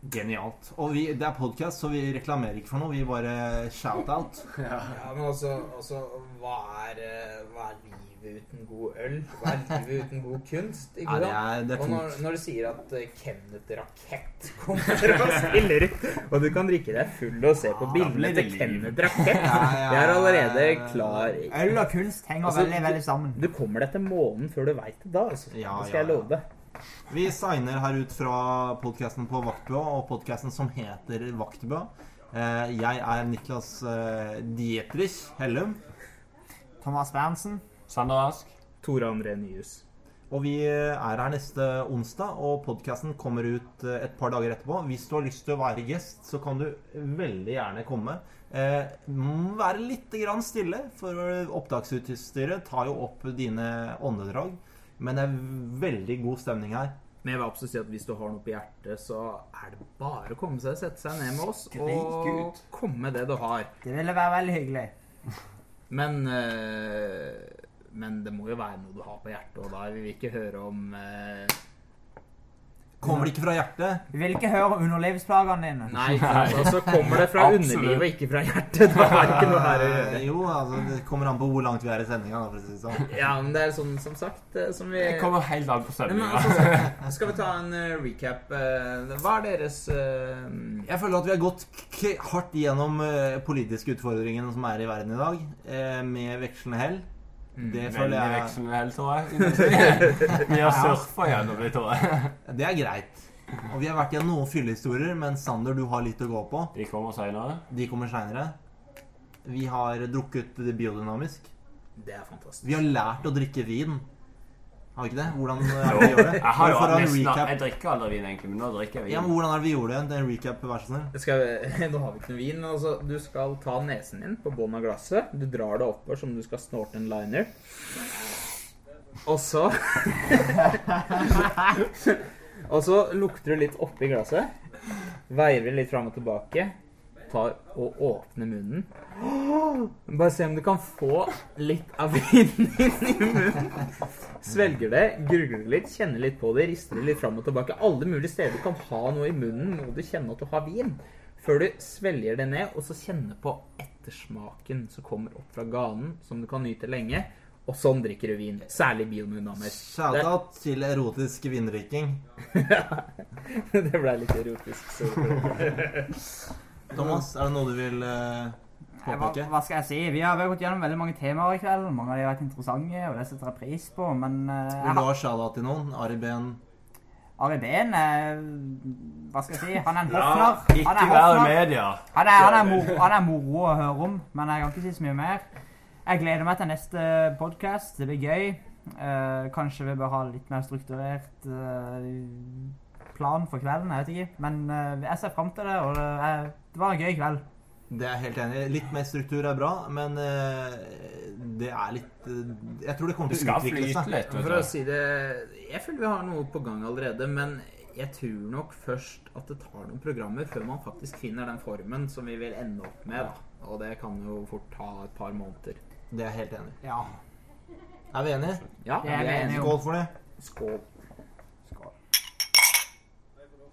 [SPEAKER 1] Genialt. Og vi, det er podkast, så vi reklamerer ikke for noe. Vi bare shout-out.
[SPEAKER 2] Ja, men altså, altså hva, er, eh, hva er livet uten god øl? Hva er livet uten god kunst? Ikke
[SPEAKER 1] Ja, det er, det er
[SPEAKER 2] Og når, når du sier at eh, Kenneth Rakett kommer og spiller Og du kan drikke deg full og se på
[SPEAKER 1] Ja,
[SPEAKER 2] bildene til. Kenneth Rakett. Jeg er allerede klar.
[SPEAKER 3] Øl og kunst henger
[SPEAKER 2] Altså,
[SPEAKER 3] veldig, veldig sammen.
[SPEAKER 2] Du kommer deg til månen før du veit det da. Altså.
[SPEAKER 1] Ja,
[SPEAKER 2] det skal
[SPEAKER 1] ja,
[SPEAKER 2] jeg love deg.
[SPEAKER 1] Vi signer her ut fra podkasten på Vaktbua, og podkasten som heter Vaktbua. Eh, Jeg er Niklas eh, Dietrich Hellum,
[SPEAKER 3] Thomas Berntsen.
[SPEAKER 4] Sander Ask.
[SPEAKER 2] Tore André Nyhus.
[SPEAKER 1] og vi er her neste onsdag. Og podkasten kommer ut eh, et par dager etterpå. Hvis du har lyst til å være gjest, så kan du veldig gjerne komme. Eh, være litt grann stille, for opptaksutstyret tar jo opp dine åndedrag. Men det er veldig god stemning her.
[SPEAKER 2] Men jeg vil absolutt si at hvis du har noe på hjertet, så er det bare å komme seg, sette seg ned med oss og komme med det du har.
[SPEAKER 3] Det ville være veldig hyggelig.
[SPEAKER 2] Men eh, Men det må jo være noe du har på hjertet, og da vil vi ikke høre om eh,
[SPEAKER 1] Kommer det ikke fra hjertet?
[SPEAKER 3] Vi vil ikke høre om underlivsplagene dine.
[SPEAKER 2] Nei, altså, så kommer det fra underlivet og ikke fra hjertet. Det er det ikke noe her å
[SPEAKER 1] Eh,
[SPEAKER 2] gjøre.
[SPEAKER 1] Jo, altså, det kommer an på hvor langt vi er i sendinga. For å si det sånn.
[SPEAKER 2] Ja, men det er sånn som sagt eh, som vi
[SPEAKER 4] Det kommer helt an på sendinga.
[SPEAKER 2] altså, Skal vi ta en eh, recap? hva er deres uh...
[SPEAKER 1] Jeg føler at vi har gått k hardt gjennom politiske utfordringene som er i verden i dag, eh, med vekslende hell. Det føler
[SPEAKER 4] Veldig
[SPEAKER 1] jeg
[SPEAKER 4] vekslende hell, tror jeg. Vi har surfa gjennom det, tror jeg.
[SPEAKER 1] Det er greit. Og vi har vært gjennom noen fyllehistorier, men Sander, du har litt å gå på.
[SPEAKER 4] De kommer seinere.
[SPEAKER 1] De kommer seinere. Vi har drukket biodynamisk.
[SPEAKER 2] Det er fantastisk.
[SPEAKER 1] Vi har lært å drikke vin. Har vi ikke det? Hvordan er det vi gjør det?
[SPEAKER 4] Jeg har jo nesten. Jeg drikker aldri vin, egentlig, men nå drikker jeg vin.
[SPEAKER 1] Ja, men hvordan er det vi gjorde det? Det er en recap, vær så snill.
[SPEAKER 2] Nå har vi ikke noe vin. men Altså, du skal ta nesen din på bånn av glasset. Du drar det oppover som du skal snorte en liner. Og så Og så lukter du litt oppi glasset. Veiver litt fram og tilbake. Tar og åpner munnen. Bare se om du kan få litt av vinen inn i munnen. Svelger det, grugler litt, kjenner litt på det, rister det litt fram og tilbake. Alle mulige steder du kan ha noe i munnen, må du kjenne at du har vin. Før du svelger det ned, og så kjenner på ettersmaken som kommer opp fra ganen, som du kan nyte lenge. Og sånn drikker du vin. Særlig bionunamer.
[SPEAKER 1] Shout-out til erotisk vindrikking.
[SPEAKER 2] det ble litt erotisk. Så.
[SPEAKER 1] Thomas, er det noe du vil
[SPEAKER 3] Hva, hva skal jeg si? Vi har vel gått gjennom veldig mange temaer i kveld. Mange av de har vært interessante, og det setter jeg pris på. Men uh, jeg
[SPEAKER 1] Vil du
[SPEAKER 3] har,
[SPEAKER 1] ha shout-out til noen? Ari Behn?
[SPEAKER 3] Ari Behn eh, Hva skal jeg si? Han er en
[SPEAKER 4] Ja,
[SPEAKER 3] hoffnarr. Han
[SPEAKER 4] ikke
[SPEAKER 3] er
[SPEAKER 4] vær i media.
[SPEAKER 3] Han er, han, er moro, han er moro å høre om, men jeg kan ikke si så mye mer. Jeg gleder meg til neste podkast. Det blir gøy. Uh, kanskje vi bør ha litt mer strukturert uh, plan for kvelden. Jeg vet ikke. Men uh, jeg ser fram til det, og det, er, det var en gøy kveld.
[SPEAKER 1] Det er jeg helt enig i. Litt mer struktur er bra, men eh, det er litt eh, Jeg tror det kommer til å utvikle seg.
[SPEAKER 4] litt.
[SPEAKER 2] For å si det Jeg føler vi har noe på gang allerede, men jeg tror nok først at det tar noen programmer før man faktisk finner den formen som vi vil ende opp med. da. Og det kan jo fort ta et par måneder.
[SPEAKER 1] Det er jeg helt enig i.
[SPEAKER 3] Ja.
[SPEAKER 1] Er vi enige?
[SPEAKER 2] Ja,
[SPEAKER 3] er vi enige.
[SPEAKER 1] Skål for det.
[SPEAKER 2] Skål.